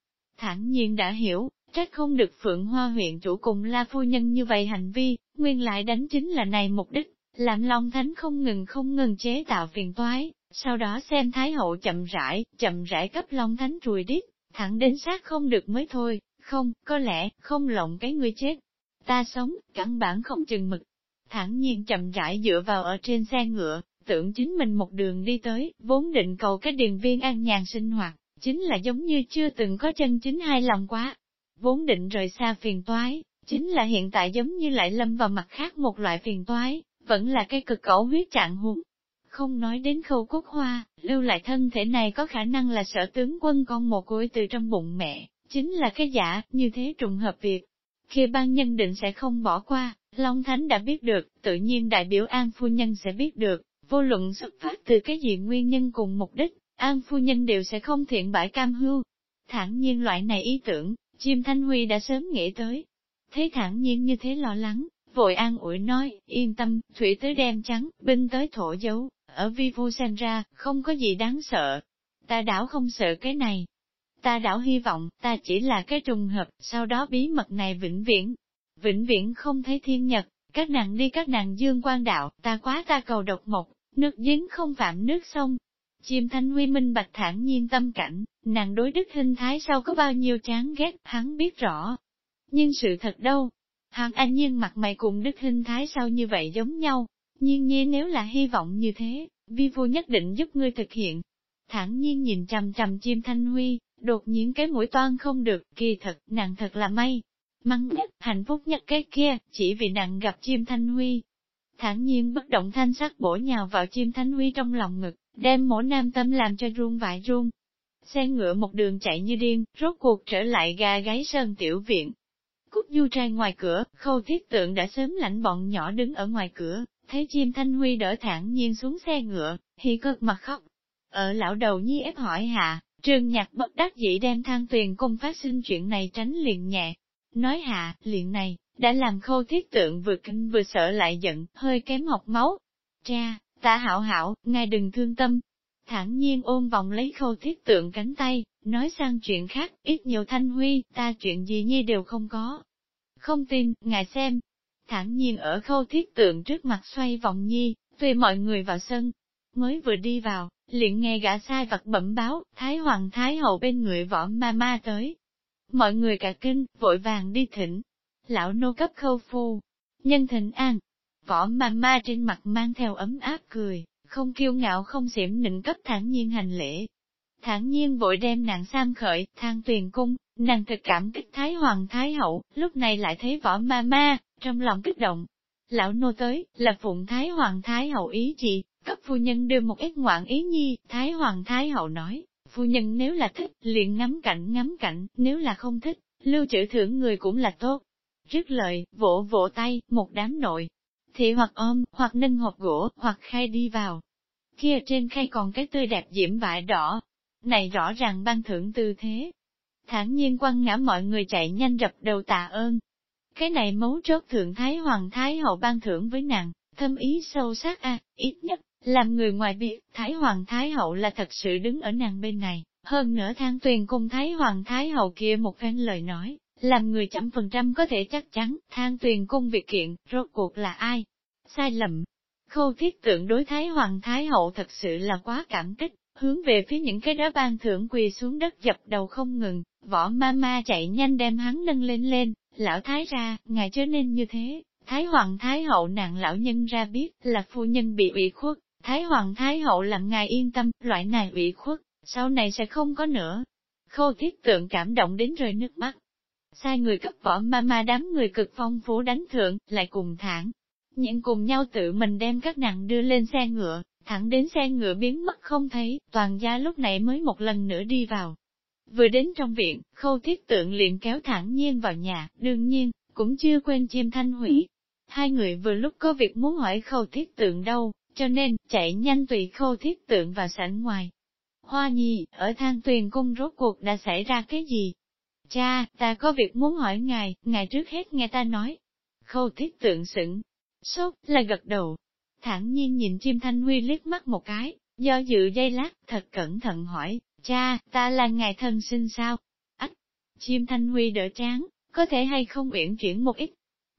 Thẳng nhiên đã hiểu, trách không được Phượng Hoa huyện chủ cùng La Phu Nhân như vậy hành vi, nguyên lại đánh chính là này mục đích, làm Long Thánh không ngừng không ngừng chế tạo phiền toái, Sau đó xem Thái Hậu chậm rãi, chậm rãi cấp Long Thánh trùi đít, thẳng đến sát không được mới thôi, không, có lẽ, không lộng cái người chết. Ta sống, căn bản không chừng mực. Thẳng nhiên chậm rãi dựa vào ở trên xe ngựa, tưởng chính mình một đường đi tới, vốn định cầu cái điền viên an nhàn sinh hoạt, chính là giống như chưa từng có chân chính hai lòng quá. Vốn định rời xa phiền toái, chính là hiện tại giống như lại lâm vào mặt khác một loại phiền toái, vẫn là cái cực cẩu huyết trạng huống. Không nói đến khâu cốt hoa, lưu lại thân thể này có khả năng là sở tướng quân con một côi từ trong bụng mẹ, chính là cái giả, như thế trùng hợp việc. Khi ban nhân định sẽ không bỏ qua, Long Thánh đã biết được, tự nhiên đại biểu An Phu Nhân sẽ biết được, vô luận xuất phát từ cái gì nguyên nhân cùng mục đích, An Phu Nhân đều sẽ không thiện bãi cam hưu. Thẳng nhiên loại này ý tưởng, chim Thanh Huy đã sớm nghĩ tới. Thấy thẳng nhiên như thế lo lắng, vội an ủi nói, yên tâm, thủy tới đem trắng, binh tới thổ dấu, ở vi vu xem ra, không có gì đáng sợ. Ta đảo không sợ cái này. Ta đảo hy vọng, ta chỉ là cái trùng hợp, sau đó bí mật này vĩnh viễn. Vĩnh viễn không thấy thiên nhật, các nàng đi các nàng dương quan đạo, ta quá ta cầu độc mộc, nước giếng không phạm nước sông. Chim thanh huy minh bạch thản nhiên tâm cảnh, nàng đối đức hình thái sau có bao nhiêu chán ghét, hắn biết rõ. Nhưng sự thật đâu, Hàng Anh Nhiên mặt mày cùng Đức Hình Thái sau như vậy giống nhau, nhiên nhiên nếu là hy vọng như thế, vi Vu nhất định giúp ngươi thực hiện. Thẳng nhiên nhìn trầm trầm chim thanh huy, đột nhiên cái mũi toan không được, kỳ thật, nàng thật là may. Mắng nhất, hạnh phúc nhất cái kia, chỉ vì nàng gặp chim thanh huy thản nhiên bất động thanh sắc bổ nhào vào chim thánh huy trong lòng ngực, đem mỗi nam tâm làm cho run vải run. Xe ngựa một đường chạy như điên, rốt cuộc trở lại gà gáy sơn tiểu viện, Cúc du trai ngoài cửa, khâu thiết tượng đã sớm lãnh bọn nhỏ đứng ở ngoài cửa, thấy chim thanh huy đỡ thẳng nhiên xuống xe ngựa, thì cực mặt khóc. Ở lão đầu nhi ép hỏi hạ, trường nhạc bất đắc dĩ đem thang tuyền cung phát sinh chuyện này tránh liền nhẹ. Nói hạ, liền này, đã làm khâu thiết tượng vừa kinh vừa sợ lại giận, hơi kém học máu. Cha, ta hảo hảo, ngài đừng thương tâm. Thẳng nhiên ôm vòng lấy khâu thiết tượng cánh tay, nói sang chuyện khác, ít nhiều thanh huy, ta chuyện gì nhi đều không có. Không tin, ngài xem. Thẳng nhiên ở khâu thiết tượng trước mặt xoay vòng nhi, tùy mọi người vào sân. Mới vừa đi vào, liền nghe gã sai vật bẩm báo, Thái Hoàng Thái Hậu bên người võ ma ma tới. Mọi người cả kinh, vội vàng đi thỉnh. Lão nô cấp khâu phu, nhân thịnh an. Võ ma ma trên mặt mang theo ấm áp cười, không kiêu ngạo không xỉm nịnh cấp thản nhiên hành lễ, thản nhiên vội đem nàng sam khởi, thang tuyền cung, nàng thực cảm kích Thái Hoàng Thái Hậu, lúc này lại thấy võ ma ma, trong lòng kích động. Lão nô tới, là phụng Thái Hoàng Thái Hậu ý chị, cấp phu nhân đưa một ít ngoạn ý nhi, Thái Hoàng Thái Hậu nói, phu nhân nếu là thích, liền ngắm cảnh ngắm cảnh, nếu là không thích, lưu trữ thưởng người cũng là tốt. Rứt lời, vỗ vỗ tay, một đám nội. Thì hoặc ôm, hoặc ninh hộp gỗ, hoặc khai đi vào. Kia trên khay còn cái tươi đẹp diễm vải đỏ, này rõ ràng ban thưởng tư thế. Thản nhiên quăng ngã mọi người chạy nhanh rập đầu tạ ơn. Cái này mấu chốt thượng Thái Hoàng Thái Hậu ban thưởng với nàng, thâm ý sâu sắc a ít nhất, làm người ngoài biết, Thái Hoàng Thái Hậu là thật sự đứng ở nàng bên này. Hơn nữa thang tuyền cùng Thái Hoàng Thái Hậu kia một phen lời nói, làm người trăm phần trăm có thể chắc chắn, than tuyền cung việc kiện, rốt cuộc là ai? Sai lầm. Khâu thiết tượng đối Thái Hoàng Thái Hậu thật sự là quá cảm kích, hướng về phía những cái đó ban thưởng quỳ xuống đất dập đầu không ngừng, võ ma ma chạy nhanh đem hắn nâng lên lên, lão thái ra, ngài chớ nên như thế, thái hoàng thái hậu nạn lão nhân ra biết là phu nhân bị ủy khuất, thái hoàng thái hậu làm ngài yên tâm, loại này ủy khuất, sau này sẽ không có nữa. Khô thiết tượng cảm động đến rơi nước mắt. Sai người cấp võ ma ma đám người cực phong phú đánh thượng, lại cùng thẳng. Những cùng nhau tự mình đem các nàng đưa lên xe ngựa, thẳng đến xe ngựa biến mất không thấy, toàn gia lúc này mới một lần nữa đi vào. Vừa đến trong viện, khâu thiết tượng liền kéo thẳng nhiên vào nhà, đương nhiên, cũng chưa quên chim thanh hủy. Hai người vừa lúc có việc muốn hỏi khâu thiết tượng đâu, cho nên, chạy nhanh tùy khâu thiết tượng vào sảnh ngoài. Hoa nhi, ở thang tuyền cung rốt cuộc đã xảy ra cái gì? Cha, ta có việc muốn hỏi ngài, ngài trước hết nghe ta nói. Khâu thiết tượng sững, sốt, là gật đầu, Thẳng nhiên nhìn chim thanh huy liếc mắt một cái, do dự dây lát, thật cẩn thận hỏi, cha, ta là ngài thân sinh sao? Ách! Chim thanh huy đỡ tráng, có thể hay không uyển chuyển một ít?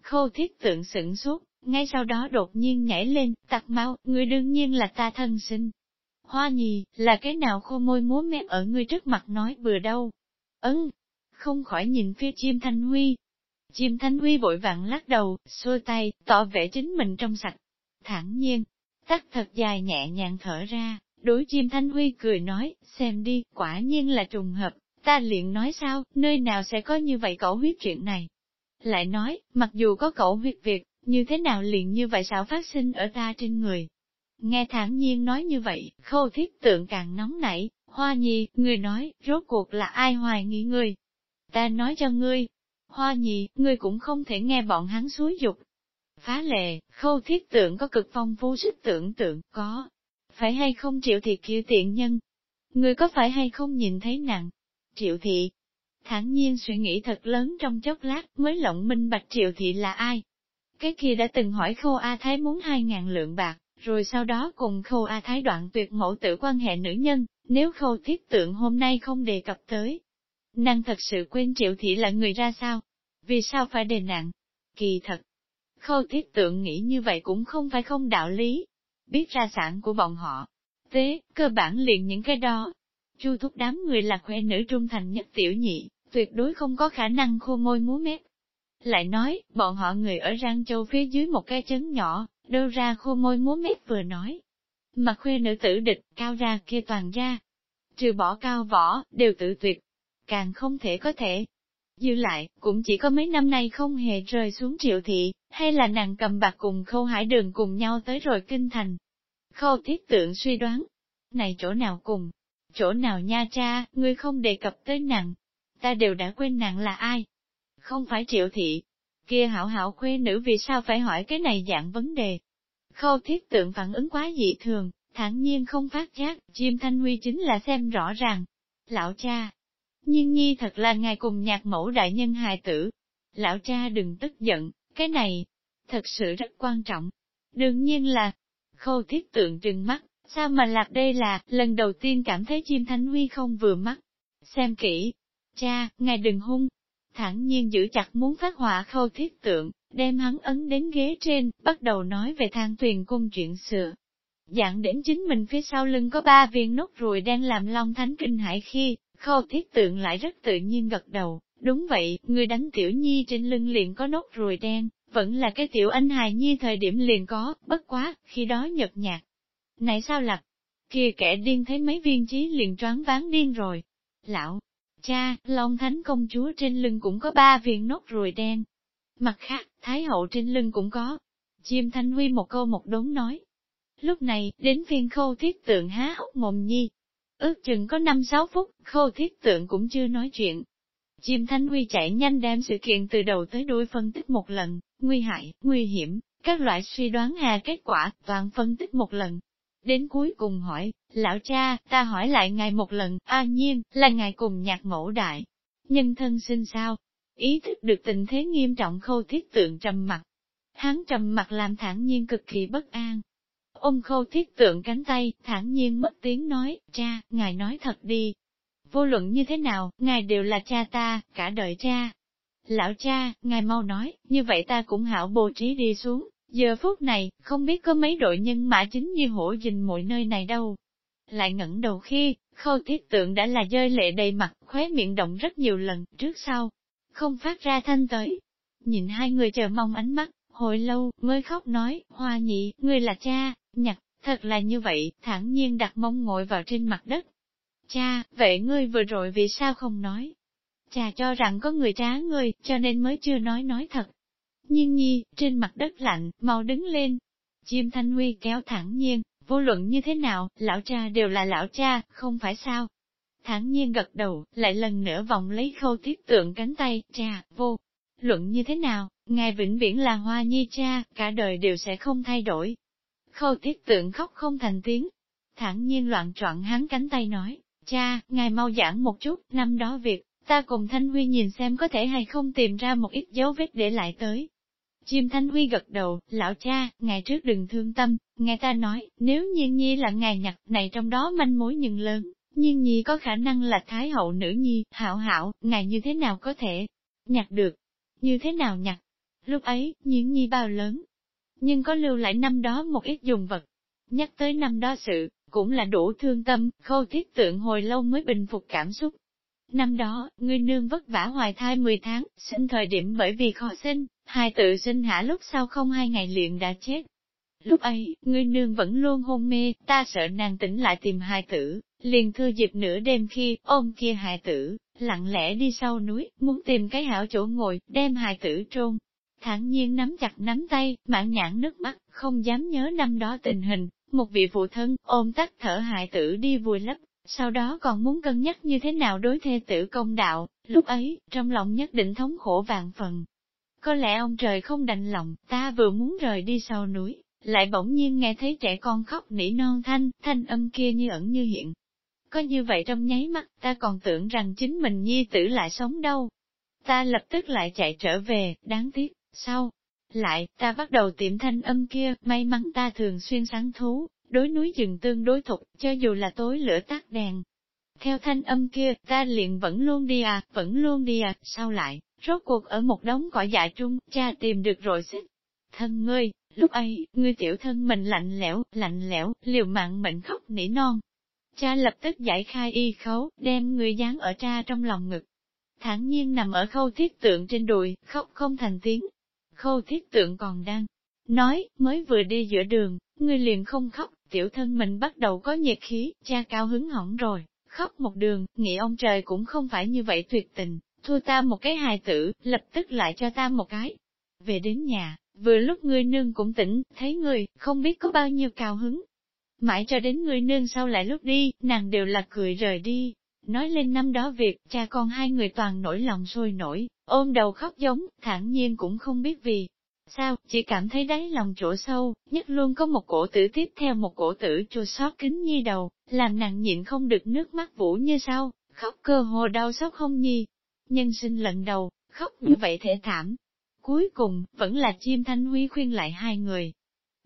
Khô thiết tượng sửng sốt, ngay sau đó đột nhiên nhảy lên, tặc mau, người đương nhiên là ta thân sinh. Hoa nhì, là cái nào khô môi múa mép ở ngươi trước mặt nói vừa đâu. Ấn, không khỏi nhìn phía chim thanh huy. Chim thanh huy vội vặn lắc đầu, xua tay, tỏ vẻ chính mình trong sạch. Thẳng nhiên, tắt thật dài nhẹ nhàng thở ra, đối chim thanh huy cười nói, xem đi, quả nhiên là trùng hợp, ta liền nói sao, nơi nào sẽ có như vậy cậu huyết chuyện này. Lại nói, mặc dù có cậu huyết việc, như thế nào liền như vậy sao phát sinh ở ta trên người. Nghe thản nhiên nói như vậy, khâu thiết tượng càng nóng nảy, hoa nhi, người nói, rốt cuộc là ai hoài nghi người? Ta nói cho ngươi, hoa nhì, ngươi cũng không thể nghe bọn hắn suối dục. Phá lệ, khâu thiết tượng có cực phong phú sức tưởng tượng, có. Phải hay không triệu thị kiêu tiện nhân? Ngươi có phải hay không nhìn thấy nặng? Triệu thị, thản nhiên suy nghĩ thật lớn trong chốc lát mới lộng minh bạch triệu thị là ai. Cái kia đã từng hỏi khâu A Thái muốn hai ngàn lượng bạc, rồi sau đó cùng khâu A Thái đoạn tuyệt mẫu tử quan hệ nữ nhân, nếu khâu thiết tượng hôm nay không đề cập tới. Năng thật sự quên triệu thị là người ra sao? Vì sao phải đề nặng? Kỳ thật, khâu thiết tượng nghĩ như vậy cũng không phải không đạo lý. Biết ra sản của bọn họ. Tế, cơ bản liền những cái đó. Chu thúc đám người là khoe nữ trung thành nhất tiểu nhị, tuyệt đối không có khả năng khô môi múa mép. Lại nói, bọn họ người ở Rang Châu phía dưới một cái chấn nhỏ, đâu ra khô môi múa mép vừa nói. mà khuê nữ tử địch, cao ra kia toàn ra. Trừ bỏ cao võ, đều tự tuyệt. Càng không thể có thể. Dư lại, cũng chỉ có mấy năm nay không hề rơi xuống triệu thị, hay là nàng cầm bạc cùng khâu hải đường cùng nhau tới rồi kinh thành. Khâu thiết tượng suy đoán. Này chỗ nào cùng? Chỗ nào nha cha, ngươi không đề cập tới nàng. Ta đều đã quên nàng là ai? Không phải triệu thị, kia hảo hảo khuê nữ vì sao phải hỏi cái này dạng vấn đề. Khâu thiết tượng phản ứng quá dị thường, thản nhiên không phát giác, chim thanh huy chính là xem rõ ràng. Lão cha, nhiên nhi thật là ngài cùng nhạc mẫu đại nhân hài tử. Lão cha đừng tức giận, cái này, thật sự rất quan trọng. Đương nhiên là, khâu thiết tượng trừng mắt, sao mà lạc đây là, lần đầu tiên cảm thấy chim thánh huy không vừa mắt. Xem kỹ, cha, ngài đừng hung, thẳng nhiên giữ chặt muốn phát họa khâu thiết tượng, đem hắn ấn đến ghế trên, bắt đầu nói về thang thuyền cung chuyện xưa. Dạng đến chính mình phía sau lưng có ba viên nốt ruồi đang làm long thánh kinh hải khi, khâu thiết tượng lại rất tự nhiên gật đầu, đúng vậy, người đánh tiểu nhi trên lưng liền có nốt ruồi đen, vẫn là cái tiểu anh hài nhi thời điểm liền có, bất quá, khi đó nhật nhạt. Này sao lạc? Kia kẻ điên thấy mấy viên trí liền choáng ván điên rồi. Lão, Cha, Long Thánh công chúa trên lưng cũng có ba viên nốt ruồi đen. Mặt khác, Thái hậu trên lưng cũng có. Chim Thanh Huy một câu một đống nói. Lúc này, đến phiên khâu thiết tượng há hốc mồm nhi. Ước chừng có 5-6 phút, khâu thiết tượng cũng chưa nói chuyện. Chim Thanh Huy chạy nhanh đem sự kiện từ đầu tới đuôi phân tích một lần, nguy hại, nguy hiểm, các loại suy đoán hà kết quả, toàn phân tích một lần, Đến cuối cùng hỏi, lão cha, ta hỏi lại ngài một lần, a nhiên, là ngài cùng nhạc mẫu đại. Nhân thân sinh sao? Ý thức được tình thế nghiêm trọng khâu thiết tượng trầm mặt. Hắn trầm mặt làm thản nhiên cực kỳ bất an. Ôm khâu thiết tượng cánh tay, thản nhiên mất tiếng nói, cha, ngài nói thật đi. Vô luận như thế nào, ngài đều là cha ta, cả đời cha. Lão cha, ngài mau nói, như vậy ta cũng hảo bố trí đi xuống, Giờ phút này, không biết có mấy đội nhân mã chính như hổ dình mọi nơi này đâu. Lại ngẩng đầu khi, khâu thiết tượng đã là rơi lệ đầy mặt, khóe miệng động rất nhiều lần, trước sau. Không phát ra thanh tới. Nhìn hai người chờ mong ánh mắt, hồi lâu, mới khóc nói, hoa nhị, ngươi là cha, nhặt, thật là như vậy, thản nhiên đặt mông ngồi vào trên mặt đất. Cha, vậy ngươi vừa rồi vì sao không nói? Cha cho rằng có người trá ngươi, cho nên mới chưa nói nói thật. Nhiên nhi, trên mặt đất lạnh, mau đứng lên. Chim Thanh Huy kéo thẳng nhiên, vô luận như thế nào, lão cha đều là lão cha, không phải sao. Thẳng nhiên gật đầu, lại lần nữa vòng lấy khâu thiết tượng cánh tay, cha, vô. Luận như thế nào, ngài vĩnh viễn là hoa nhi cha, cả đời đều sẽ không thay đổi. Khâu thiết tượng khóc không thành tiếng. Thẳng nhiên loạn trọn hắn cánh tay nói, cha, ngài mau giảng một chút, năm đó việc, ta cùng Thanh Huy nhìn xem có thể hay không tìm ra một ít dấu vết để lại tới. Chim Thanh Huy gật đầu, lão cha, ngày trước đừng thương tâm, nghe ta nói, nếu nhiên nhi là ngài nhặt này trong đó manh mối nhưng lớn, nhiên nhi có khả năng là thái hậu nữ nhi, hảo hảo, ngài như thế nào có thể nhặt được, như thế nào nhặt. Lúc ấy, nhiễn nhi bao lớn, nhưng có lưu lại năm đó một ít dùng vật. Nhắc tới năm đó sự, cũng là đủ thương tâm, khâu thiết tượng hồi lâu mới bình phục cảm xúc. Năm đó, người nương vất vả hoài thai 10 tháng, sinh thời điểm bởi vì khó sinh, hai tự sinh hạ lúc sau không hai ngày liền đã chết. Lúc ấy, người nương vẫn luôn hôn mê, ta sợ nàng tỉnh lại tìm hài tử, liền thư dịp nửa đêm khi, ôm kia hài tử, lặng lẽ đi sau núi, muốn tìm cái hảo chỗ ngồi, đem hài tử trôn. Thẳng nhiên nắm chặt nắm tay, mãn nhãn nước mắt, không dám nhớ năm đó tình hình, một vị phụ thân ôm tắt thở hài tử đi vùi lấp, sau đó còn muốn cân nhắc như thế nào đối thê tử công đạo, lúc ấy, trong lòng nhất định thống khổ vạn phần. Có lẽ ông trời không đành lòng, ta vừa muốn rời đi sau núi, lại bỗng nhiên nghe thấy trẻ con khóc nỉ non thanh, thanh âm kia như ẩn như hiện. Có như vậy trong nháy mắt, ta còn tưởng rằng chính mình nhi tử lại sống đâu. Ta lập tức lại chạy trở về, đáng tiếc, sau. Lại, ta bắt đầu tiệm thanh âm kia, may mắn ta thường xuyên sáng thú, đối núi rừng tương đối thục, cho dù là tối lửa tắt đèn. Theo thanh âm kia, ta liền vẫn luôn đi à, vẫn luôn đi à, sau lại, rốt cuộc ở một đống cỏ dại trung, cha tìm được rồi xích. Thân ngươi, lúc ấy, ngươi tiểu thân mình lạnh lẽo, lạnh lẽo, liều mạng mệnh khóc nỉ non. Cha lập tức giải khai y khấu, đem người dán ở cha trong lòng ngực. thản nhiên nằm ở khâu thiết tượng trên đùi, khóc không thành tiếng. Khâu thiết tượng còn đang nói, mới vừa đi giữa đường, người liền không khóc, tiểu thân mình bắt đầu có nhiệt khí, cha cao hứng hỏng rồi, khóc một đường, nghĩ ông trời cũng không phải như vậy tuyệt tình, thua ta một cái hài tử, lập tức lại cho ta một cái. Về đến nhà, vừa lúc ngươi nương cũng tỉnh, thấy người, không biết có bao nhiêu cao hứng. Mãi cho đến người nương sau lại lúc đi, nàng đều là cười rời đi. Nói lên năm đó việc, cha con hai người toàn nổi lòng sôi nổi, ôm đầu khóc giống, thản nhiên cũng không biết vì, Sao, chỉ cảm thấy đáy lòng chỗ sâu, nhất luôn có một cổ tử tiếp theo một cổ tử chua xót kính nhi đầu, làm nàng nhịn không được nước mắt vũ như sao, khóc cơ hồ đau xót không nhi. Nhân sinh lần đầu, khóc như vậy thể thảm. Cuối cùng, vẫn là chim thanh huy khuyên lại hai người.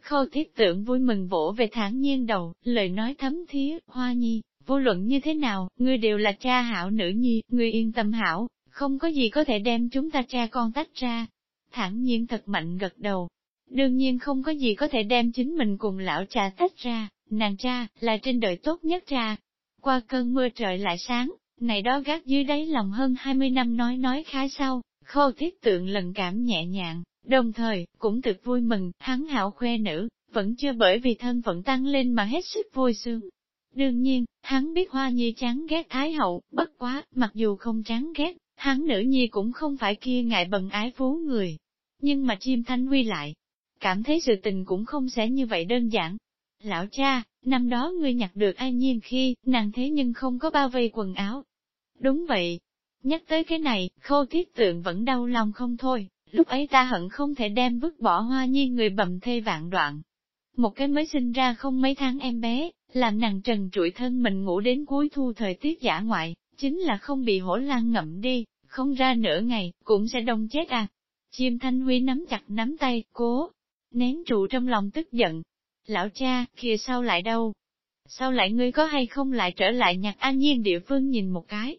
Khâu thiết tưởng vui mừng vỗ về tháng nhiên đầu, lời nói thấm thía, hoa nhi, vô luận như thế nào, ngươi đều là cha hảo nữ nhi, ngươi yên tâm hảo, không có gì có thể đem chúng ta cha con tách ra, thản nhiên thật mạnh gật đầu. Đương nhiên không có gì có thể đem chính mình cùng lão cha tách ra, nàng cha, là trên đời tốt nhất cha. Qua cơn mưa trời lại sáng, này đó gác dưới đáy lòng hơn 20 năm nói nói khá sau, khâu thiết tượng lần cảm nhẹ nhàng, đồng thời, cũng thực vui mừng, hắn hảo khoe nữ, vẫn chưa bởi vì thân phận tăng lên mà hết sức vui sương. Đương nhiên, hắn biết hoa nhi chán ghét thái hậu, bất quá, mặc dù không chán ghét, hắn nữ nhi cũng không phải kia ngại bần ái phú người, nhưng mà chim thanh huy lại, cảm thấy sự tình cũng không sẽ như vậy đơn giản. Lão cha, năm đó ngươi nhặt được ai nhiên khi, nàng thế nhưng không có bao vây quần áo. Đúng vậy. Nhắc tới cái này, khâu thiết tượng vẫn đau lòng không thôi, lúc ấy ta hận không thể đem vứt bỏ hoa nhi người bầm thê vạn đoạn. Một cái mới sinh ra không mấy tháng em bé, làm nàng trần trụi thân mình ngủ đến cuối thu thời tiết giả ngoại, chính là không bị hổ lan ngậm đi, không ra nửa ngày, cũng sẽ đông chết à. Chim Thanh Huy nắm chặt nắm tay, cố, nén trụ trong lòng tức giận. Lão cha, kìa sao lại đâu? Sao lại ngươi có hay không lại trở lại nhạc an nhiên địa phương nhìn một cái?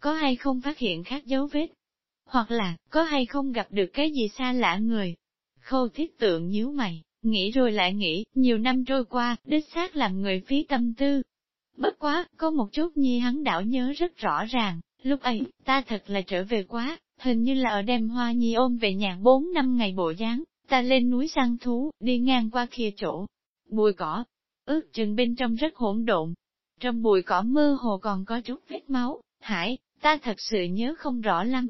Có hay không phát hiện khác dấu vết? Hoặc là, có hay không gặp được cái gì xa lạ người? Khâu thiết tượng nhíu mày, nghĩ rồi lại nghĩ, nhiều năm trôi qua, đích xác làm người phí tâm tư. Bất quá, có một chút nhi hắn đảo nhớ rất rõ ràng, lúc ấy, ta thật là trở về quá, hình như là ở đem hoa nhi ôm về nhà bốn năm ngày bộ dáng, ta lên núi săn thú, đi ngang qua kia chỗ. Bùi cỏ, ước chừng bên trong rất hỗn độn. Trong bụi cỏ mơ hồ còn có chút vết máu, hải, ta thật sự nhớ không rõ lắm.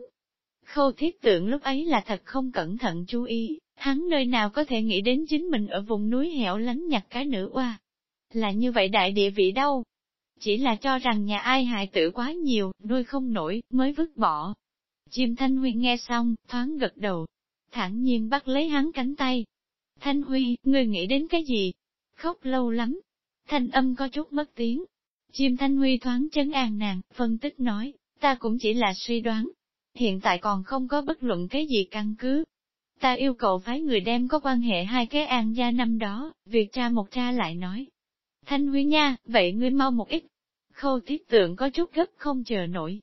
Khâu thiết tượng lúc ấy là thật không cẩn thận chú ý, hắn nơi nào có thể nghĩ đến chính mình ở vùng núi hẻo lánh nhặt cái nữ oa. Là như vậy đại địa vị đâu? Chỉ là cho rằng nhà ai hại tử quá nhiều, nuôi không nổi, mới vứt bỏ, Chim Thanh Huy nghe xong, thoáng gật đầu, thản nhiên bắt lấy hắn cánh tay. Thanh Huy, ngươi nghĩ đến cái gì? Khóc lâu lắm. Thanh âm có chút mất tiếng. Chim Thanh Huy thoáng chấn an nàng, phân tích nói, ta cũng chỉ là suy đoán. Hiện tại còn không có bất luận cái gì căn cứ. Ta yêu cầu phái người đem có quan hệ hai cái an gia năm đó, việc cha một cha lại nói. Thanh Huy nha, vậy ngươi mau một ít. Khâu thiết tượng có chút gấp không chờ nổi,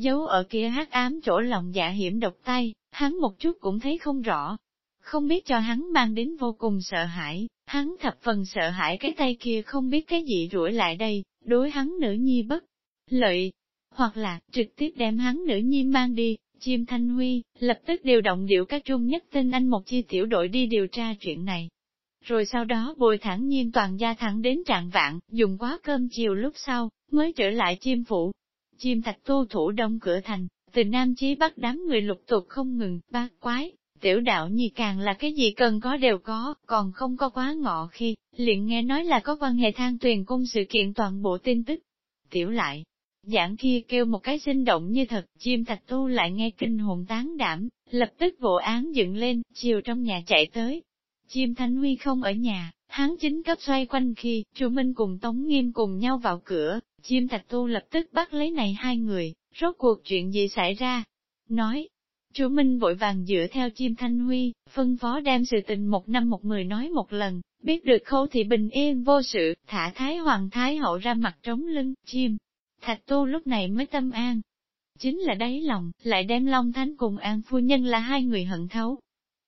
Giấu ở kia hát ám chỗ lòng dạ hiểm độc tay, hắn một chút cũng thấy không rõ. không biết cho hắn mang đến vô cùng sợ hãi, hắn thập phần sợ hãi cái tay kia không biết cái gì rủi lại đây, đối hắn nữ nhi bất lợi, hoặc là trực tiếp đem hắn nữ nhi mang đi. Chim Thanh Huy, lập tức điều động điệu các trung nhất tinh anh một chi tiểu đội đi điều tra chuyện này. Rồi sau đó bồi thẳng nhiên toàn gia thẳng đến trạng vạn, dùng quá cơm chiều lúc sau, mới trở lại chim phủ. Chim thạch tu thủ đông cửa thành, từ Nam Chí bắt đám người lục tục không ngừng, ba quái, tiểu đạo nhi càng là cái gì cần có đều có, còn không có quá ngọ khi, liền nghe nói là có quan hệ thang tuyền cung sự kiện toàn bộ tin tức. Tiểu lại, giảng kia kêu một cái sinh động như thật, chim thạch tu lại nghe kinh hồn tán đảm, lập tức vụ án dựng lên, chiều trong nhà chạy tới. Chim Thanh Huy không ở nhà, hắn chính cấp xoay quanh khi, Chu Minh cùng Tống Nghiêm cùng nhau vào cửa, chim thạch tu lập tức bắt lấy này hai người, rốt cuộc chuyện gì xảy ra? Nói, Chu Minh vội vàng dựa theo chim Thanh Huy, phân phó đem sự tình một năm một mười nói một lần, biết được khâu thì bình yên vô sự, thả Thái Hoàng Thái Hậu ra mặt trống lưng, chim. Thạch tu lúc này mới tâm an. Chính là đáy lòng, lại đem Long Thánh cùng An Phu Nhân là hai người hận thấu.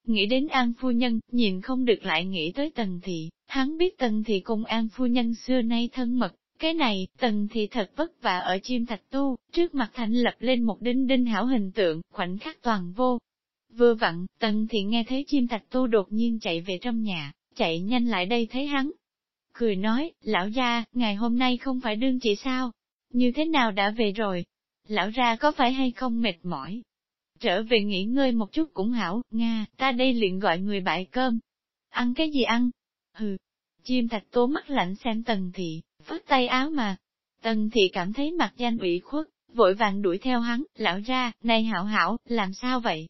Nghĩ đến An Phu Nhân, nhìn không được lại nghĩ tới Tần Thị, hắn biết Tần Thị cùng An Phu Nhân xưa nay thân mật, cái này, Tần Thị thật vất vả ở chim thạch tu, trước mặt thành lập lên một đinh đinh hảo hình tượng, khoảnh khắc toàn vô. Vừa vặn, Tần Thị nghe thấy chim thạch tu đột nhiên chạy về trong nhà, chạy nhanh lại đây thấy hắn. Cười nói, lão gia, ngày hôm nay không phải đương chỉ sao? Như thế nào đã về rồi? Lão ra có phải hay không mệt mỏi? Trở về nghỉ ngơi một chút cũng hảo, Nga, ta đây liền gọi người bại cơm. Ăn cái gì ăn? Hừ. Chim thạch tố mắt lạnh xem tần thị, phất tay áo mà. Tần thị cảm thấy mặt danh ủy khuất, vội vàng đuổi theo hắn, lão ra, này hảo hảo, làm sao vậy?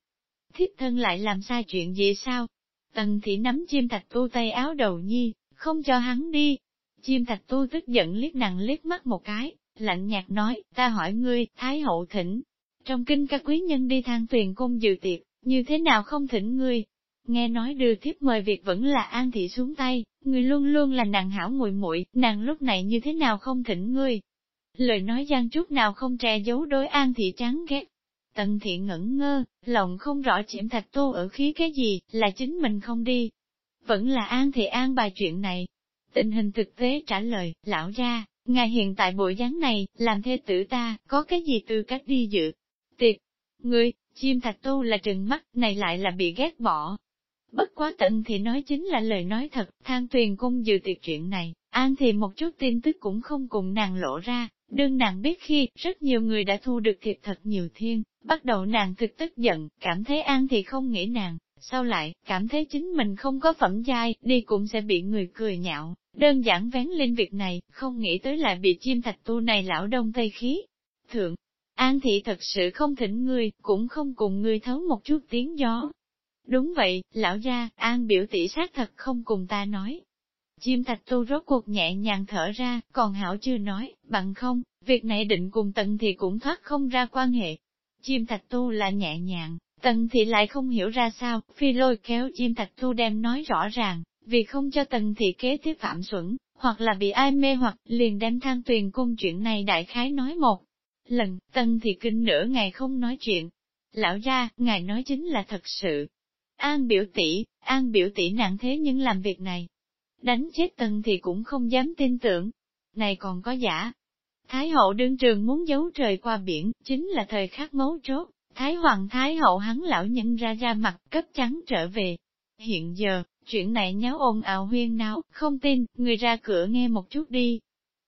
Thiếp thân lại làm sai chuyện gì sao? Tần thị nắm chim thạch tu tay áo đầu nhi, không cho hắn đi. Chim thạch tu tức giận liếc nặng liếc mắt một cái, lạnh nhạt nói, ta hỏi ngươi, Thái hậu thỉnh. Trong kinh các quý nhân đi thang tuyền cung dự tiệc, như thế nào không thỉnh ngươi? Nghe nói đưa thiếp mời việc vẫn là an thị xuống tay, người luôn luôn là nàng hảo muội muội, nàng lúc này như thế nào không thỉnh ngươi? Lời nói gian chút nào không che giấu đối an thị trắng ghét. Tần thị ngẩn ngơ, lòng không rõ chiếm thạch tô ở khí cái gì, là chính mình không đi. Vẫn là an thị an bài chuyện này. Tình hình thực tế trả lời, lão ra, ngài hiện tại bộ dáng này, làm thê tử ta, có cái gì tư cách đi dự? Tiệc, ngươi, chim thạch tu là trừng mắt, này lại là bị ghét bỏ, Bất quá tận thì nói chính là lời nói thật, than tuyền cung dự tiệc chuyện này, an thì một chút tin tức cũng không cùng nàng lộ ra, đương nàng biết khi, rất nhiều người đã thu được thiệp thật nhiều thiên, bắt đầu nàng thực tức giận, cảm thấy an thì không nghĩ nàng, sau lại, cảm thấy chính mình không có phẩm giai, đi cũng sẽ bị người cười nhạo, đơn giản vén lên việc này, không nghĩ tới lại bị chim thạch tu này lão đông tây khí. Thượng, An thị thật sự không thỉnh ngươi, cũng không cùng ngươi thấu một chút tiếng gió, Đúng vậy, lão gia, an biểu tỷ xác thật không cùng ta nói. Chim thạch tu rốt cuộc nhẹ nhàng thở ra, còn hảo chưa nói, bằng không, việc này định cùng tận thì cũng thoát không ra quan hệ. Chim thạch tu là nhẹ nhàng, tần thị lại không hiểu ra sao, phi lôi kéo chim thạch thu đem nói rõ ràng, vì không cho tần thị kế tiếp phạm xuẩn, hoặc là bị ai mê hoặc liền đem thang tuyền cung chuyện này đại khái nói một. Lần, tần thị kinh nửa ngày không nói chuyện. Lão gia, ngài nói chính là thật sự, An biểu tỷ, an biểu tỷ nặng thế nhưng làm việc này. Đánh chết tần thì cũng không dám tin tưởng. Này còn có giả. Thái hậu đương trường muốn giấu trời qua biển, chính là thời khắc mấu chốt. Thái hoàng thái hậu hắn lão nhận ra ra mặt cấp trắng trở về. Hiện giờ, chuyện này nháo ồn ào huyên náo, không tin, người ra cửa nghe một chút đi.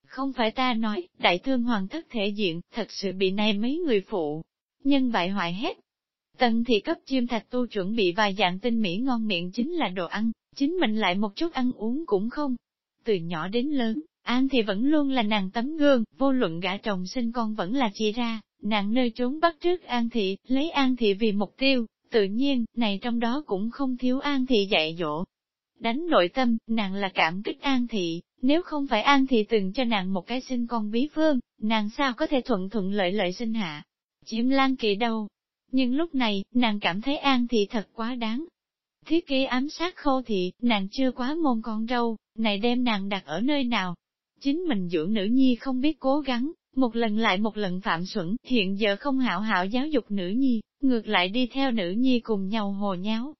Không phải ta nói, đại thương hoàng thất thể diện, thật sự bị này mấy người phụ. Nhân bại hoại hết, Tần thì cấp chim thạch tu chuẩn bị vài dạng tinh mỹ ngon miệng chính là đồ ăn, chính mình lại một chút ăn uống cũng không. Từ nhỏ đến lớn, An thì vẫn luôn là nàng tấm gương, vô luận gã chồng sinh con vẫn là chị ra, nàng nơi trốn bắt trước An thị, lấy An thị vì mục tiêu, tự nhiên, này trong đó cũng không thiếu An thị dạy dỗ. Đánh nội tâm, nàng là cảm kích An thị, nếu không phải An thị từng cho nàng một cái sinh con bí phương, nàng sao có thể thuận thuận lợi lợi sinh hạ. Chiếm lan kỳ đâu, nhưng lúc này, nàng cảm thấy an thị thật quá đáng. Thiết kế ám sát khô thị, nàng chưa quá môn con râu, này đem nàng đặt ở nơi nào. Chính mình dưỡng nữ nhi không biết cố gắng, một lần lại một lần phạm xuẩn, hiện giờ không hảo hảo giáo dục nữ nhi, ngược lại đi theo nữ nhi cùng nhau hồ nháo.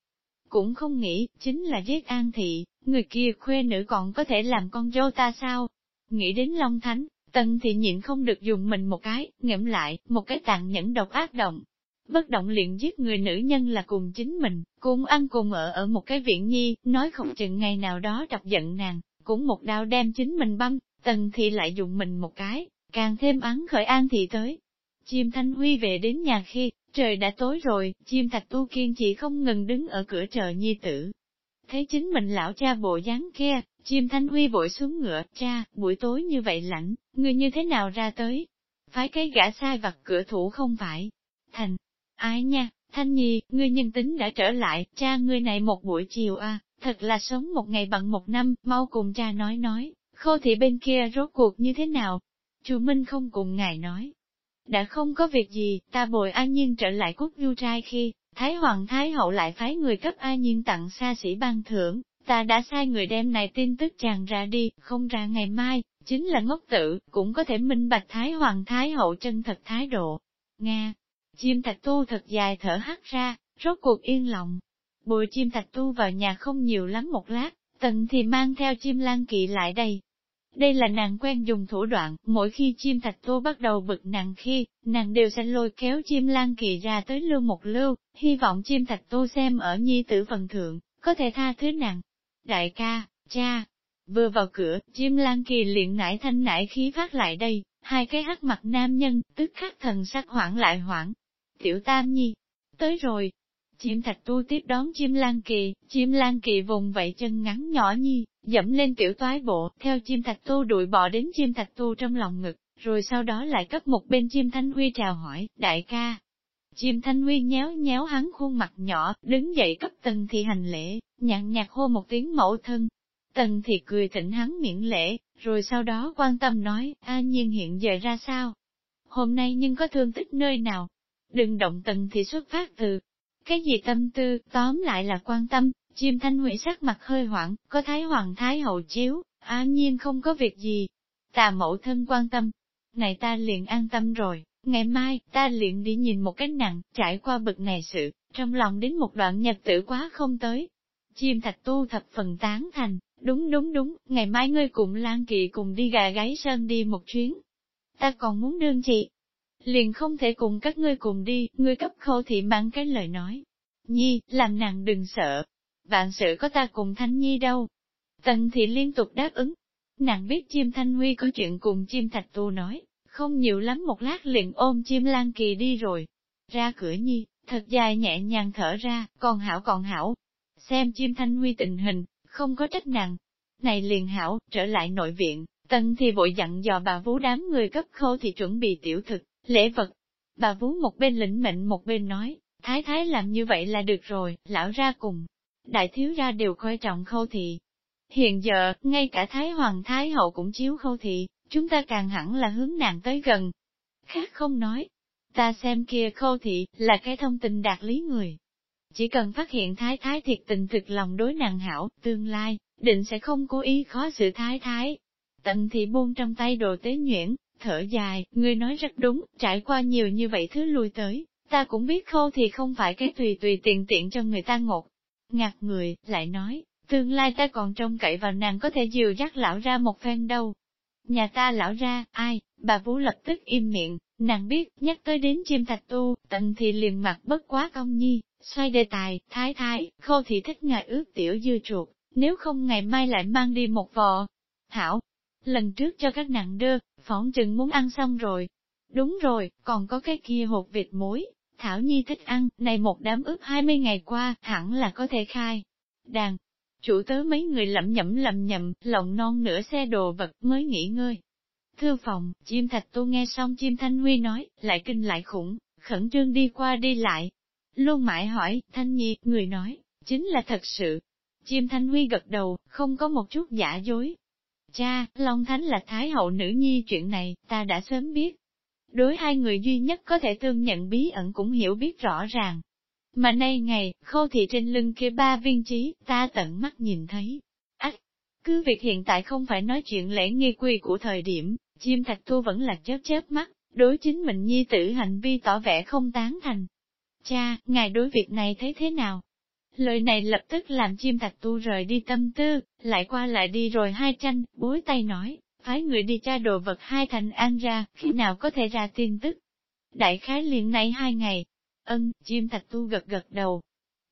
cũng không nghĩ, chính là giết an thị, người kia khuê nữ còn có thể làm con dâu ta sao? Nghĩ đến Long Thánh, Tần thì nhịn không được dùng mình một cái, ngẫm lại, một cái tàn nhẫn độc ác động. Bất động liền giết người nữ nhân là cùng chính mình, cùng ăn cùng ở ở một cái viện nhi, nói không chừng ngày nào đó đập giận nàng, cũng một đao đem chính mình băm, tần thì lại dùng mình một cái, càng thêm án khởi an thị tới. Chim Thanh Huy về đến nhà khi, trời đã tối rồi, chim thạch tu kiên chỉ không ngừng đứng ở cửa chờ nhi tử. Thấy chính mình lão cha bộ dáng kia, chim Thanh Huy vội xuống ngựa, cha, buổi tối như vậy lạnh, người như thế nào ra tới? Phái cái gã sai vặt cửa thủ không phải. Thành, ai nha, Thanh Nhi, ngươi nhân tính đã trở lại, cha ngươi này một buổi chiều à, thật là sống một ngày bằng một năm, mau cùng cha nói nói, khô thị bên kia rốt cuộc như thế nào? Chu Minh không cùng ngài nói. Đã không có việc gì, ta bồi a nhiên trở lại quốc du trai khi, Thái Hoàng Thái Hậu lại phái người cấp a nhiên tặng xa xỉ ban thưởng, ta đã sai người đem này tin tức chàng ra đi, không ra ngày mai, chính là ngốc tử, cũng có thể minh bạch Thái Hoàng Thái Hậu chân thật thái độ. Nga, chim thạch tu thật dài thở hắt ra, rốt cuộc yên lòng. Bùi chim thạch tu vào nhà không nhiều lắm một lát, tần thì mang theo chim lan kỵ lại đây. Đây là nàng quen dùng thủ đoạn, mỗi khi chim thạch tô bắt đầu bực nàng khi, nàng đều sẽ lôi kéo chim lan kỳ ra tới lưu một lưu, hy vọng chim thạch tô xem ở nhi tử phần thượng, có thể tha thứ nàng. Đại ca, cha, Vừa vào cửa, chim lan kỳ liền nải thanh nải khí phát lại đây, hai cái hắc mặt nam nhân, tức khắc thần sắc hoảng lại hoảng. Tiểu Tam Nhi, tới rồi. Chim thạch tu tiếp đón chim lan kỳ, chim lan kỳ vùng vậy chân ngắn nhỏ nhi, dẫm lên tiểu toái bộ, theo chim thạch tu đuổi bỏ đến chim thạch tu trong lòng ngực, rồi sau đó lại cất một bên chim thanh huy chào hỏi, đại ca. Chim thanh huy nhéo nhéo hắn khuôn mặt nhỏ, đứng dậy cấp tần thị hành lễ, nhặn nhạt hô một tiếng mẫu thân, Tần thì cười thỉnh hắn miễn lễ, rồi sau đó quan tâm nói, a nhiên hiện giờ ra sao? Hôm nay nhưng có thương tích nơi nào? Đừng động tần thì xuất phát từ. Cái gì tâm tư, tóm lại là quan tâm, chim thanh hủy sắc mặt hơi hoảng, có thái hoàng thái hậu chiếu, á nhiên không có việc gì. Tà mẫu thân quan tâm. Này ta liền an tâm rồi, ngày mai, ta liền đi nhìn một cái nặng, trải qua bực này sự, trong lòng đến một đoạn nhật tử quá không tới. Chim thạch tu thập phần tán thành, Đúng đúng đúng, ngày mai ngươi cùng Lan Kỵ cùng đi gà gáy sơn đi một chuyến. Ta còn muốn đương chị. Liền không thể cùng các ngươi cùng đi, ngươi cấp khâu thị mang cái lời nói. Nhi, làm nàng đừng sợ. Vạn sự có ta cùng Thanh Nhi đâu. Tần thị liên tục đáp ứng. Nàng biết chim Thanh Huy có chuyện cùng chim Thạch Tu nói, không nhiều lắm một lát liền ôm chim Lan Kỳ đi rồi. Ra cửa Nhi, thật dài nhẹ nhàng thở ra, còn hảo còn hảo. Xem chim Thanh Huy tình hình, không có trách nàng. Này liền hảo, trở lại nội viện, tần thì vội dặn dò bà vú đám người cấp khâu thì chuẩn bị tiểu thực, lễ vật. Bà vú một bên lĩnh mệnh một bên nói, thái thái làm như vậy là được rồi, lão ra cùng. Đại thiếu ra đều coi trọng khâu thị. Hiện giờ, ngay cả thái hoàng thái hậu cũng chiếu khâu thị, chúng ta càng hẳn là hướng nàng tới gần. Khác không nói, ta xem kia khâu thị, là cái thông tình đạt lý người, chỉ cần phát hiện thái thái thiệt tình thực lòng đối nàng hảo, tương lai, định sẽ không cố ý khó xử thái thái. Tận thị buông trong tay đồ tế nhuyễn, thở dài, người nói rất đúng, trải qua nhiều như vậy thứ lui tới, ta cũng biết khô thì không phải cái tùy tùy tiện tiện cho người ta ngột. Ngạc người, lại nói, tương lai ta còn trông cậy vào nàng có thể dìu dắt lão ra một phen đâu. Nhà ta lão ra, ai, bà Vũ lập tức im miệng, nàng biết, nhắc tới đến chim thạch tu, tận thì liền mặt bất quá công nhi, Xoay đề tài, thái thái, khô thì thích ngài ướt tiểu dưa chuột, nếu không ngày mai lại mang đi một vò. Hảo, lần trước cho các nặng đưa, phỏng chừng muốn ăn xong rồi. Đúng rồi, còn có cái kia hột vịt muối, Thảo Nhi thích ăn, này một đám ướp 20 ngày qua, hẳn là có thể khai. Đàn, chủ tớ mấy người lẩm nhẩm lầm nhầm, lòng non nửa xe đồ vật mới nghỉ ngơi. Thư phòng, chim thạch tu nghe xong chim thanh huy nói, lại kinh lại khủng, khẩn trương đi qua đi lại, Luôn mãi hỏi, Thanh Nhi, người nói, chính là thật sự. Chim Thanh Huy gật đầu, không có một chút giả dối. Cha, Long Thánh là Thái hậu nữ nhi chuyện này, ta đã sớm biết. Đối hai người duy nhất có thể tương nhận bí ẩn cũng hiểu biết rõ ràng. Mà nay ngày, khô thị trên lưng kia ba viên trí, ta tận mắt nhìn thấy. Ách, cứ việc hiện tại không phải nói chuyện lễ nghi quy của thời điểm, chim thạch thu vẫn là chớp chớp mắt, đối chính mình nhi tử hành vi tỏ vẻ không tán thành. Cha, ngài đối việc này thấy thế nào? Lời này lập tức làm chim thạch tu rời đi tâm tư, lại qua lại đi rồi hai tranh, bối tay nói, phái người đi tra đồ vật hai thành an ra, khi nào có thể ra tin tức. Đại khái liền này hai ngày, ân, chim thạch tu gật gật đầu.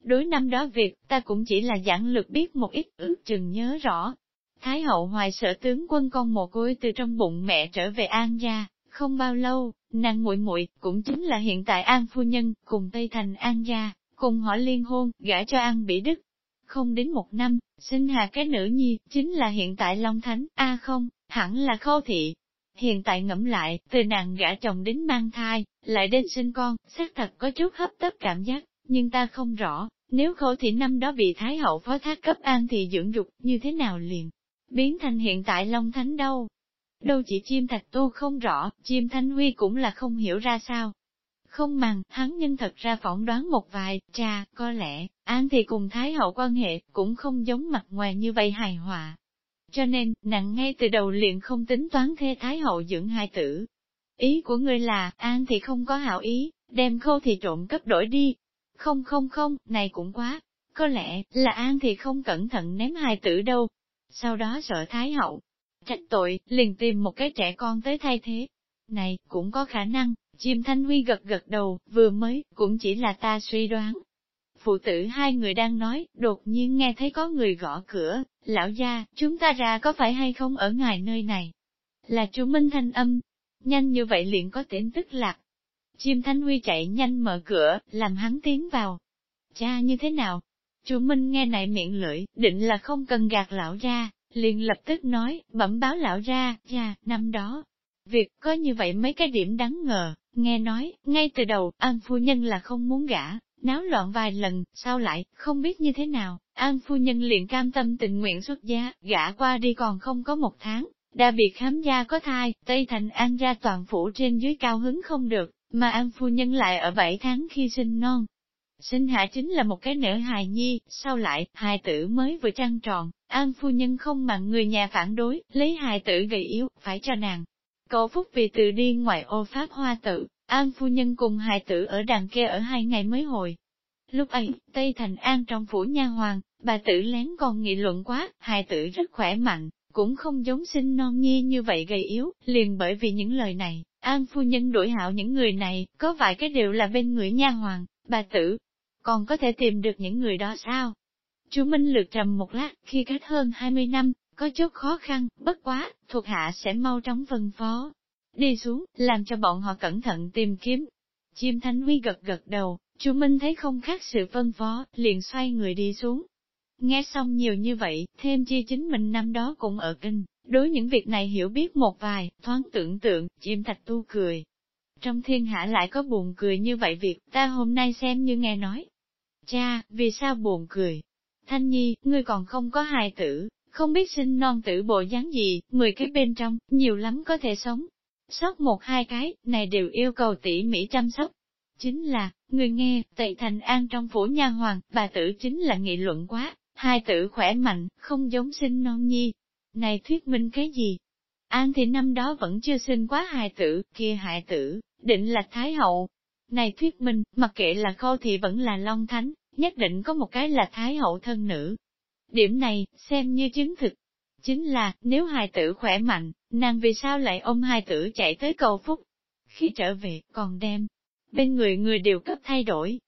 Đối năm đó việc, ta cũng chỉ là giảng lược biết một ít ước chừng nhớ rõ. Thái hậu hoài sợ tướng quân con một côi từ trong bụng mẹ trở về an gia, không bao lâu, nàng muội muội cũng chính là hiện tại an phu nhân, cùng Tây Thành an gia, cùng họ liên hôn, gả cho an bỉ đức. Không đến một năm, sinh hạ cái nữ nhi, chính là hiện tại Long Thánh, a không, hẳn là khâu thị. Hiện tại ngẫm lại, từ nàng gả chồng đến mang thai, lại đến sinh con, xác thật có chút hấp tấp cảm giác, nhưng ta không rõ, nếu khâu thị năm đó bị Thái hậu phó thác cấp an thì dưỡng dục như thế nào liền, biến thành hiện tại Long Thánh đâu. Đâu chỉ chim thạch tô không rõ, chim thanh huy cũng là không hiểu ra sao. Không màng, hắn nhân thật ra phỏng đoán một vài, cha, có lẽ, An thì cùng Thái hậu quan hệ, cũng không giống mặt ngoài như vậy hài hòa. Cho nên, nặng ngay từ đầu liền không tính toán thê Thái hậu dưỡng hai tử. Ý của ngươi là, An thì không có hảo ý, đem khâu thì trộm cấp đổi đi. Không không không, này cũng quá. Có lẽ, là An thì không cẩn thận ném hài tử đâu. Sau đó sợ Thái hậu, trách tội, liền tìm một cái trẻ con tới thay thế. Này, cũng có khả năng, chim Thanh Huy gật gật đầu, vừa mới, cũng chỉ là ta suy đoán. Phụ tử hai người đang nói, đột nhiên nghe thấy có người gõ cửa, lão gia, chúng ta ra có phải hay không ở ngài nơi này? Là chú Minh Thanh âm, nhanh như vậy liền có tiếng tức lạc. Chim Thanh Huy chạy nhanh mở cửa, làm hắn tiến vào. Cha như thế nào? Chú Minh nghe này miệng lưỡi, định là không cần gạt lão ra, liền lập tức nói, bẩm báo lão ra, cha, năm đó. Việc có như vậy mấy cái điểm đáng ngờ, nghe nói, ngay từ đầu, An Phu Nhân là không muốn gả, náo loạn vài lần, sao lại, không biết như thế nào, An Phu Nhân liền cam tâm tình nguyện xuất gia, gả qua đi còn không có một tháng, đã bị khám gia có thai, Tây Thành An ra toàn phủ trên dưới cao hứng không được, mà An Phu Nhân lại ở bảy tháng khi sinh non, sinh hạ chính là một cái nở hài nhi, sau lại, hài tử mới vừa trăng tròn, an phu nhân không mặn người nhà phản đối, lấy hài tử gầy yếu, phải cho nàng. Cầu phúc vì từ đi ngoại ô pháp hoa tự, an phu nhân cùng hài tử ở đàn kia ở hai ngày mới hồi. Lúc ấy, Tây Thành An trong phủ nha hoàng, bà tử lén còn nghị luận quá, hài tử rất khỏe mạnh, cũng không giống sinh non nhi như vậy gầy yếu, liền bởi vì những lời này, An phu nhân đổi hạo những người này, có vài cái đều là bên người nha hoàng, bà tử, còn có thể tìm được những người đó sao? Chú Minh lược trầm một lát, khi cách hơn 20 năm, có chút khó khăn, bất quá, thuộc hạ sẽ mau chóng phân phó. Đi xuống, làm cho bọn họ cẩn thận tìm kiếm. Chim Thánh Huy gật gật đầu, chú Minh thấy không khác sự phân phó, liền xoay người đi xuống. Nghe xong nhiều như vậy, thêm chi chính mình năm đó cũng ở kinh, đối những việc này hiểu biết một vài, thoáng tưởng tượng, chim thạch tu cười. Trong thiên hạ lại có buồn cười như vậy việc, ta hôm nay xem như nghe nói, Cha, vì sao buồn cười? Thanh Nhi, ngươi còn không có hài tử, không biết sinh non tử bộ dáng gì, mười cái bên trong, nhiều lắm có thể sống. Sót một hai cái, này đều yêu cầu tỉ mỉ chăm sóc. Chính là, người nghe, tệ thành an trong phủ nha hoàng, bà tử chính là nghị luận quá, hai tử khỏe mạnh, không giống sinh non nhi. Này thuyết minh cái gì? An thì năm đó vẫn chưa sinh quá hài tử, kia hài tử, định là Thái Hậu, này thuyết minh, mặc kệ là khô thì vẫn là Long Thánh, nhất định có một cái là Thái hậu thân nữ. Điểm này, xem như chứng thực. Chính là, nếu hài tử khỏe mạnh, nàng vì sao lại ôm hài tử chạy tới cầu phúc? Khi trở về, còn đem, bên người người đều cấp thay đổi.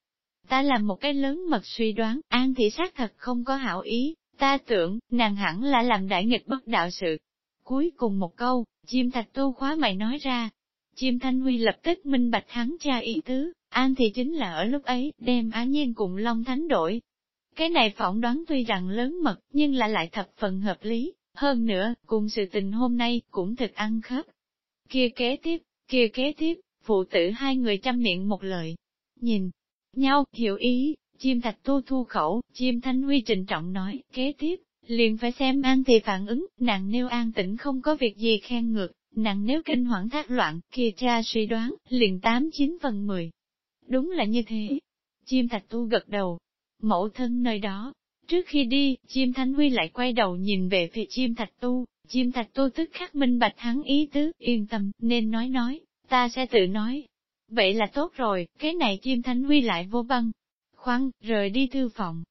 Ta làm một cái lớn mật suy đoán, an thị xác thật không có hảo ý, ta tưởng, nàng hẳn là làm đại nghịch bất đạo sự. Cuối cùng một câu, chim thạch tu khóa mày nói ra, Chim Thanh Huy lập tức minh bạch hắn cha ý tứ, An thì chính là ở lúc ấy, đem Á Nhiên cùng Long Thánh đổi. Cái này phỏng đoán tuy rằng lớn mật, nhưng là lại thập phần hợp lý, hơn nữa, cùng sự tình hôm nay, cũng thực ăn khớp. Kia kế tiếp, kia kế tiếp, phụ tử hai người chăm miệng một lời. Nhìn nhau, hiểu ý, chim thạch tu thu khẩu, chim thanh huy trịnh trọng nói, kế tiếp, liền phải xem an thì phản ứng, nàng nêu an tĩnh không có việc gì khen ngược, nàng nếu kinh hoảng thác loạn, kia cha suy đoán, liền tám chín phần mười. Đúng là như thế. Chim thạch tu gật đầu. Mẫu thân nơi đó. Trước khi đi, chim thánh huy lại quay đầu nhìn về phía chim thạch tu. Chim thạch tu tức khắc minh bạch hắn ý tứ, yên tâm, nên nói nói, ta sẽ tự nói. Vậy là tốt rồi, cái này chim thánh huy lại vô băng. Khoan, rời đi thư phòng.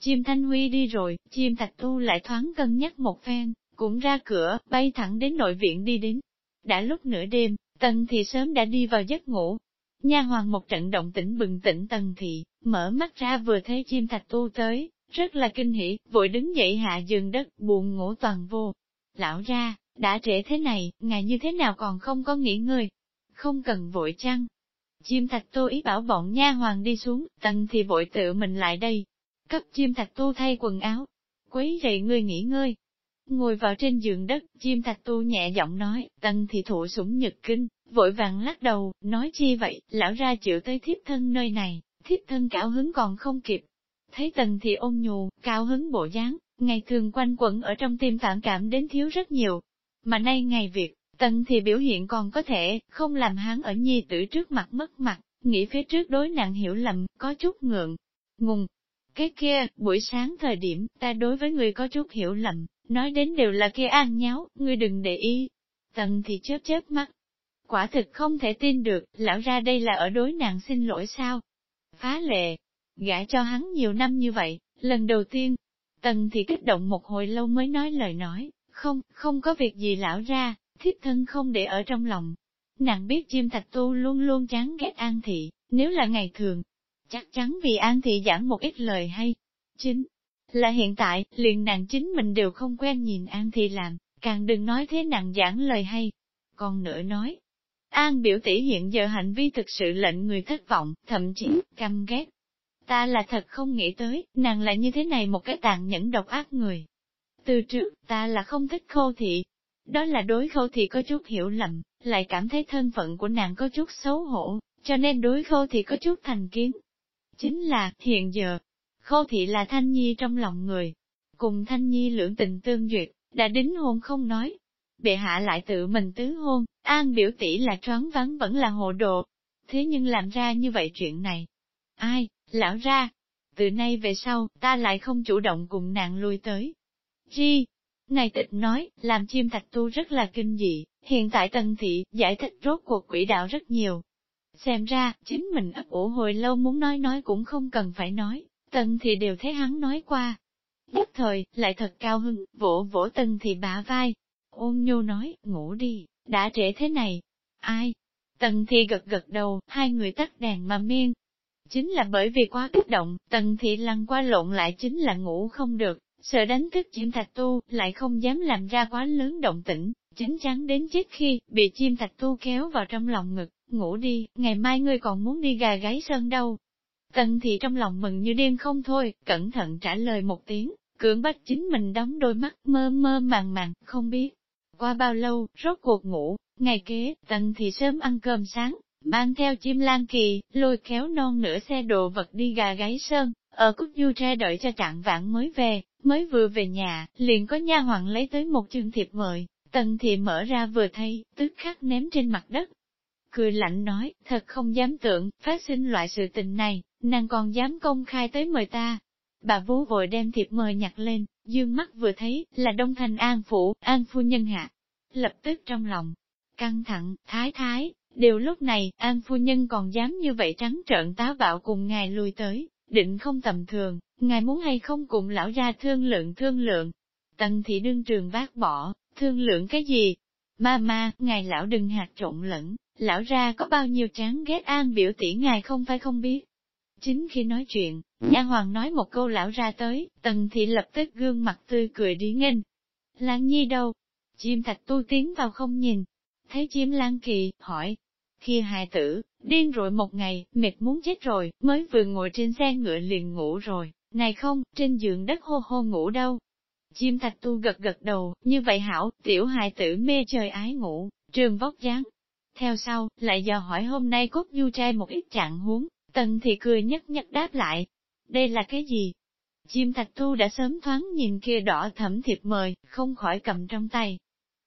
Chim Thanh Huy đi rồi, chim Thạch Tu lại thoáng cân nhắc một phen, cũng ra cửa, bay thẳng đến nội viện đi đến. Đã lúc nửa đêm, Tần Thị sớm đã đi vào giấc ngủ. Nha hoàng một trận động tĩnh bừng tỉnh Tần Thị, mở mắt ra vừa thấy chim Thạch Tu tới, rất là kinh hỉ, vội đứng dậy hạ giường đất, buồn ngủ toàn vô. Lão ra, đã trễ thế này, ngài như thế nào còn không có nghỉ ngơi? Không cần vội chăng? Chim thạch tu ý bảo bọn nha hoàng đi xuống, tần thì vội tự mình lại đây. Cấp chim thạch tu thay quần áo. Quấy dậy ngươi nghỉ ngơi. Ngồi vào trên giường đất, chim thạch tu nhẹ giọng nói, tần thì thụ sủng nhật kinh, vội vàng lắc đầu, nói chi vậy, lão ra chịu tới thiếp thân nơi này, thiếp thân cảo hứng còn không kịp. Thấy tần thì ôn nhù cao hứng bộ dáng, ngày thường quanh quẩn ở trong tim phản cảm đến thiếu rất nhiều. Mà nay ngày việc, tần thì biểu hiện còn có thể, không làm hắn ở nhi tử trước mặt mất mặt, nghĩ phía trước đối nặng hiểu lầm, có chút ngượng, ngùng. Cái kia, buổi sáng thời điểm, ta đối với người có chút hiểu lầm, nói đến đều là kia an nháo, ngươi đừng để ý. Tần thì chớp chớp mắt. Quả thực không thể tin được, lão ra đây là ở đối nàng xin lỗi sao? Phá lệ, gã cho hắn nhiều năm như vậy, lần đầu tiên, Tần thì kích động một hồi lâu mới nói lời nói, không, không có việc gì lão ra, thiếp thân không để ở trong lòng. Nàng biết chim thạch tu luôn luôn chán ghét An Thị, nếu là ngày thường, chắc chắn vì An Thị giảng một ít lời hay. Chính là hiện tại, liền nàng chính mình đều không quen nhìn An Thị làm, càng đừng nói thế nàng giảng lời hay. Còn nữa nói, An biểu tỷ hiện giờ hành vi thực sự lệnh người thất vọng, thậm chí căm ghét. Ta là thật không nghĩ tới, nàng là như thế này một cái tàn nhẫn độc ác người. Từ trước, ta là không thích khô thị. Đó là đối khô thị có chút hiểu lầm, lại cảm thấy thân phận của nàng có chút xấu hổ, cho nên đối khô thị có chút thành kiến. Chính là, hiện giờ, khô thị là thanh nhi trong lòng người. Cùng thanh nhi lưỡng tình tương duyệt, đã đính hôn không nói. Bệ hạ lại tự mình tứ hôn, an biểu tỷ là choáng vắng vẫn là hồ đồ. Thế nhưng làm ra như vậy chuyện này. Ai, lão ra, từ nay về sau, ta lại không chủ động cùng nàng lui tới. chi này tịch nói, làm chim thạch tu rất là kinh dị, hiện tại tần thị, giải thích rốt cuộc quỹ đạo rất nhiều. Xem ra, chính mình ấp ủ hồi lâu muốn nói nói cũng không cần phải nói, tần thị đều thấy hắn nói qua. Nhất thời, lại thật cao hưng, vỗ vỗ tần thị bả vai. Ôn nhu nói, ngủ đi, đã trễ thế này. Ai? Tần thị gật gật đầu, hai người tắt đèn mà miên, Chính là bởi vì quá kích động, tần thị lăn qua lộn lại chính là ngủ không được, sợ đánh thức chim thạch tu, lại không dám làm ra quá lớn động tĩnh, chính chắn đến chết khi, bị chim thạch tu kéo vào trong lòng ngực, ngủ đi, ngày mai ngươi còn muốn đi gà gáy sơn đâu. Tần thị trong lòng mừng như điên không thôi, cẩn thận trả lời một tiếng, cưỡng bắt chính mình đóng đôi mắt mơ mơ màng màng, không biết. Qua bao lâu, rốt cuộc ngủ, ngày kế, tần thị sớm ăn cơm sáng, mang theo chim lan kỳ, lôi kéo non nửa xe đồ vật đi gà gáy sơn, ở Cúc Du tre đợi cho trạng vãn mới về, mới vừa về nhà, liền có nha hoàng lấy tới một chương thiệp mời, tần thị mở ra vừa thấy, tức khắc ném trên mặt đất. Cười lạnh nói, thật không dám tưởng, phát sinh loại sự tình này, nàng còn dám công khai tới mời ta. Bà vú vội đem thiệp mời nhặt lên, dương mắt vừa thấy, là Đông Thành An Phủ, An Phu Nhân hạ. Lập tức trong lòng, căng thẳng, thái thái, đều lúc này, An phu nhân còn dám như vậy trắng trợn táo bạo cùng ngài lui tới, định không tầm thường, ngài muốn hay không cùng lão ra thương lượng thương lượng. Tần thị đương trường bác bỏ, thương lượng cái gì? Ma ma, ngài lão đừng hạt trộn lẫn, lão ra có bao nhiêu chán ghét an biểu tỷ ngài không phải không biết. Chính khi nói chuyện, Nha Hoàng nói một câu lão ra tới, tần thị lập tức gương mặt tươi cười đi nghênh. Lan nhi đâu? Chim thạch tu tiến vào không nhìn. Thấy chim lan kỳ, hỏi, kia hài tử, điên rồi một ngày, mệt muốn chết rồi, mới vừa ngồi trên xe ngựa liền ngủ rồi, này không, trên giường đất hô hô ngủ đâu. Chim thạch tu gật gật đầu, như vậy hảo, tiểu hài tử mê trời ái ngủ, trường vóc dáng. Theo sau, lại dò hỏi hôm nay cốt du trai một ít trạng huống, tần thị cười nhất nhất đáp lại. Đây là cái gì? Chim thạch Thu đã sớm thoáng nhìn kia đỏ thẩm thiệp mời, không khỏi cầm trong tay,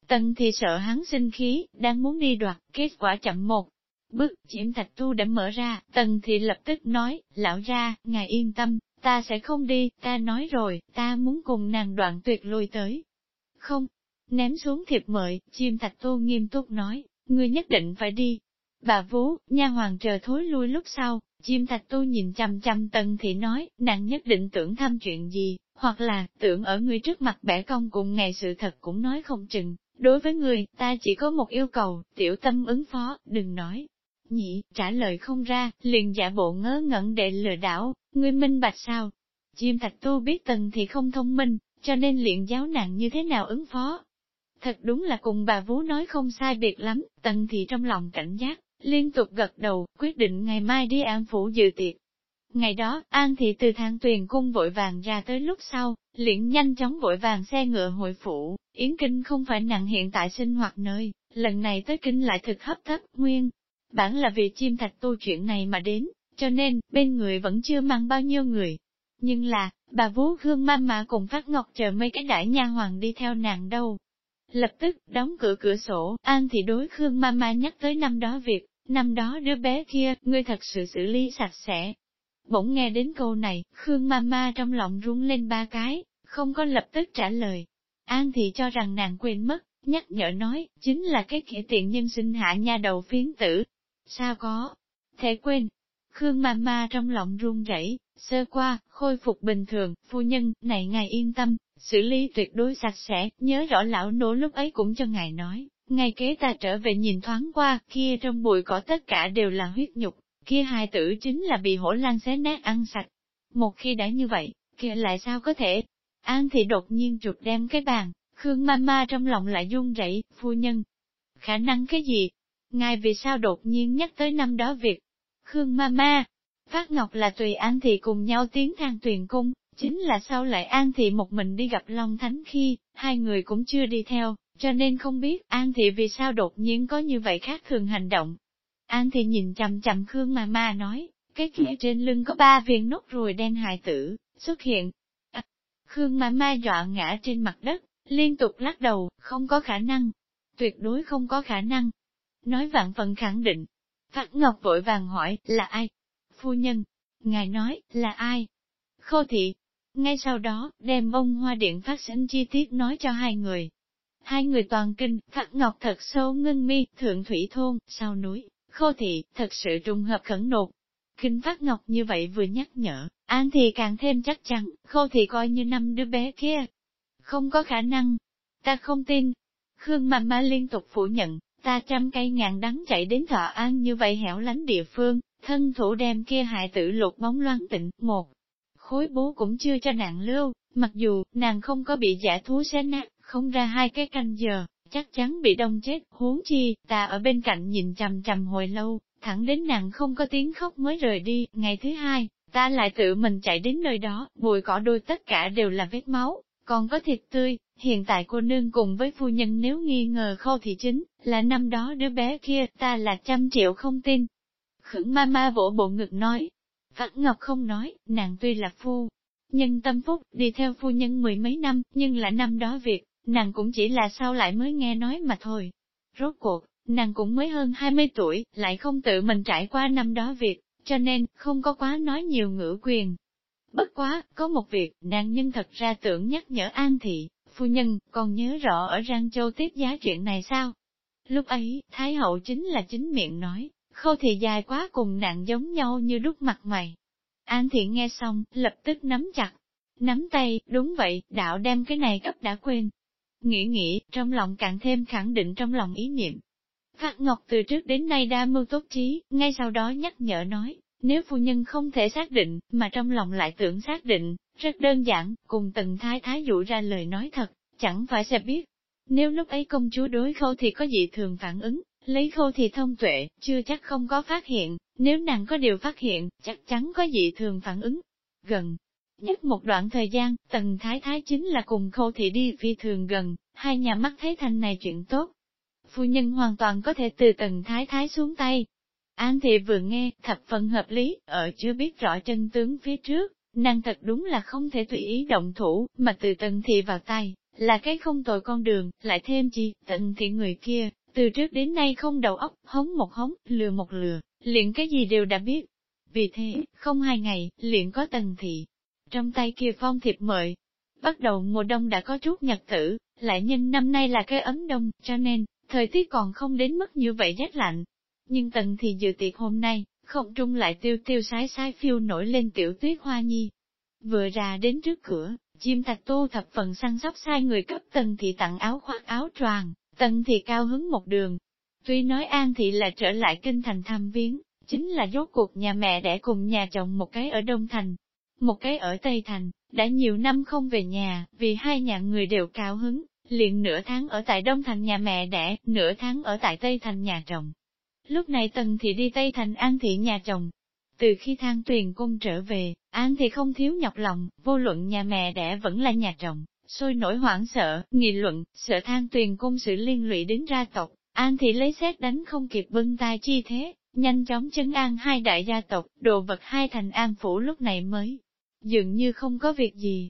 Tần thị sợ hắn sinh khí, đang muốn đi đoạt, kết quả chậm một. Bước, chim thạch Thu đã mở ra, tần thị lập tức nói, lão ra, ngài yên tâm, ta sẽ không đi, ta nói rồi, ta muốn cùng nàng đoạn tuyệt lui tới. Không, ném xuống thiệp mời, chim thạch Thu nghiêm túc nói, ngươi nhất định phải đi. Bà vú, nha hoàng chờ thối lui lúc sau, chim thạch tu nhìn chăm chăm tần thị nói, nàng nhất định tưởng thăm chuyện gì, hoặc là, tưởng ở người trước mặt bẻ công cùng ngày sự thật cũng nói không chừng. Đối với người, ta chỉ có một yêu cầu, tiểu tâm ứng phó, đừng nói. Nhị, trả lời không ra, liền giả bộ ngớ ngẩn để lừa đảo, ngươi minh bạch sao? Chim thạch tu biết tần thì không thông minh, cho nên luyện giáo nàng như thế nào ứng phó. Thật đúng là cùng bà vú nói không sai biệt lắm, tần thì trong lòng cảnh giác, liên tục gật đầu, quyết định ngày mai đi an phủ dự tiệc. Ngày đó, An Thị từ thang tuyền cung vội vàng ra tới lúc sau, liền nhanh chóng vội vàng xe ngựa hội phủ, Yến Kinh không phải nặng hiện tại sinh hoạt nơi, lần này tới Kinh lại thực hấp thấp nguyên. Bản là vì chim thạch tu chuyện này mà đến, cho nên, bên người vẫn chưa mang bao nhiêu người. Nhưng là, bà vú Khương Mama cùng Phát Ngọc chờ mấy cái đại nha hoàng đi theo nàng đâu. Lập tức, đóng cửa cửa sổ, An Thị đối Khương Mama nhắc tới năm đó việc, năm đó đứa bé kia, ngươi thật sự xử lý sạch sẽ, Bỗng nghe đến câu này, Khương Mama trong lòng run lên ba cái, không có lập tức trả lời. An thì cho rằng nàng quên mất, nhắc nhở nói, chính là cái kẻ tiện nhân sinh hạ nha đầu phiến tử. Sao có? Thể quên. Khương Mama trong lòng run rẩy, sơ qua, khôi phục bình thường, phu nhân, này ngài yên tâm, xử lý tuyệt đối sạch sẽ, nhớ rõ lão nô lúc ấy cũng cho ngài nói, ngày kế ta trở về nhìn thoáng qua, kia trong bụi cỏ tất cả đều là huyết nhục, kia hai tử chính là bị hổ lan xé nát ăn sạch. Một khi đã như vậy, kia lại sao có thể? An thị đột nhiên trục đem cái bàn, Khương Mama trong lòng lại run rẩy, phu nhân. Khả năng cái gì? Ngài vì sao đột nhiên nhắc tới năm đó việc? Khương Mama, Phát Ngọc là tùy An thị cùng nhau tiến thang tuyền cung, chính là sau lại An thị một mình đi gặp Long Thánh khi, hai người cũng chưa đi theo, cho nên không biết An thị vì sao đột nhiên có như vậy khác thường hành động. An thì nhìn chằm chằm Khương mà ma nói, cái kia trên lưng có ba viên nốt ruồi đen hài tử, xuất hiện. À, Khương mà ma dọa ngã trên mặt đất, liên tục lắc đầu, không có khả năng. Tuyệt đối không có khả năng. Nói vạn phần khẳng định. Phát Ngọc vội vàng hỏi, là ai? Phu nhân. Ngài nói, là ai? Khô thị. Ngay sau đó, đem bông hoa điện phát sinh chi tiết nói cho hai người. Hai người toàn kinh, khắc Ngọc thật sâu ngân mi, thượng thủy thôn, sau núi, Khô thị, thật sự trùng hợp khẩn nột. Kinh Phát Ngọc như vậy vừa nhắc nhở, An thì càng thêm chắc chắn, khô thị coi như năm đứa bé kia. Không có khả năng. Ta không tin. Khương mà ma liên tục phủ nhận, ta trăm cây ngàn đắng chạy đến thọ an như vậy hẻo lánh địa phương, thân thủ đem kia hại tử lục bóng loan tịnh, một. Khối bố cũng chưa cho nàng lưu, mặc dù nàng không có bị giả thú xé nát, không ra hai cái canh giờ, chắc chắn bị đông chết, huống chi, ta ở bên cạnh nhìn chằm chằm hồi lâu, thẳng đến nàng không có tiếng khóc mới rời đi, ngày thứ hai, ta lại tự mình chạy đến nơi đó, bụi cỏ đôi tất cả đều là vết máu, còn có thịt tươi, hiện tại cô nương cùng với phu nhân nếu nghi ngờ khâu thì chính, là năm đó đứa bé kia, ta là trăm triệu không tin. Khửng ma ma vỗ bộ ngực nói, phật Ngọc không nói, nàng tuy là phu, nhân tâm phúc, đi theo phu nhân mười mấy năm, nhưng là năm đó việc, nàng cũng chỉ là sau lại mới nghe nói mà thôi. Rốt cuộc, nàng cũng mới hơn 20 tuổi, lại không tự mình trải qua năm đó việc, cho nên, không có quá nói nhiều ngữ quyền. Bất quá, có một việc, nàng nhân thật ra tưởng nhắc nhở An Thị, phu nhân, còn nhớ rõ ở Rang Châu tiếp giá chuyện này sao? Lúc ấy, Thái Hậu chính là chính miệng nói, khâu thì dài quá cùng nàng giống nhau như đúc mặt mày. An Thị nghe xong, lập tức nắm chặt, nắm tay, đúng vậy, đạo đem cái này cấp đã quên, Nghĩ nghĩ, trong lòng càng thêm khẳng định trong lòng ý niệm. Phát Ngọc từ trước đến nay đa mưu tốt trí, ngay sau đó nhắc nhở nói, nếu phu nhân không thể xác định, mà trong lòng lại tưởng xác định, rất đơn giản, cùng tần thái thái dụ ra lời nói thật, chẳng phải sẽ biết. Nếu lúc ấy công chúa đối khâu thì có gì thường phản ứng, lấy khâu thì thông tuệ, chưa chắc không có phát hiện, nếu nàng có điều phát hiện, chắc chắn có gì thường phản ứng. Gần, Nhất một đoạn thời gian, tần thái thái chính là cùng khâu thị đi phi thường gần, hai nhà mắt thấy thành này chuyện tốt. Phu nhân hoàn toàn có thể từ tần thái thái xuống tay. An thị vừa nghe, thập phần hợp lý, ở chưa biết rõ chân tướng phía trước, nàng thật đúng là không thể tùy ý động thủ, mà từ tần thị vào tay, là cái không tội con đường, lại thêm chi, tần thị người kia, từ trước đến nay không đầu óc, hống một hống, lừa một lừa, liền cái gì đều đã biết. Vì thế, không hai ngày, liền có tần thị, trong tay kia phong thiệp mời, bắt đầu mùa đông đã có chút nhật tử, lại nhân năm nay là cái ấm đông, cho nên, thời tiết còn không đến mức như vậy rét lạnh. Nhưng tần thì dự tiệc hôm nay, không trung lại tiêu tiêu sái sái phiêu nổi lên tiểu tuyết hoa nhi. Vừa ra đến trước cửa, chim thạch tô thập phần săn sóc sai người cấp tần thị tặng áo khoác áo choàng, tần thị cao hứng một đường. Tuy nói an thị là trở lại kinh thành thăm viếng, chính là rốt cuộc nhà mẹ đẻ cùng nhà chồng một cái ở Đông Thành, một cái ở Tây Thành, đã nhiều năm không về nhà, vì hai nhà người đều cao hứng, liền nửa tháng ở tại Đông Thành nhà mẹ đẻ, nửa tháng ở tại Tây Thành nhà chồng. Lúc này Tần Thị đi Tây Thành An Thị nhà chồng. Từ khi thang tuyền cung trở về, An Thị không thiếu nhọc lòng, vô luận nhà mẹ đẻ vẫn là nhà chồng, sôi nổi hoảng sợ, nghị luận, sợ thang tuyền cung sự liên lụy đến ra tộc. An Thị lấy xét đánh không kịp bưng tay chi thế, nhanh chóng chấn an hai đại gia tộc, đồ vật hai thành an phủ lúc này mới. Dường như không có việc gì.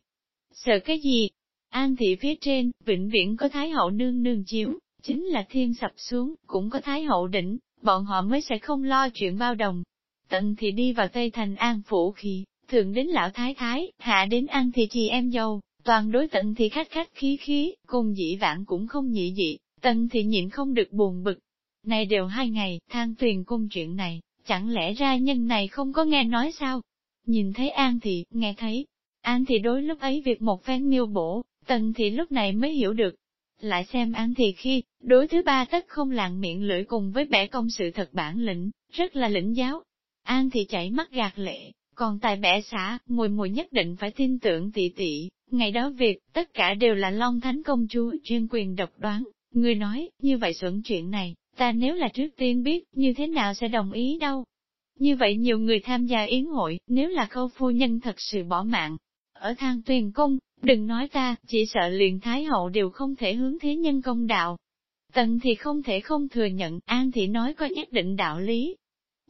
Sợ cái gì? An thị phía trên, vĩnh viễn có Thái hậu nương nương chiếu, chính là thiên sập xuống, cũng có Thái hậu đỉnh, bọn họ mới sẽ không lo chuyện bao đồng. Tận thì đi vào Tây Thành An phủ khi, thường đến lão thái thái, hạ đến An thì chị em dâu, toàn đối tận thì khách khách khí khí, cùng dĩ vãng cũng không nhị dị, tận thì nhịn không được buồn bực, này đều hai ngày, than tuyền cung chuyện này, chẳng lẽ ra nhân này không có nghe nói sao? Nhìn thấy An Thị, nghe thấy, An Thị đối lúc ấy việc một phen miêu bổ, Tần Thị lúc này mới hiểu được. Lại xem An Thị khi, đối thứ ba tất không lạng miệng lưỡi cùng với bẻ công sự thật bản lĩnh, rất là lĩnh giáo. An Thị chảy mắt gạt lệ, còn tại bẻ xã, mùi mùi nhất định phải tin tưởng tỷ tỷ, ngày đó việc, tất cả đều là Long Thánh Công Chúa chuyên quyền độc đoán, người nói, như vậy xuẩn chuyện này, Ta nếu là trước tiên biết, như thế nào sẽ đồng ý đâu. Như vậy nhiều người tham gia yến hội, nếu là khâu phu nhân thật sự bỏ mạng. Ở thang tuyền cung, đừng nói ta, chỉ sợ liền Thái Hậu đều không thể hướng thế nhân công đạo. Tần thì không thể không thừa nhận, An thì nói có nhất định đạo lý.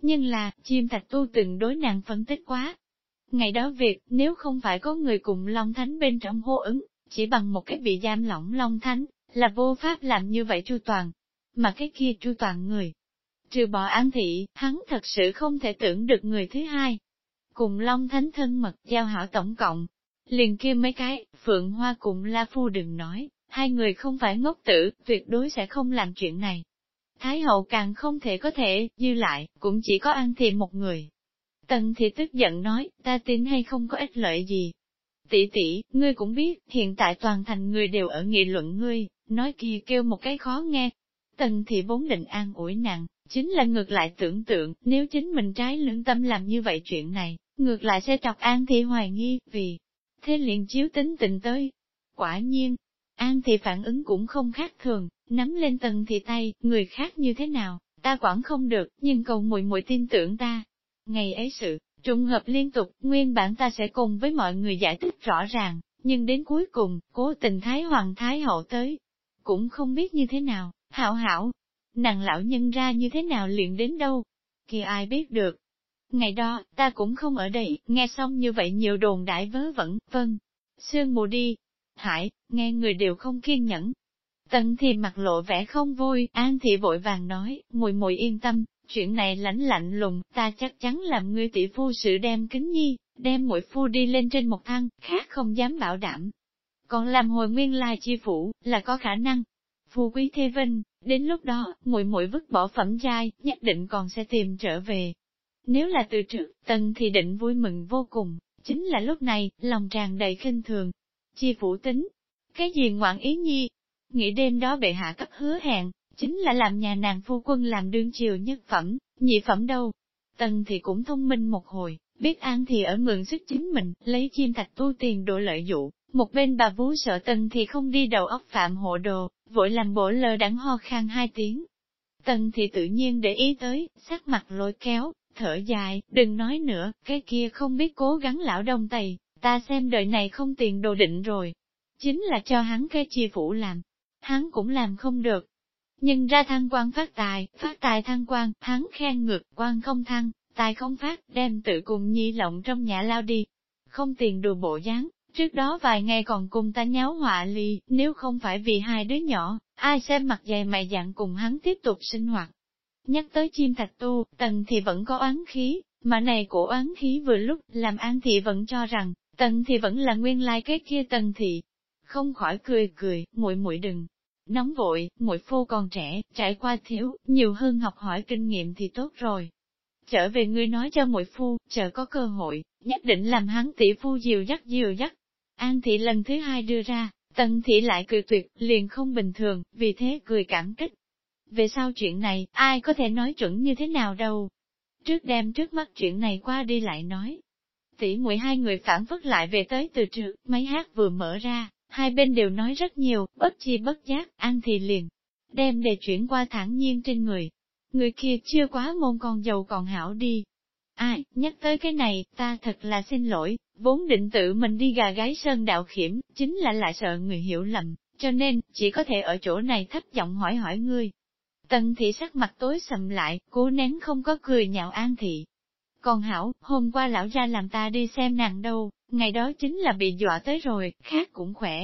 Nhưng là, chim thạch tu từng đối nàng phân tích quá. Ngày đó việc, nếu không phải có người cùng Long Thánh bên trong hô ứng, chỉ bằng một cái bị giam lỏng Long Thánh, là vô pháp làm như vậy chu toàn mà cái kia chu toàn người. Trừ bỏ an thị, hắn thật sự không thể tưởng được người thứ hai. Cùng Long Thánh thân mật giao hảo tổng cộng, liền kia mấy cái, Phượng Hoa cùng La Phu đừng nói, hai người không phải ngốc tử, tuyệt đối sẽ không làm chuyện này. Thái hậu càng không thể có thể, dư lại, cũng chỉ có an thị một người. Tần thì tức giận nói, ta tin hay không có ích lợi gì. Tỷ tỷ, ngươi cũng biết, hiện tại toàn thành người đều ở nghị luận ngươi, nói kia kêu một cái khó nghe, Tần thị vốn định an ủi nàng, chính là ngược lại tưởng tượng, nếu chính mình trái lưỡng tâm làm như vậy chuyện này, ngược lại sẽ chọc an thị hoài nghi, vì thế liền chiếu tính tình tới. Quả nhiên, an thị phản ứng cũng không khác thường, nắm lên tần thị tay, người khác như thế nào, ta quản không được, nhưng cầu muội muội tin tưởng ta. Ngày ấy sự, trùng hợp liên tục, nguyên bản ta sẽ cùng với mọi người giải thích rõ ràng, nhưng đến cuối cùng, cố tình Thái Hoàng Thái Hậu tới. Cũng không biết như thế nào, Hảo hảo, nàng lão nhân ra như thế nào liền đến đâu? kia ai biết được. Ngày đó, ta cũng không ở đây, nghe xong như vậy nhiều đồn đại vớ vẩn, vâng. Sương mù đi. Hải, nghe người đều không kiên nhẫn. Tần thì mặt lộ vẻ không vui, an thị vội vàng nói, mùi mùi yên tâm, chuyện này lãnh lạnh lùng, ta chắc chắn làm ngươi tỷ phu sự đem kính nhi, đem mũi phu đi lên trên một thang, khác không dám bảo đảm. Còn làm hồi nguyên lai chi phủ, là có khả năng, Phu quý thê vinh, đến lúc đó, muội muội vứt bỏ phẩm giai, nhất định còn sẽ tìm trở về. Nếu là từ trước, tần thì định vui mừng vô cùng, chính là lúc này, lòng tràn đầy khinh thường. Chi phủ tính, cái gì ngoạn ý nhi? Nghĩ đêm đó bệ hạ cấp hứa hẹn, chính là làm nhà nàng phu quân làm đương triều nhất phẩm, nhị phẩm đâu. Tần thì cũng thông minh một hồi, biết an thì ở mượn sức chính mình, lấy chim thạch tu tiền đổi lợi dụ, một bên bà vú sợ tần thì không đi đầu óc phạm hộ đồ, vội làm bộ lờ đắng ho khan hai tiếng. Tần thì tự nhiên để ý tới, sắc mặt lôi kéo, thở dài, đừng nói nữa, cái kia không biết cố gắng lão đông tày, ta xem đời này không tiền đồ định rồi. Chính là cho hắn cái chi phủ làm, hắn cũng làm không được. Nhưng ra thăng quan phát tài, phát tài thăng quan, hắn khen ngược, quan không thăng, tài không phát, đem tự cùng nhi lộng trong nhà lao đi. Không tiền đồ bộ dáng, Trước đó vài ngày còn cùng ta nháo họa ly, nếu không phải vì hai đứa nhỏ, ai xem mặt dày mày dặn cùng hắn tiếp tục sinh hoạt. Nhắc tới chim thạch tu, tần thì vẫn có oán khí, mà này của oán khí vừa lúc, làm an thị vẫn cho rằng, tần thì vẫn là nguyên lai cái kia tần thị. Không khỏi cười cười, muội muội đừng. nóng vội, muội phu còn trẻ, trải qua thiếu, nhiều hơn học hỏi kinh nghiệm thì tốt rồi. Trở về ngươi nói cho muội phu, chờ có cơ hội, nhất định làm hắn tỷ phu dìu dắt dìu dắt. An thị lần thứ hai đưa ra, tần thị lại cười tuyệt, liền không bình thường, vì thế cười cảm kích. Về sau chuyện này, ai có thể nói chuẩn như thế nào đâu. Trước đem trước mắt chuyện này qua đi lại nói. Tỷ muội hai người phản phất lại về tới từ trước, máy hát vừa mở ra, hai bên đều nói rất nhiều, bất chi bất giác, An thì liền. Đem đề chuyển qua thẳng nhiên trên người. Người kia chưa quá môn con giàu còn hảo đi. Ai, nhắc tới cái này, ta thật là xin lỗi, vốn định tự mình đi gà gái sơn đạo khiểm, chính là lại sợ người hiểu lầm, cho nên, chỉ có thể ở chỗ này thấp giọng hỏi hỏi ngươi. Tần thị sắc mặt tối sầm lại, cố nén không có cười nhạo an thị. Còn hảo, hôm qua lão ra làm ta đi xem nàng đâu, ngày đó chính là bị dọa tới rồi, khác cũng khỏe.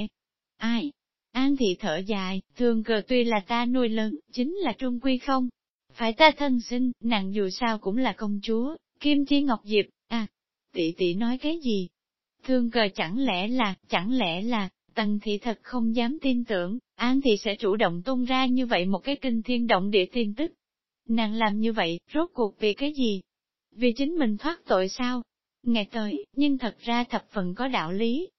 Ai? An thị thở dài, thường cờ tuy là ta nuôi lớn, chính là trung quy không. Phải ta thân sinh, nàng dù sao cũng là công chúa, Kim Chi Ngọc Diệp, à, tỷ tỷ nói cái gì? Thương cờ chẳng lẽ là, chẳng lẽ là, tần thị thật không dám tin tưởng, An thị sẽ chủ động tung ra như vậy một cái kinh thiên động địa tin tức. Nàng làm như vậy, rốt cuộc vì cái gì? Vì chính mình thoát tội sao? Ngày tới, nhưng thật ra thập phần có đạo lý.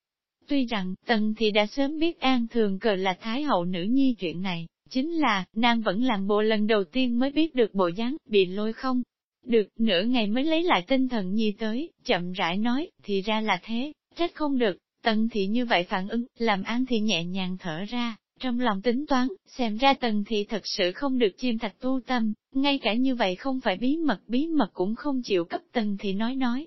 Tuy rằng, tần Thị đã sớm biết An thường cờ là Thái hậu nữ nhi chuyện này, chính là, nàng vẫn làm bộ lần đầu tiên mới biết được bộ dáng, bị lôi không. Được, nửa ngày mới lấy lại tinh thần nhi tới, chậm rãi nói, thì ra là thế, trách không được, tần thị như vậy phản ứng, làm An thì nhẹ nhàng thở ra, trong lòng tính toán, xem ra tần thị thật sự không được chim thạch tu tâm, ngay cả như vậy không phải bí mật bí mật cũng không chịu cấp tần thị nói nói.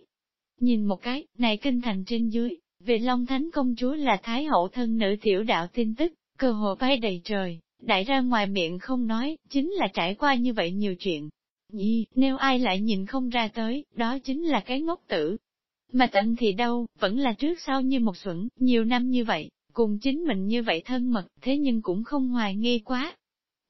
Nhìn một cái, này kinh thành trên dưới, về Long Thánh công chúa là Thái hậu thân nữ tiểu đạo tin tức, cơ hồ bay đầy trời, đại ra ngoài miệng không nói, chính là trải qua như vậy nhiều chuyện. Nhi, nếu ai lại nhìn không ra tới, đó chính là cái ngốc tử. Mà tận thì đâu, vẫn là trước sau như một xuẩn, nhiều năm như vậy, cùng chính mình như vậy thân mật, thế nhưng cũng không hoài nghi quá.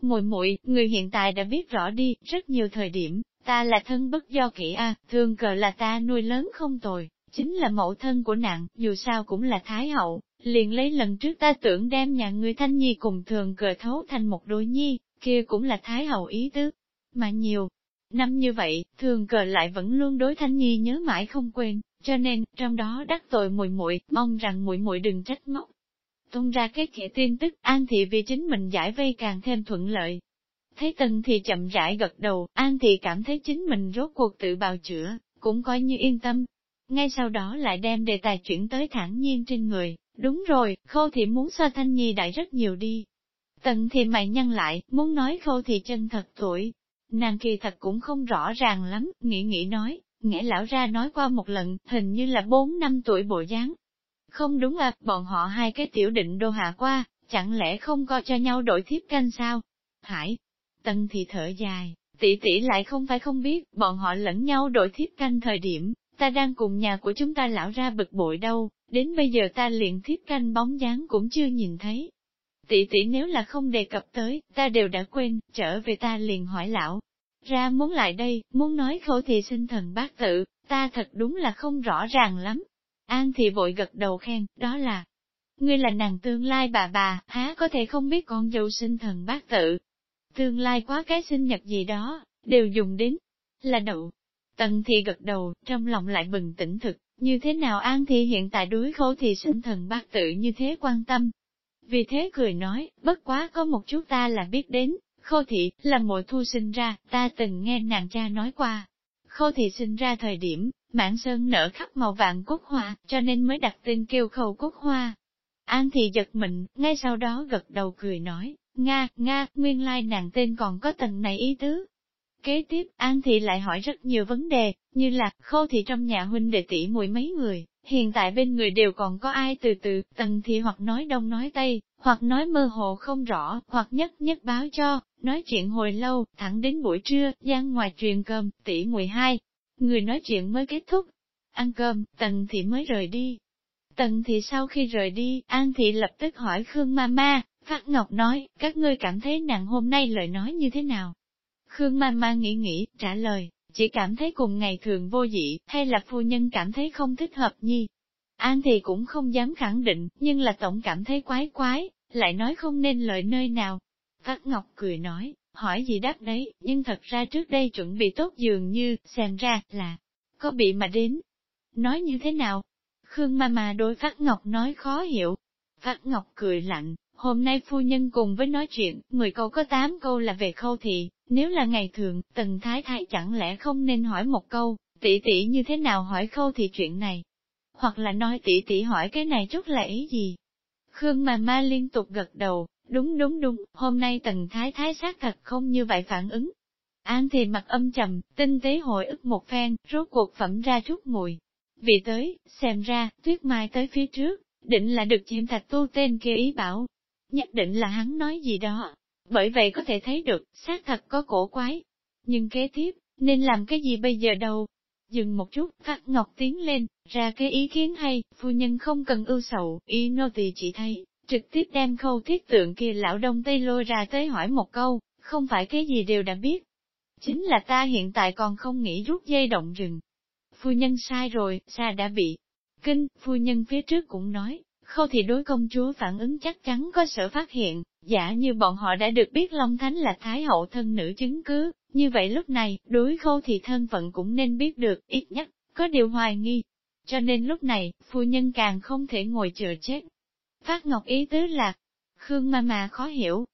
Muội muội, người hiện tại đã biết rõ đi, rất nhiều thời điểm, ta là thân bất do kỹ a, thường cờ là ta nuôi lớn không tồi, chính là mẫu thân của nạn, dù sao cũng là thái hậu, liền lấy lần trước ta tưởng đem nhà người thanh nhi cùng thường cờ thấu thành một đôi nhi, kia cũng là thái hậu ý tứ. Mà nhiều, năm như vậy, thường cờ lại vẫn luôn đối thanh nhi nhớ mãi không quên, cho nên, trong đó đắc tội muội muội mong rằng muội muội đừng trách móc tung ra cái kẻ tin tức, An Thị vì chính mình giải vây càng thêm thuận lợi. Thấy Tần thì chậm rãi gật đầu, An Thị cảm thấy chính mình rốt cuộc tự bào chữa, cũng coi như yên tâm. Ngay sau đó lại đem đề tài chuyển tới thản nhiên trên người, đúng rồi, khâu thị muốn so thanh nhi đại rất nhiều đi. Tần thì mày nhăn lại, muốn nói khâu thị chân thật tuổi. Nàng kỳ thật cũng không rõ ràng lắm, nghĩ nghĩ nói, nghĩa lão ra nói qua một lần, hình như là 4 năm tuổi bộ dáng, không đúng à, bọn họ hai cái tiểu định đô hạ qua, chẳng lẽ không coi cho nhau đổi thiếp canh sao? Hải, tân thì thở dài, tỷ tỷ lại không phải không biết, bọn họ lẫn nhau đổi thiếp canh thời điểm, ta đang cùng nhà của chúng ta lão ra bực bội đâu, đến bây giờ ta liền thiếp canh bóng dáng cũng chưa nhìn thấy. Tỷ tỷ nếu là không đề cập tới, ta đều đã quên, trở về ta liền hỏi lão. Ra muốn lại đây, muốn nói khẩu thì sinh thần bác tự, ta thật đúng là không rõ ràng lắm, An thì vội gật đầu khen, đó là, ngươi là nàng tương lai bà bà, há có thể không biết con dâu sinh thần bác tự. Tương lai quá cái sinh nhật gì đó, đều dùng đến, là đậu. Tần thì gật đầu, trong lòng lại bừng tỉnh thực, như thế nào An thì hiện tại đối khẩu thì sinh thần bác tự như thế quan tâm. Vì thế cười nói, bất quá có một chút ta là biết đến, khô thị, là mội thu sinh ra, ta từng nghe nàng cha nói qua. Khô thị sinh ra thời điểm, mảng sơn nở khắp màu vàng cốt hoa, cho nên mới đặt tên kêu khâu cốt hoa. An Thị giật mình, ngay sau đó gật đầu cười nói, Nga, Nga, nguyên lai nàng tên còn có tầng này ý tứ. Kế tiếp, An thị lại hỏi rất nhiều vấn đề, như là, khâu thị trong nhà huynh đệ tỷ mùi mấy người, hiện tại bên người đều còn có ai từ từ, tần thị hoặc nói đông nói tây, hoặc nói mơ hồ không rõ, hoặc nhất nhất báo cho, nói chuyện hồi lâu, thẳng đến buổi trưa, gian ngoài truyền cơm, tỷ mùi hai, Người nói chuyện mới kết thúc. Ăn cơm, Tần Thị mới rời đi. Tần Thị sau khi rời đi, An Thị lập tức hỏi Khương Mama, Phát Ngọc nói, các ngươi cảm thấy nàng hôm nay lời nói như thế nào? Khương Mama nghĩ nghĩ, trả lời, chỉ cảm thấy cùng ngày thường vô dị, hay là phu nhân cảm thấy không thích hợp nhi. An thì cũng không dám khẳng định, nhưng là tổng cảm thấy quái quái, lại nói không nên lời nơi nào. Phát Ngọc cười nói, hỏi gì đáp đấy, nhưng thật ra trước đây chuẩn bị tốt dường như, xem ra, là, có bị mà đến. Nói như thế nào? Khương ma Ma đối Phát Ngọc nói khó hiểu. Phát Ngọc cười lạnh, hôm nay phu nhân cùng với nói chuyện, 10 câu có 8 câu là về khâu thị, nếu là ngày thường, tần thái thái chẳng lẽ không nên hỏi một câu, tỷ tỷ như thế nào hỏi khâu thị chuyện này? Hoặc là nói tỷ tỷ hỏi cái này chút là ý gì? Khương mà ma liên tục gật đầu, đúng đúng đúng, hôm nay tần thái thái xác thật không như vậy phản ứng. An thì mặt âm trầm, tinh tế hồi ức một phen, rốt cuộc phẩm ra chút mùi. Vì tới, xem ra, tuyết mai tới phía trước, định là được chiếm thạch tu tên kia ý bảo. Nhất định là hắn nói gì đó. Bởi vậy có thể thấy được, xác thật có cổ quái. Nhưng kế tiếp, nên làm cái gì bây giờ đâu? Dừng một chút, Phát Ngọc tiến lên, ra cái ý kiến hay, phu nhân không cần ưu sầu, y nô tỳ chỉ thấy, trực tiếp đem khâu thiết tượng kia lão đông tây lôi ra tới hỏi một câu, không phải cái gì đều đã biết. Chính là ta hiện tại còn không nghĩ rút dây động rừng. Phu nhân sai rồi, xa đã bị. Kinh, phu nhân phía trước cũng nói, khâu thì đối công chúa phản ứng chắc chắn có sở phát hiện, giả như bọn họ đã được biết Long Thánh là Thái hậu thân nữ chứng cứ, như vậy lúc này, đối khâu thì thân phận cũng nên biết được, ít nhất, có điều hoài nghi. Cho nên lúc này, phu nhân càng không thể ngồi chờ chết. Phát Ngọc ý tứ là, Khương ma mà khó hiểu.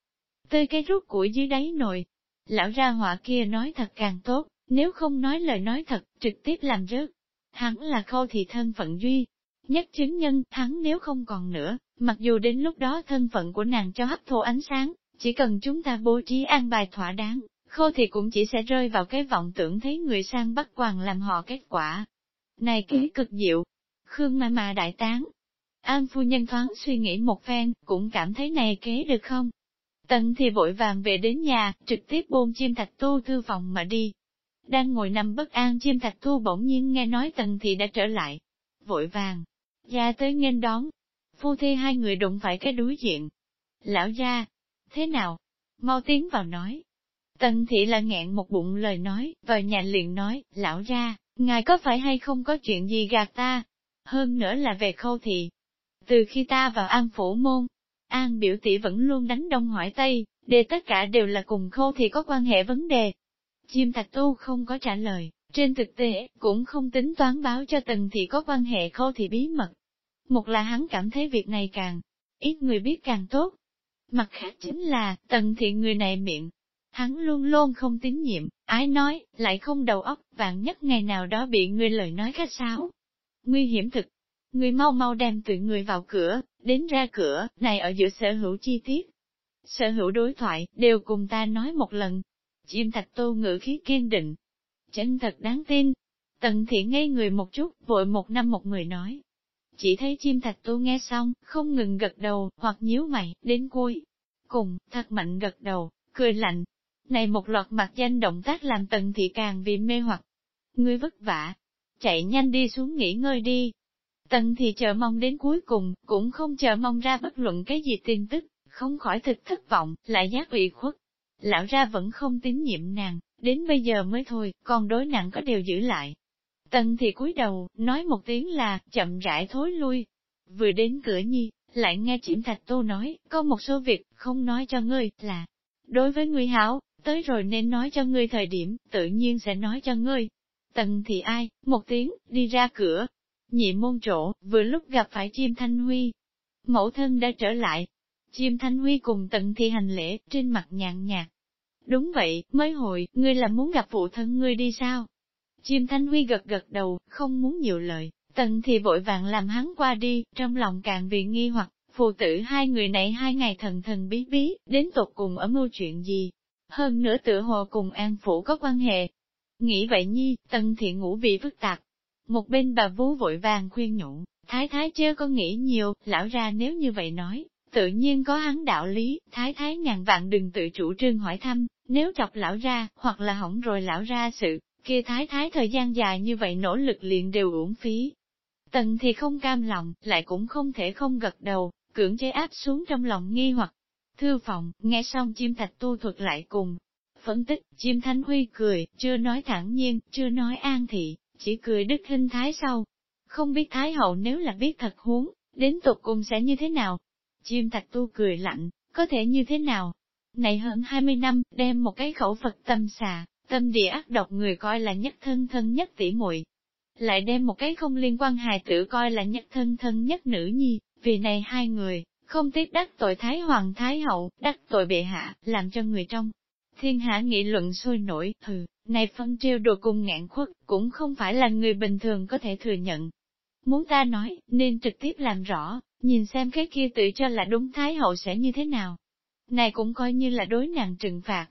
tơi cái rút củi dưới đáy nồi. Lão ra họa kia nói thật càng tốt, nếu không nói lời nói thật, trực tiếp làm rớt. Hắn là khâu thì thân phận duy. Nhất chứng nhân, hắn nếu không còn nữa, mặc dù đến lúc đó thân phận của nàng cho hấp thụ ánh sáng, chỉ cần chúng ta bố trí an bài thỏa đáng, khô thì cũng chỉ sẽ rơi vào cái vọng tưởng thấy người sang bắt quàng làm họ kết quả. Này kế cực diệu, Khương mà mà đại tán. An phu nhân thoáng suy nghĩ một phen, cũng cảm thấy này kế được không? Tần thì vội vàng về đến nhà, trực tiếp buông chim thạch tu thư phòng mà đi. Đang ngồi nằm bất an chim thạch tu bỗng nhiên nghe nói tần thì đã trở lại. Vội vàng, ra tới nghênh đón. Phu thi hai người đụng phải cái đối diện. Lão gia, thế nào? Mau tiến vào nói. Tần thị là nghẹn một bụng lời nói, vào nhà liền nói, lão gia, ngài có phải hay không có chuyện gì gạt ta? Hơn nữa là về khâu thị. Từ khi ta vào an phủ môn, an biểu tỷ vẫn luôn đánh đông hỏi tây, để tất cả đều là cùng khâu thị có quan hệ vấn đề. Chim thạch tu không có trả lời, trên thực tế, cũng không tính toán báo cho tần thị có quan hệ khâu thị bí mật. Một là hắn cảm thấy việc này càng, ít người biết càng tốt. Mặt khác chính là, tần thị người này miệng, Hắn luôn luôn không tín nhiệm, ái nói, lại không đầu óc, vạn nhất ngày nào đó bị người lời nói khách sáo. Nguy hiểm thực. Người mau mau đem tụi người vào cửa, đến ra cửa, này ở giữa sở hữu chi tiết. Sở hữu đối thoại, đều cùng ta nói một lần. Chim thạch tô ngữ khí kiên định. Chân thật đáng tin. Tần thiện ngây người một chút, vội một năm một người nói. Chỉ thấy chim thạch tu nghe xong, không ngừng gật đầu, hoặc nhíu mày, đến cuối. Cùng, thật mạnh gật đầu, cười lạnh, này một loạt mặt danh động tác làm tần thị càng vì mê hoặc. Ngươi vất vả, chạy nhanh đi xuống nghỉ ngơi đi. Tần thị chờ mong đến cuối cùng, cũng không chờ mong ra bất luận cái gì tin tức, không khỏi thực thất vọng, lại giác ủy khuất. Lão ra vẫn không tín nhiệm nàng, đến bây giờ mới thôi, còn đối nặng có điều giữ lại. Tần thì cúi đầu, nói một tiếng là, chậm rãi thối lui. Vừa đến cửa nhi, lại nghe Chiểm Thạch Tô nói, có một số việc, không nói cho ngươi, là, đối với ngươi hảo, tới rồi nên nói cho ngươi thời điểm, tự nhiên sẽ nói cho ngươi. Tần thì ai, một tiếng, đi ra cửa. Nhị môn trổ, vừa lúc gặp phải chim thanh huy. Mẫu thân đã trở lại. Chim thanh huy cùng tận thi hành lễ, trên mặt nhàn nhạt. Đúng vậy, mới hồi, ngươi là muốn gặp phụ thân ngươi đi sao? Chim thanh huy gật gật đầu, không muốn nhiều lời, tần thì vội vàng làm hắn qua đi, trong lòng càng vì nghi hoặc, phụ tử hai người này hai ngày thần thần bí bí, đến tột cùng ở mưu chuyện gì, hơn nữa tự hồ cùng An Phủ có quan hệ. Nghĩ vậy nhi, tần thì ngủ bị phức tạp. Một bên bà vú vội vàng khuyên nhủ, thái thái chưa có nghĩ nhiều, lão ra nếu như vậy nói, tự nhiên có hắn đạo lý, thái thái ngàn vạn đừng tự chủ trương hỏi thăm, nếu chọc lão ra, hoặc là hỏng rồi lão ra sự, kia thái thái thời gian dài như vậy nỗ lực liền đều uổng phí. Tần thì không cam lòng, lại cũng không thể không gật đầu, cưỡng chế áp xuống trong lòng nghi hoặc Thư phòng, nghe xong chim thạch tu thuật lại cùng. Phân tích, chim thánh huy cười, chưa nói thẳng nhiên, chưa nói an thị, chỉ cười đức hình thái sau. Không biết Thái hậu nếu là biết thật huống, đến tục cùng sẽ như thế nào? Chim thạch tu cười lạnh, có thể như thế nào? Này hơn 20 năm, đem một cái khẩu Phật tâm xà, tâm địa ác độc người coi là nhất thân thân nhất tỷ muội Lại đem một cái không liên quan hài tử coi là nhất thân thân nhất nữ nhi, vì này hai người, không tiếc đắc tội Thái Hoàng Thái Hậu, đắc tội bệ hạ, làm cho người trong. Thiên hạ nghị luận sôi nổi, hừ, này phân trêu đồ cùng ngạn khuất, cũng không phải là người bình thường có thể thừa nhận. Muốn ta nói, nên trực tiếp làm rõ, nhìn xem cái kia tự cho là đúng Thái Hậu sẽ như thế nào. Này cũng coi như là đối nàng trừng phạt.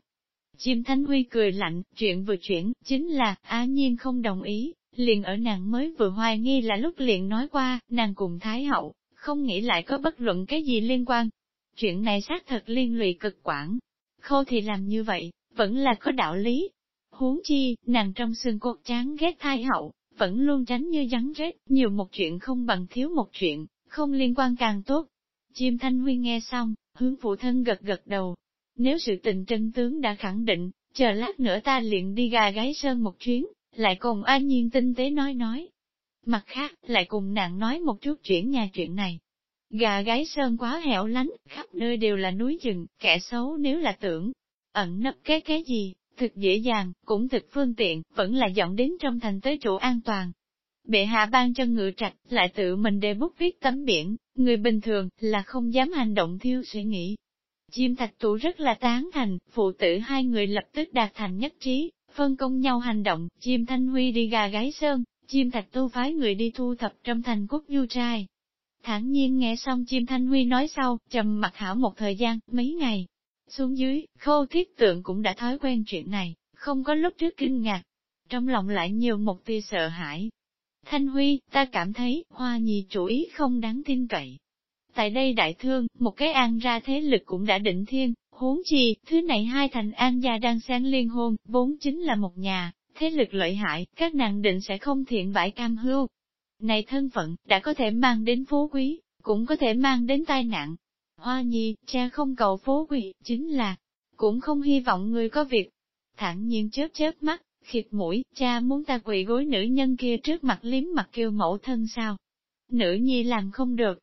Chim Thánh Huy cười lạnh, chuyện vừa chuyển, chính là, á nhiên không đồng ý, liền ở nàng mới vừa hoài nghi là lúc liền nói qua, nàng cùng Thái Hậu, không nghĩ lại có bất luận cái gì liên quan. Chuyện này xác thật liên lụy cực quản. Khô thì làm như vậy, vẫn là có đạo lý. Huống chi, nàng trong xương cốt chán ghét Thái hậu, vẫn luôn tránh như rắn rết, nhiều một chuyện không bằng thiếu một chuyện, không liên quan càng tốt. Chim Thanh Huy nghe xong, hướng phụ thân gật gật đầu. Nếu sự tình chân tướng đã khẳng định, chờ lát nữa ta liền đi gà gáy sơn một chuyến, lại cùng an nhiên tinh tế nói nói, Mặt khác, lại cùng nàng nói một chút chuyện nhà chuyện này. Gà gái sơn quá hẻo lánh, khắp nơi đều là núi rừng, kẻ xấu nếu là tưởng, ẩn nấp cái cái gì, thực dễ dàng, cũng thực phương tiện, vẫn là dọn đến trong thành tới chỗ an toàn. Bệ hạ ban cho ngự trạch, lại tự mình đề bút viết tấm biển, người bình thường là không dám hành động thiêu suy nghĩ. Chim thạch tụ rất là tán thành, phụ tử hai người lập tức đạt thành nhất trí, phân công nhau hành động, chim thanh huy đi gà gái sơn, Chim thạch tu phái người đi thu thập trong thành quốc du trai. Thẳng nhiên nghe xong chim thanh huy nói sau, trầm mặt hảo một thời gian, mấy ngày. Xuống dưới, khâu thiết tượng cũng đã thói quen chuyện này, không có lúc trước kinh ngạc. Trong lòng lại nhiều một tia sợ hãi. Thanh huy, ta cảm thấy, hoa nhì chủ ý không đáng tin cậy. Tại đây đại thương, một cái an ra thế lực cũng đã định thiên, huống chi, thứ này hai thành an gia đang sáng liên hôn, vốn chính là một nhà, thế lực lợi hại, các nàng định sẽ không thiện bãi cam hưu. Này thân phận, đã có thể mang đến phú quý, cũng có thể mang đến tai nạn. Hoa nhi, cha không cầu phú quý, chính là, cũng không hy vọng người có việc. Thẳng nhiên chớp chớp mắt, khịt mũi, cha muốn ta quỳ gối nữ nhân kia trước mặt liếm mặt kêu mẫu thân sao. Nữ nhi làm không được.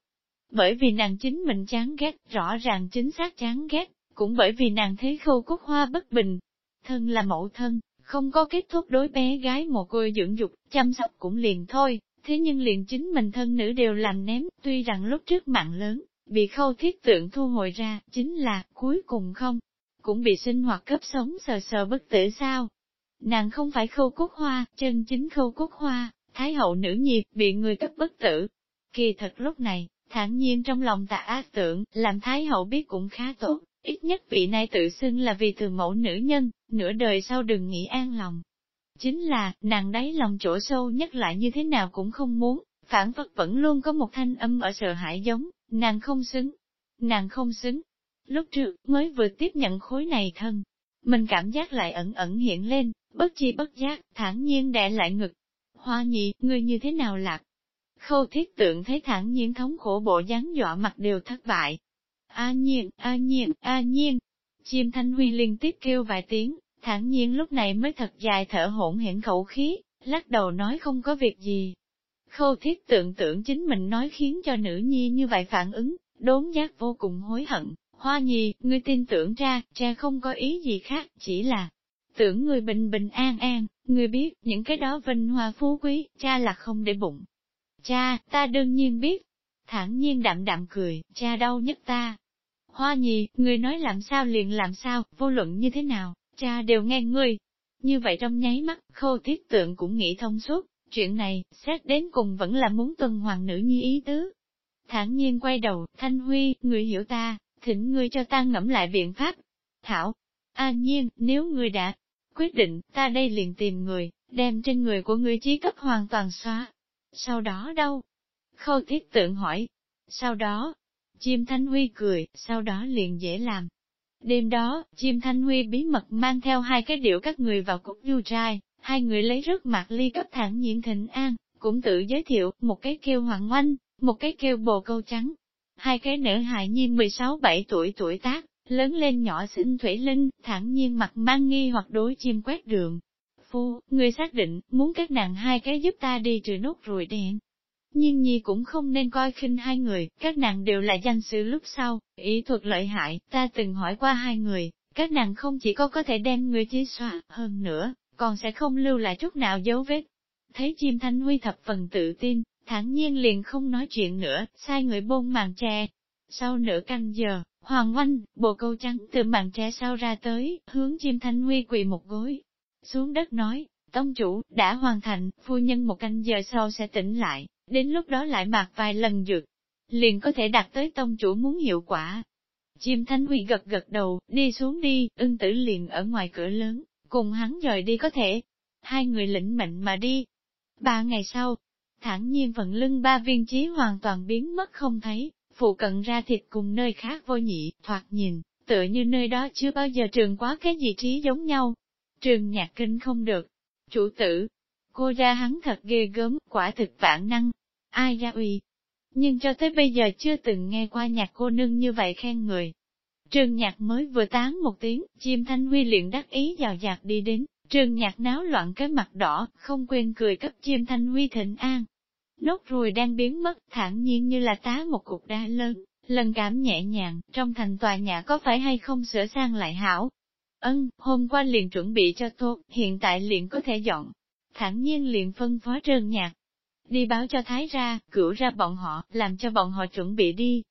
Bởi vì nàng chính mình chán ghét, rõ ràng chính xác chán ghét, cũng bởi vì nàng thấy khâu cúc hoa bất bình. Thân là mẫu thân, không có kết thúc đối bé gái một côi dưỡng dục, chăm sóc cũng liền thôi, thế nhưng liền chính mình thân nữ đều làm ném, tuy rằng lúc trước mạng lớn, bị khâu thiết tượng thu hồi ra, chính là, cuối cùng không, cũng bị sinh hoạt cấp sống sờ sờ bất tử sao. Nàng không phải khâu cốt hoa, chân chính khâu cốt hoa, thái hậu nữ nhiệt bị người cấp bất tử. Kỳ thật lúc này, thản nhiên trong lòng tạ ác tưởng, làm thái hậu biết cũng khá tốt, ít nhất vị này tự xưng là vì từ mẫu nữ nhân, nửa đời sau đừng nghĩ an lòng. Chính là, nàng đáy lòng chỗ sâu nhất lại như thế nào cũng không muốn, phản phất vẫn luôn có một thanh âm ở sợ hãi giống, nàng không xứng, nàng không xứng. Lúc trước, mới vừa tiếp nhận khối này thân, mình cảm giác lại ẩn ẩn hiện lên, bất chi bất giác, thản nhiên đè lại ngực. Hoa nhị, ngươi như thế nào lạc? Khâu thiết tượng thấy thản nhiên thống khổ bộ dáng dọa mặt đều thất bại. A nhiên, a nhiên, a nhiên, Chim Thanh Huy liên tiếp kêu vài tiếng, thản nhiên lúc này mới thật dài thở hổn hển khẩu khí, lắc đầu nói không có việc gì. Khâu thiết tượng tưởng chính mình nói khiến cho nữ nhi như vậy phản ứng, đốn giác vô cùng hối hận. Hoa nhi, ngươi tin tưởng ra, cha không có ý gì khác, chỉ là tưởng người bình bình an an, người biết, những cái đó vinh hoa phú quý, cha là không để bụng. Cha, ta đương nhiên biết. thản nhiên đạm đạm cười, cha đau nhất ta, Hoa nhi, người nói làm sao liền làm sao, vô luận như thế nào, cha đều nghe ngươi. Như vậy trong nháy mắt, khâu thiết tượng cũng nghĩ thông suốt, chuyện này, xét đến cùng vẫn là muốn tuần hoàng nữ nhi ý tứ. Thản nhiên quay đầu, Thanh Huy, người hiểu ta, thỉnh ngươi cho ta ngẫm lại biện pháp. Thảo, a nhiên, nếu ngươi đã quyết định, ta đây liền tìm người, đem trên người của ngươi trí cấp hoàn toàn xóa. Sau đó đâu? Khâu thiết tượng hỏi. Sau đó, Chim Thanh Huy cười, sau đó liền dễ làm. Đêm đó, chim Thanh Huy bí mật mang theo hai cái điệu các người vào cục du trai, hai người lấy rước mặt ly cấp thẳng nhiễn thịnh an, cũng tự giới thiệu, một cái kêu Hoàng Oanh, một cái kêu Bồ Câu Trắng. Hai cái nữ hài nhi 16-7 tuổi tuổi tác, lớn lên nhỏ xinh Thủy Linh, thẳng nhiên mặt mang nghi hoặc đối chim quét đường. Phu, người xác định, muốn các nàng hai cái giúp ta đi trừ nốt ruồi đen. Nhưng nhi cũng không nên coi khinh hai người, các nàng đều là danh sự lúc sau, ý thuật lợi hại, ta từng hỏi qua hai người, các nàng không chỉ có có thể đem người chế xóa, hơn nữa, còn sẽ không lưu lại chút nào dấu vết. Thấy chim thanh huy thập phần tự tin, thản nhiên liền không nói chuyện nữa, sai người bôn màn tre. Sau nửa canh giờ, Hoàng Oanh, bộ câu trắng từ màn tre sau ra tới, hướng chim thanh huy quỳ một gối. Xuống đất nói, tông chủ, đã hoàn thành, phu nhân một canh giờ sau sẽ tỉnh lại, đến lúc đó lại mặc vài lần dược. Liền có thể đạt tới tông chủ muốn hiệu quả. Chim thanh huy gật gật đầu, đi xuống đi, ưng tử liền ở ngoài cửa lớn, cùng hắn rời đi có thể. Hai người lĩnh mệnh mà đi. Ba ngày sau, thản nhiên phần lưng ba viên trí hoàn toàn biến mất không thấy, phụ cận ra thịt cùng nơi khác vô nhị, thoạt nhìn, tựa như nơi đó chưa bao giờ trường quá cái gì trí giống nhau. Trường nhạc kinh không được. Chủ tử, cô ra hắn thật ghê gớm, quả thực vạn năng. Ai ra uy? Nhưng cho tới bây giờ chưa từng nghe qua nhạc cô nương như vậy khen người. Trường nhạc mới vừa tán một tiếng, chim thanh huy liền đắc ý vào dạt đi đến, trường nhạc náo loạn cái mặt đỏ, không quên cười cấp chim thanh huy thịnh an. Nốt ruồi đang biến mất, thản nhiên như là tá một cục đá lớn, lần cảm nhẹ nhàng, trong thành tòa nhà có phải hay không sửa sang lại hảo. Ân, hôm qua liền chuẩn bị cho tốt, hiện tại liền có thể dọn. Thản nhiên liền phân phó trơn nhạc. Đi báo cho Thái ra, cửu ra bọn họ, làm cho bọn họ chuẩn bị đi.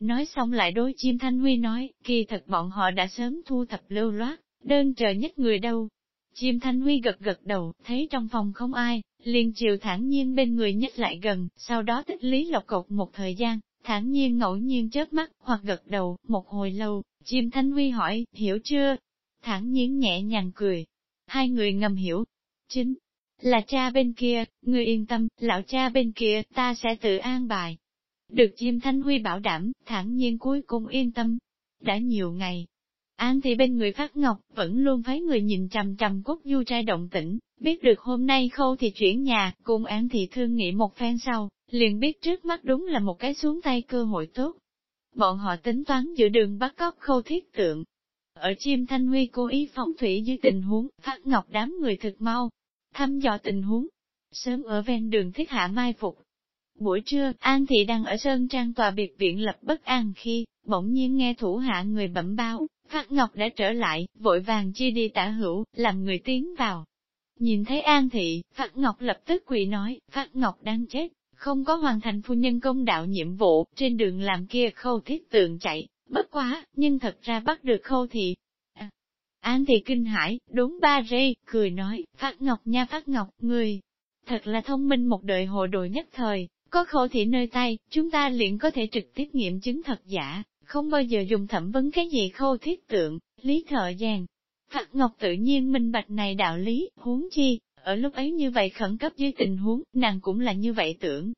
Nói xong lại đối chim Thanh Huy nói, kỳ thật bọn họ đã sớm thu thập lưu loát, đơn chờ nhất người đâu. Chim Thanh Huy gật gật đầu, thấy trong phòng không ai, liền chiều thản nhiên bên người nhích lại gần, sau đó tích lý lọc cột một thời gian, thản nhiên ngẫu nhiên chớp mắt, hoặc gật đầu, một hồi lâu, chim Thanh Huy hỏi, hiểu chưa? Thản nhiên nhẹ nhàng cười. Hai người ngầm hiểu. Chính là cha bên kia, người yên tâm, lão cha bên kia, ta sẽ tự an bài. Được chim Thanh Huy bảo đảm, thản nhiên cuối cùng yên tâm. Đã nhiều ngày, An thì bên người Phát Ngọc, vẫn luôn thấy người nhìn trầm trầm cốt du trai động tĩnh, biết được hôm nay khâu thì chuyển nhà, cùng An thì thương nghĩ một phen sau, liền biết trước mắt đúng là một cái xuống tay cơ hội tốt. Bọn họ tính toán giữa đường bắt cóc khâu thiết tượng. Ở chim thanh huy cố ý phóng thủy dưới tình huống, Phát Ngọc đám người thực mau, thăm dò tình huống. Sớm ở ven đường thiết hạ mai phục, Buổi trưa, An Thị đang ở Sơn Trang tòa biệt viện lập bất an khi, bỗng nhiên nghe thủ hạ người bẩm báo, Phát Ngọc đã trở lại, vội vàng chia đi tả hữu, làm người tiến vào. Nhìn thấy An Thị, Phát Ngọc lập tức quỳ nói, Phát Ngọc đang chết, không có hoàn thành phu nhân công đạo nhiệm vụ, trên đường làm kia khâu thiết tượng chạy, bất quá, nhưng thật ra bắt được khâu thị. À, An Thị kinh hãi, đúng ba rê, cười nói, Phát Ngọc nha Phát Ngọc, người, thật là thông minh một đời hồ đội nhất thời, có khâu thị nơi tay, chúng ta liền có thể trực tiếp nghiệm chứng thật giả, không bao giờ dùng thẩm vấn cái gì khâu thiết tượng, lý thợ giàn. Hạc Ngọc tự nhiên minh bạch này đạo lý, huống chi, ở lúc ấy như vậy khẩn cấp dưới tình huống, nàng cũng là như vậy tưởng.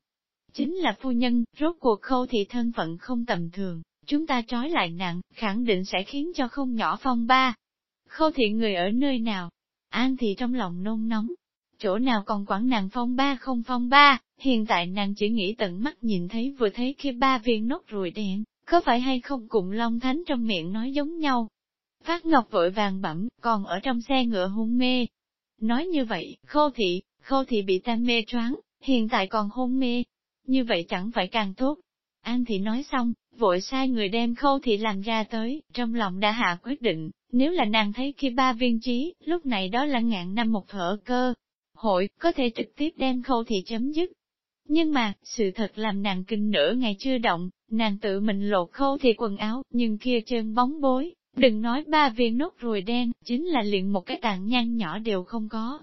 Chính là phu nhân, rốt cuộc khâu thị thân phận không tầm thường, chúng ta trói lại nặng khẳng định sẽ khiến cho không nhỏ phong ba. Khâu thị người ở nơi nào? An thì trong lòng nôn nóng, chỗ nào còn quản nàng phong ba không phong ba, hiện tại nàng chỉ nghĩ tận mắt nhìn thấy vừa thấy kia ba viên nốt ruồi đen, có phải hay không cùng Long Thánh trong miệng nói giống nhau. Phát Ngọc vội vàng bẩm, còn ở trong xe ngựa hôn mê. Nói như vậy, khô thị, khô thị bị ta mê choáng, hiện tại còn hôn mê. Như vậy chẳng phải càng tốt. An thị nói xong, vội sai người đem khâu thị làm ra tới, trong lòng đã hạ quyết định, nếu là nàng thấy khi ba viên trí, lúc này đó là ngạn năm một thở cơ, hội, có thể trực tiếp đem khâu thị chấm dứt. Nhưng mà, sự thật làm nàng kinh nửa ngày chưa động, nàng tự mình lột khâu thị quần áo, nhưng kia chân bóng bối, đừng nói ba viên nốt ruồi đen, chính là liền một cái tàn nhang nhỏ đều không có.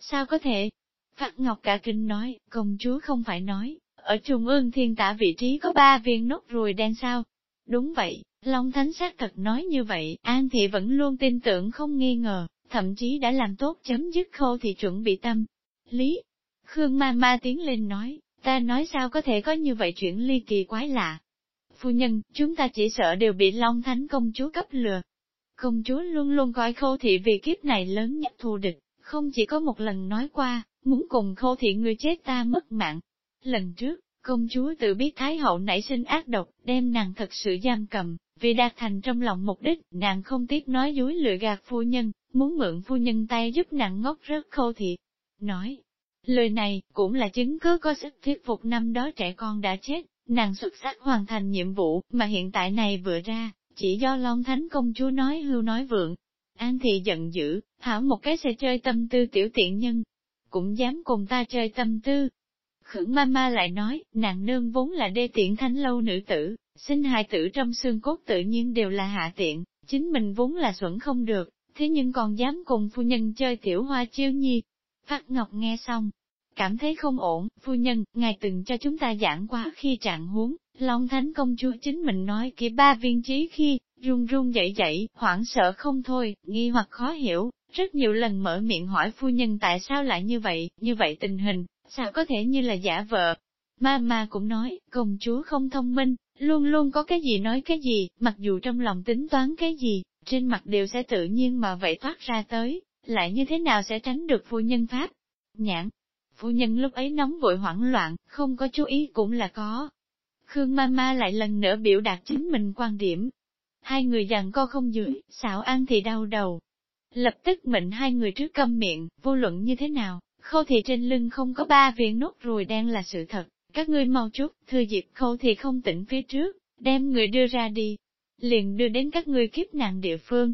Sao có thể? Phát Ngọc cả kinh nói, công chúa không phải nói, ở trung ương thiên tả vị trí có ba viên nốt ruồi đen sao? Đúng vậy, Long Thánh xác thật nói như vậy, An Thị vẫn luôn tin tưởng không nghi ngờ, thậm chí đã làm tốt chấm dứt khâu thì chuẩn bị tâm. Lý, Khương ma ma tiến lên nói, ta nói sao có thể có như vậy chuyện ly kỳ quái lạ. Phu nhân, chúng ta chỉ sợ đều bị Long Thánh công chúa cấp lừa. Công chúa luôn luôn coi khâu thị vì kiếp này lớn nhất thù địch, không chỉ có một lần nói qua, muốn cùng khâu thị người chết ta mất mạng. Lần trước, công chúa tự biết Thái hậu nảy sinh ác độc, đem nàng thật sự giam cầm, vì đạt thành trong lòng mục đích, nàng không tiếc nói dối lừa gạt phu nhân, muốn mượn phu nhân tay giúp nàng ngốc rớt khâu thị. Nói, Lời này, cũng là chứng cứ có sức thuyết phục năm đó trẻ con đã chết, nàng xuất sắc hoàn thành nhiệm vụ, mà hiện tại này vừa ra, chỉ do Long Thánh công chúa nói hưu nói vượng. An thị giận dữ, hảo một cái sẽ chơi tâm tư tiểu tiện nhân, cũng dám cùng ta chơi tâm tư. Khưởng ma ma lại nói, nàng nương vốn là đê tiện thánh lâu nữ tử, sinh hài tử trong xương cốt tự nhiên đều là hạ tiện, chính mình vốn là xuẩn không được, thế nhưng còn dám cùng phu nhân chơi tiểu hoa chiêu nhi. Phát Ngọc nghe xong, cảm thấy không ổn, phu nhân, ngài từng cho chúng ta giảng qua khi trạng huống, Long Thánh công chúa chính mình nói kia ba viên trí khi, run run dậy dậy, hoảng sợ không thôi, nghi hoặc khó hiểu, rất nhiều lần mở miệng hỏi phu nhân tại sao lại như vậy, như vậy tình hình, sao có thể như là giả vợ. Ma ma cũng nói, công chúa không thông minh, luôn luôn có cái gì nói cái gì, mặc dù trong lòng tính toán cái gì, trên mặt đều sẽ tự nhiên mà vậy thoát ra tới, lại như thế nào sẽ tránh được phu nhân pháp. Nhãn, phu nhân lúc ấy nóng vội hoảng loạn, không có chú ý cũng là có. Khương Mama lại lần nữa biểu đạt chính mình quan điểm. Hai người dặn co không dưới, xảo an thì đau đầu. Lập tức mệnh hai người trước câm miệng, vô luận như thế nào, khâu thì trên lưng không có ba viên nốt ruồi đen là sự thật, các ngươi mau chút, thưa dịp khâu thì không tỉnh phía trước, đem người đưa ra đi, liền đưa đến các ngươi kiếp nạn địa phương.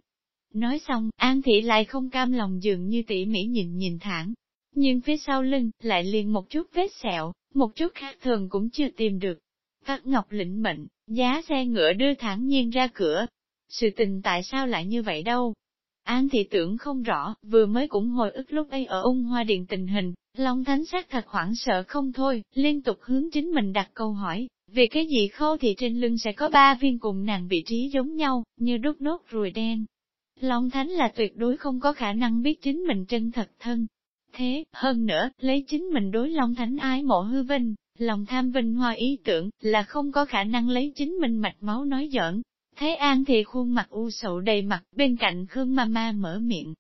Nói xong, An Thị lại không cam lòng dường như tỉ mỉ nhìn nhìn thẳng, nhưng phía sau lưng, lại liền một chút vết sẹo, một chút khác thường cũng chưa tìm được. Các Ngọc lĩnh mệnh, giá xe ngựa đưa thẳng nhiên ra cửa. Sự tình tại sao lại như vậy đâu? An thị tưởng không rõ, vừa mới cũng hồi ức lúc ấy ở ung hoa điện tình hình, Long Thánh sát thật hoảng sợ không thôi, liên tục hướng chính mình đặt câu hỏi, vì cái gì khô thì trên lưng sẽ có ba viên cùng nàng vị trí giống nhau, như đúc nốt ruồi đen. Long Thánh là tuyệt đối không có khả năng biết chính mình chân thật thân. Thế, hơn nữa, lấy chính mình đối Long Thánh ái mộ hư vinh, lòng tham vinh hoa ý tưởng, là không có khả năng lấy chính mình mạch máu nói giỡn. Thế An thì khuôn mặt u sầu đầy mặt, bên cạnh Khương Mama mở miệng.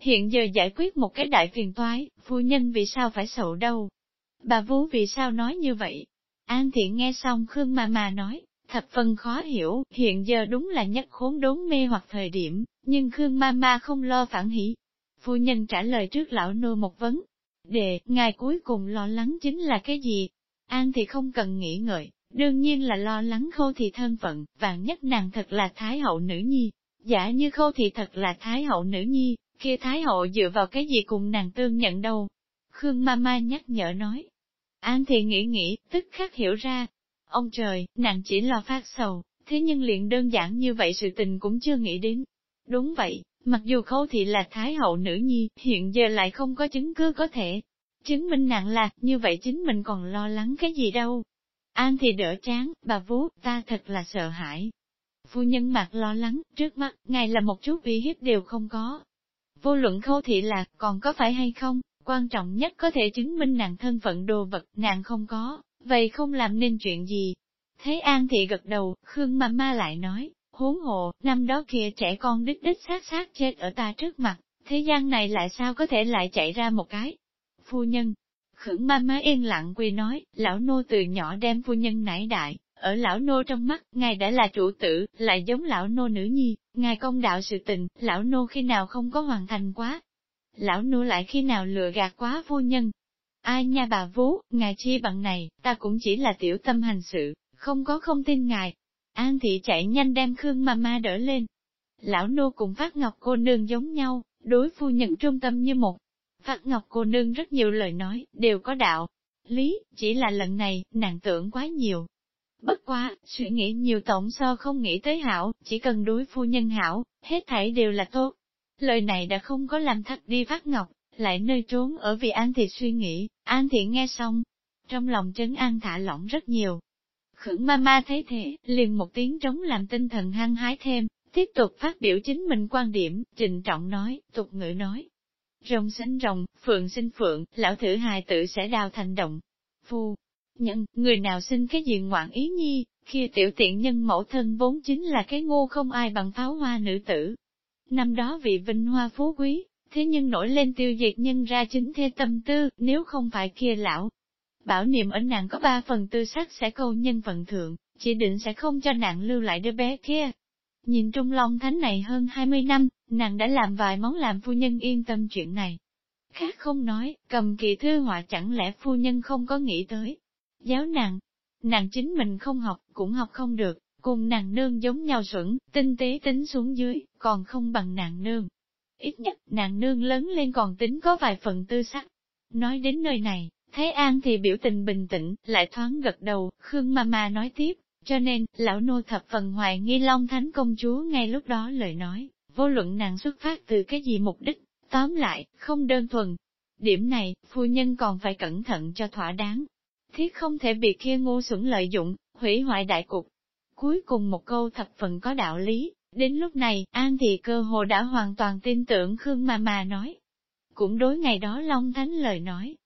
Hiện giờ giải quyết một cái đại phiền toái, phu nhân vì sao phải sầu đâu? Bà Vú vì sao nói như vậy? An Thiện nghe xong Khương mama nói, thập phần khó hiểu, hiện giờ đúng là nhất khốn đốn mê hoặc thời điểm, nhưng Khương ma ma không lo phản hỷ. Phu nhân trả lời trước lão nô một vấn đề, ngài cuối cùng lo lắng chính là cái gì? An thì không cần nghĩ ngợi, đương nhiên là lo lắng khâu thị thân phận, vạn nhất nàng thật là thái hậu nữ nhi. Giả như khâu thị thật là thái hậu nữ nhi, kia thái hậu dựa vào cái gì cùng nàng tương nhận đâu? Khương ma ma nhắc nhở nói, An thì nghĩ nghĩ, tức khắc hiểu ra. Ông trời, nàng chỉ lo phát sầu, thế nhưng liền đơn giản như vậy sự tình cũng chưa nghĩ đến. Đúng vậy, mặc dù khâu thị là thái hậu nữ nhi, hiện giờ lại không có chứng cứ có thể. Chứng minh nặng là, như vậy chính mình còn lo lắng cái gì đâu. An thì đỡ chán bà vú, ta thật là sợ hãi. Phu nhân mặt lo lắng, trước mắt, ngài là một chút uy hiếp đều không có. Vô luận khâu thị là, còn có phải hay không, quan trọng nhất có thể chứng minh nàng thân phận đồ vật nàng không có, vậy không làm nên chuyện gì. Thế An Thị gật đầu, Khương ma ma lại nói, huống hồ năm đó kia trẻ con đích đích sát sát chết ở ta trước mặt, thế gian này lại sao có thể lại chạy ra một cái. Phu nhân, khương ma má yên lặng quỳ nói, lão nô từ nhỏ đem phu nhân nảy đại, ở lão nô trong mắt, ngài đã là chủ tử, lại giống lão nô nữ nhi, ngài công đạo sự tình, lão nô khi nào không có hoàn thành quá, lão nô lại khi nào lừa gạt quá phu nhân. Ai nha bà vú, ngài chi bằng này, ta cũng chỉ là tiểu tâm hành sự, không có không tin ngài. An thị chạy nhanh đem Khương ma ma đỡ lên. Lão nô cùng Phát Ngọc cô nương giống nhau, đối phu nhận trung tâm như một. Phát Ngọc cô nương rất nhiều lời nói, đều có đạo. Lý, chỉ là lần này, nàng tưởng quá nhiều. Bất quá, suy nghĩ nhiều tổng so không nghĩ tới hảo, chỉ cần đối phu nhân hảo, hết thảy đều là tốt. Lời này đã không có làm thắt đi phát ngọc, lại nơi trốn ở vì An Thị suy nghĩ, An Thị nghe xong, trong lòng trấn an thả lỏng rất nhiều. Khưởng ma ma thấy thế, liền một tiếng trống làm tinh thần hăng hái thêm, tiếp tục phát biểu chính mình quan điểm, trịnh trọng nói, tục ngữ nói. Rồng sinh rồng, phượng sinh phượng, lão thử hài tự sẽ đào thành động. Phu, nhân, người nào sinh cái gì ngoạn ý nhi, khi tiểu tiện nhân mẫu thân vốn chính là cái ngu không ai bằng pháo hoa nữ tử, Năm đó vị vinh hoa phú quý, thế nhưng nổi lên tiêu diệt nhân ra chính thê tâm tư, nếu không phải kia lão. Bảo niệm ở nàng có ba phần tư sắc sẽ câu nhân vận thượng, chỉ định sẽ không cho nàng lưu lại đứa bé kia. Nhìn Trung Long Thánh này hơn 20 năm, nàng đã làm vài món làm phu nhân yên tâm chuyện này. Khác không nói, cầm kỳ thư họa chẳng lẽ phu nhân không có nghĩ tới. Giáo nàng, nàng chính mình không học, cũng học không được, cùng nàng nương giống nhau xuẩn, tinh tế tính xuống dưới, còn không bằng nàng nương. Ít nhất, nàng nương lớn lên còn tính có vài phần tư sắc. Nói đến nơi này, thấy An thì biểu tình bình tĩnh, lại thoáng gật đầu, Khương Mama nói tiếp, cho nên, lão nô thập phần hoài nghi Long Thánh công chúa ngay lúc đó lời nói, vô luận nàng xuất phát từ cái gì mục đích, tóm lại, không đơn thuần. Điểm này, phu nhân còn phải cẩn thận cho thỏa đáng. Thiết không thể bị kia ngu xuẩn lợi dụng, hủy hoại đại cục. Cuối cùng một câu thập phần có đạo lý, đến lúc này, An thì cơ hồ đã hoàn toàn tin tưởng Khương mà mà nói. Cũng đối ngày đó Long Thánh lời nói.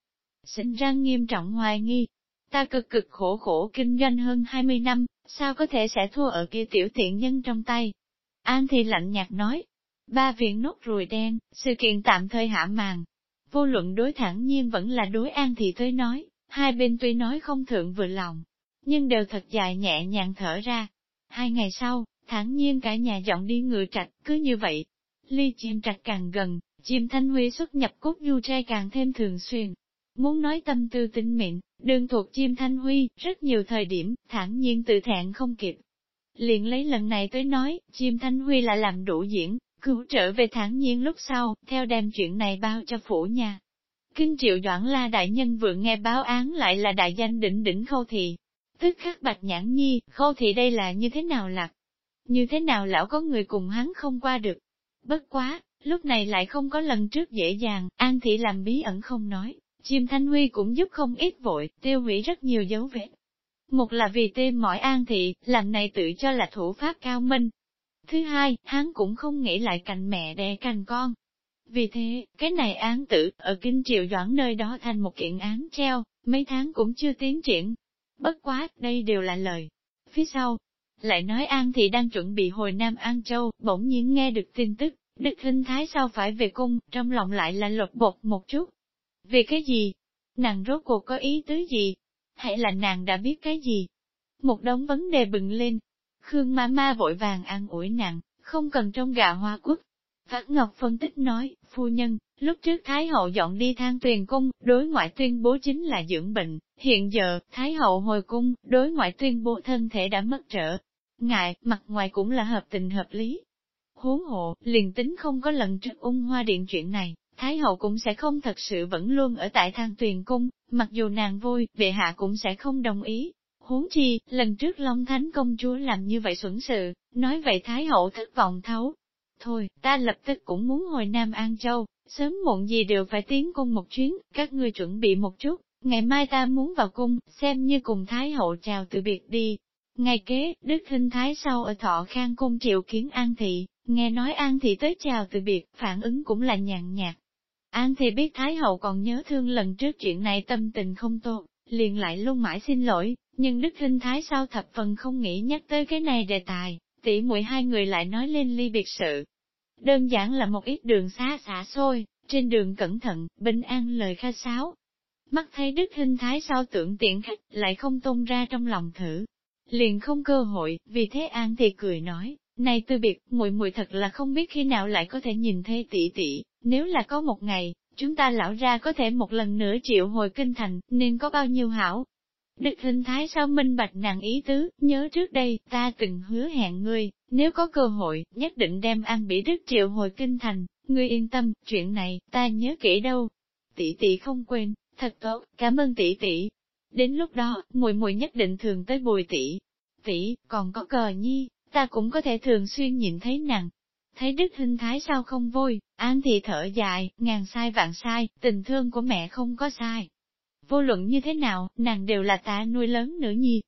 Sinh ra nghiêm trọng hoài nghi, Ta cực cực khổ khổ kinh doanh hơn 20 năm, sao có thể sẽ thua ở kia tiểu thiện nhân trong tay? An thì lạnh nhạt nói, ba viện nốt ruồi đen, sự kiện tạm thời hạ màn. Vô luận đối thẳng nhiên vẫn là đối an thì tới nói, hai bên tuy nói không thượng vừa lòng, nhưng đều thật dài nhẹ nhàng thở ra. Hai ngày sau, thẳng nhiên cả nhà dọn đi ngựa trạch, cứ như vậy. Ly chim trạch càng gần, chim thanh huy xuất nhập cốt du trai càng thêm thường xuyên. Muốn nói tâm tư tinh mịn, Đường thuộc chim thanh huy, rất nhiều thời điểm, thản nhiên tự thẹn không kịp. Liền lấy lần này tới nói, chim thanh huy là làm đủ diễn, cứu trở về thản nhiên lúc sau, theo đem chuyện này bao cho phủ nhà. Kinh triệu doãn la đại nhân vừa nghe báo án lại là đại danh đỉnh đỉnh khâu thị. Tức khắc bạch nhãn nhi, khâu thị đây là như thế nào lạc? Như thế nào lão có người cùng hắn không qua được? Bất quá, lúc này lại không có lần trước dễ dàng, an thị làm bí ẩn không nói, Chim Thanh Huy cũng giúp không ít vội, tiêu hủy rất nhiều dấu vết. Một là vì tê mỏi an thị, làm này tự cho là thủ pháp cao minh. Thứ hai, hắn cũng không nghĩ lại cạnh mẹ đẻ cành con. Vì thế, cái này án tử, ở Kinh triệu Doãn nơi đó thành một kiện án treo, mấy tháng cũng chưa tiến triển. Bất quá, đây đều là lời. Phía sau, lại nói An Thị đang chuẩn bị hồi Nam An Châu, bỗng nhiên nghe được tin tức, Đức Hinh Thái sao phải về cung, trong lòng lại là lột bột một chút. Vì cái gì? Nàng rốt cuộc có ý tứ gì? Hay là nàng đã biết cái gì? Một đống vấn đề bừng lên. Khương ma ma vội vàng an ủi nàng, không cần trong gà hoa quốc. Phát Ngọc phân tích nói, phu nhân, lúc trước Thái Hậu dọn đi thang tuyền cung, đối ngoại tuyên bố chính là dưỡng bệnh, hiện giờ, Thái Hậu hồi cung, đối ngoại tuyên bố thân thể đã mất trợ. Ngại, mặt ngoài cũng là hợp tình hợp lý. Huống hộ, liền tính không có lần trước ung hoa điện chuyện này, Thái hậu cũng sẽ không thật sự vẫn luôn ở tại thang tuyền cung, mặc dù nàng vui, bệ hạ cũng sẽ không đồng ý. Huống chi, lần trước Long Thánh công chúa làm như vậy xuẩn sự, nói vậy Thái hậu thất vọng thấu. Thôi, ta lập tức cũng muốn hồi Nam An Châu, sớm muộn gì đều phải tiến cung một chuyến, các ngươi chuẩn bị một chút, ngày mai ta muốn vào cung, xem như cùng Thái hậu chào từ biệt đi. Ngày kế, Đức Thinh Thái sau ở thọ khang cung triệu kiến An Thị, nghe nói An Thị tới chào từ biệt, phản ứng cũng là nhàn nhạt, An thì biết Thái Hậu còn nhớ thương lần trước chuyện này tâm tình không tốt, liền lại luôn mãi xin lỗi, nhưng Đức Hinh Thái sao thập phần không nghĩ nhắc tới cái này đề tài, tỉ muội hai người lại nói lên ly biệt sự. Đơn giản là một ít đường xa xả xôi, trên đường cẩn thận, bình an lời kha sáo. Mắt thấy Đức Hinh Thái sao tưởng tiện khách lại không tôn ra trong lòng thử. Liền không cơ hội, vì thế An thì cười nói, này tư biệt, muội muội thật là không biết khi nào lại có thể nhìn thấy tỷ tỷ, nếu là có một ngày, chúng ta lão ra có thể một lần nữa triệu hồi kinh thành, nên có bao nhiêu hảo. Đức hình thái sao minh bạch nàng ý tứ, nhớ trước đây, ta từng hứa hẹn ngươi, nếu có cơ hội, nhất định đem an bỉ đức triệu hồi kinh thành, ngươi yên tâm, chuyện này, ta nhớ kỹ đâu. Tỷ tỷ không quên, thật tốt, cảm ơn tỷ tỷ. Đến lúc đó, muội muội nhất định thường tới bùi tỷ. Tỷ, còn có cờ nhi, ta cũng có thể thường xuyên nhìn thấy nàng. Thấy đức hình thái sao không vui, an thì thở dài, ngàn sai vạn sai, tình thương của mẹ không có sai. Vô luận như thế nào, nàng đều là ta nuôi lớn nữ nhi,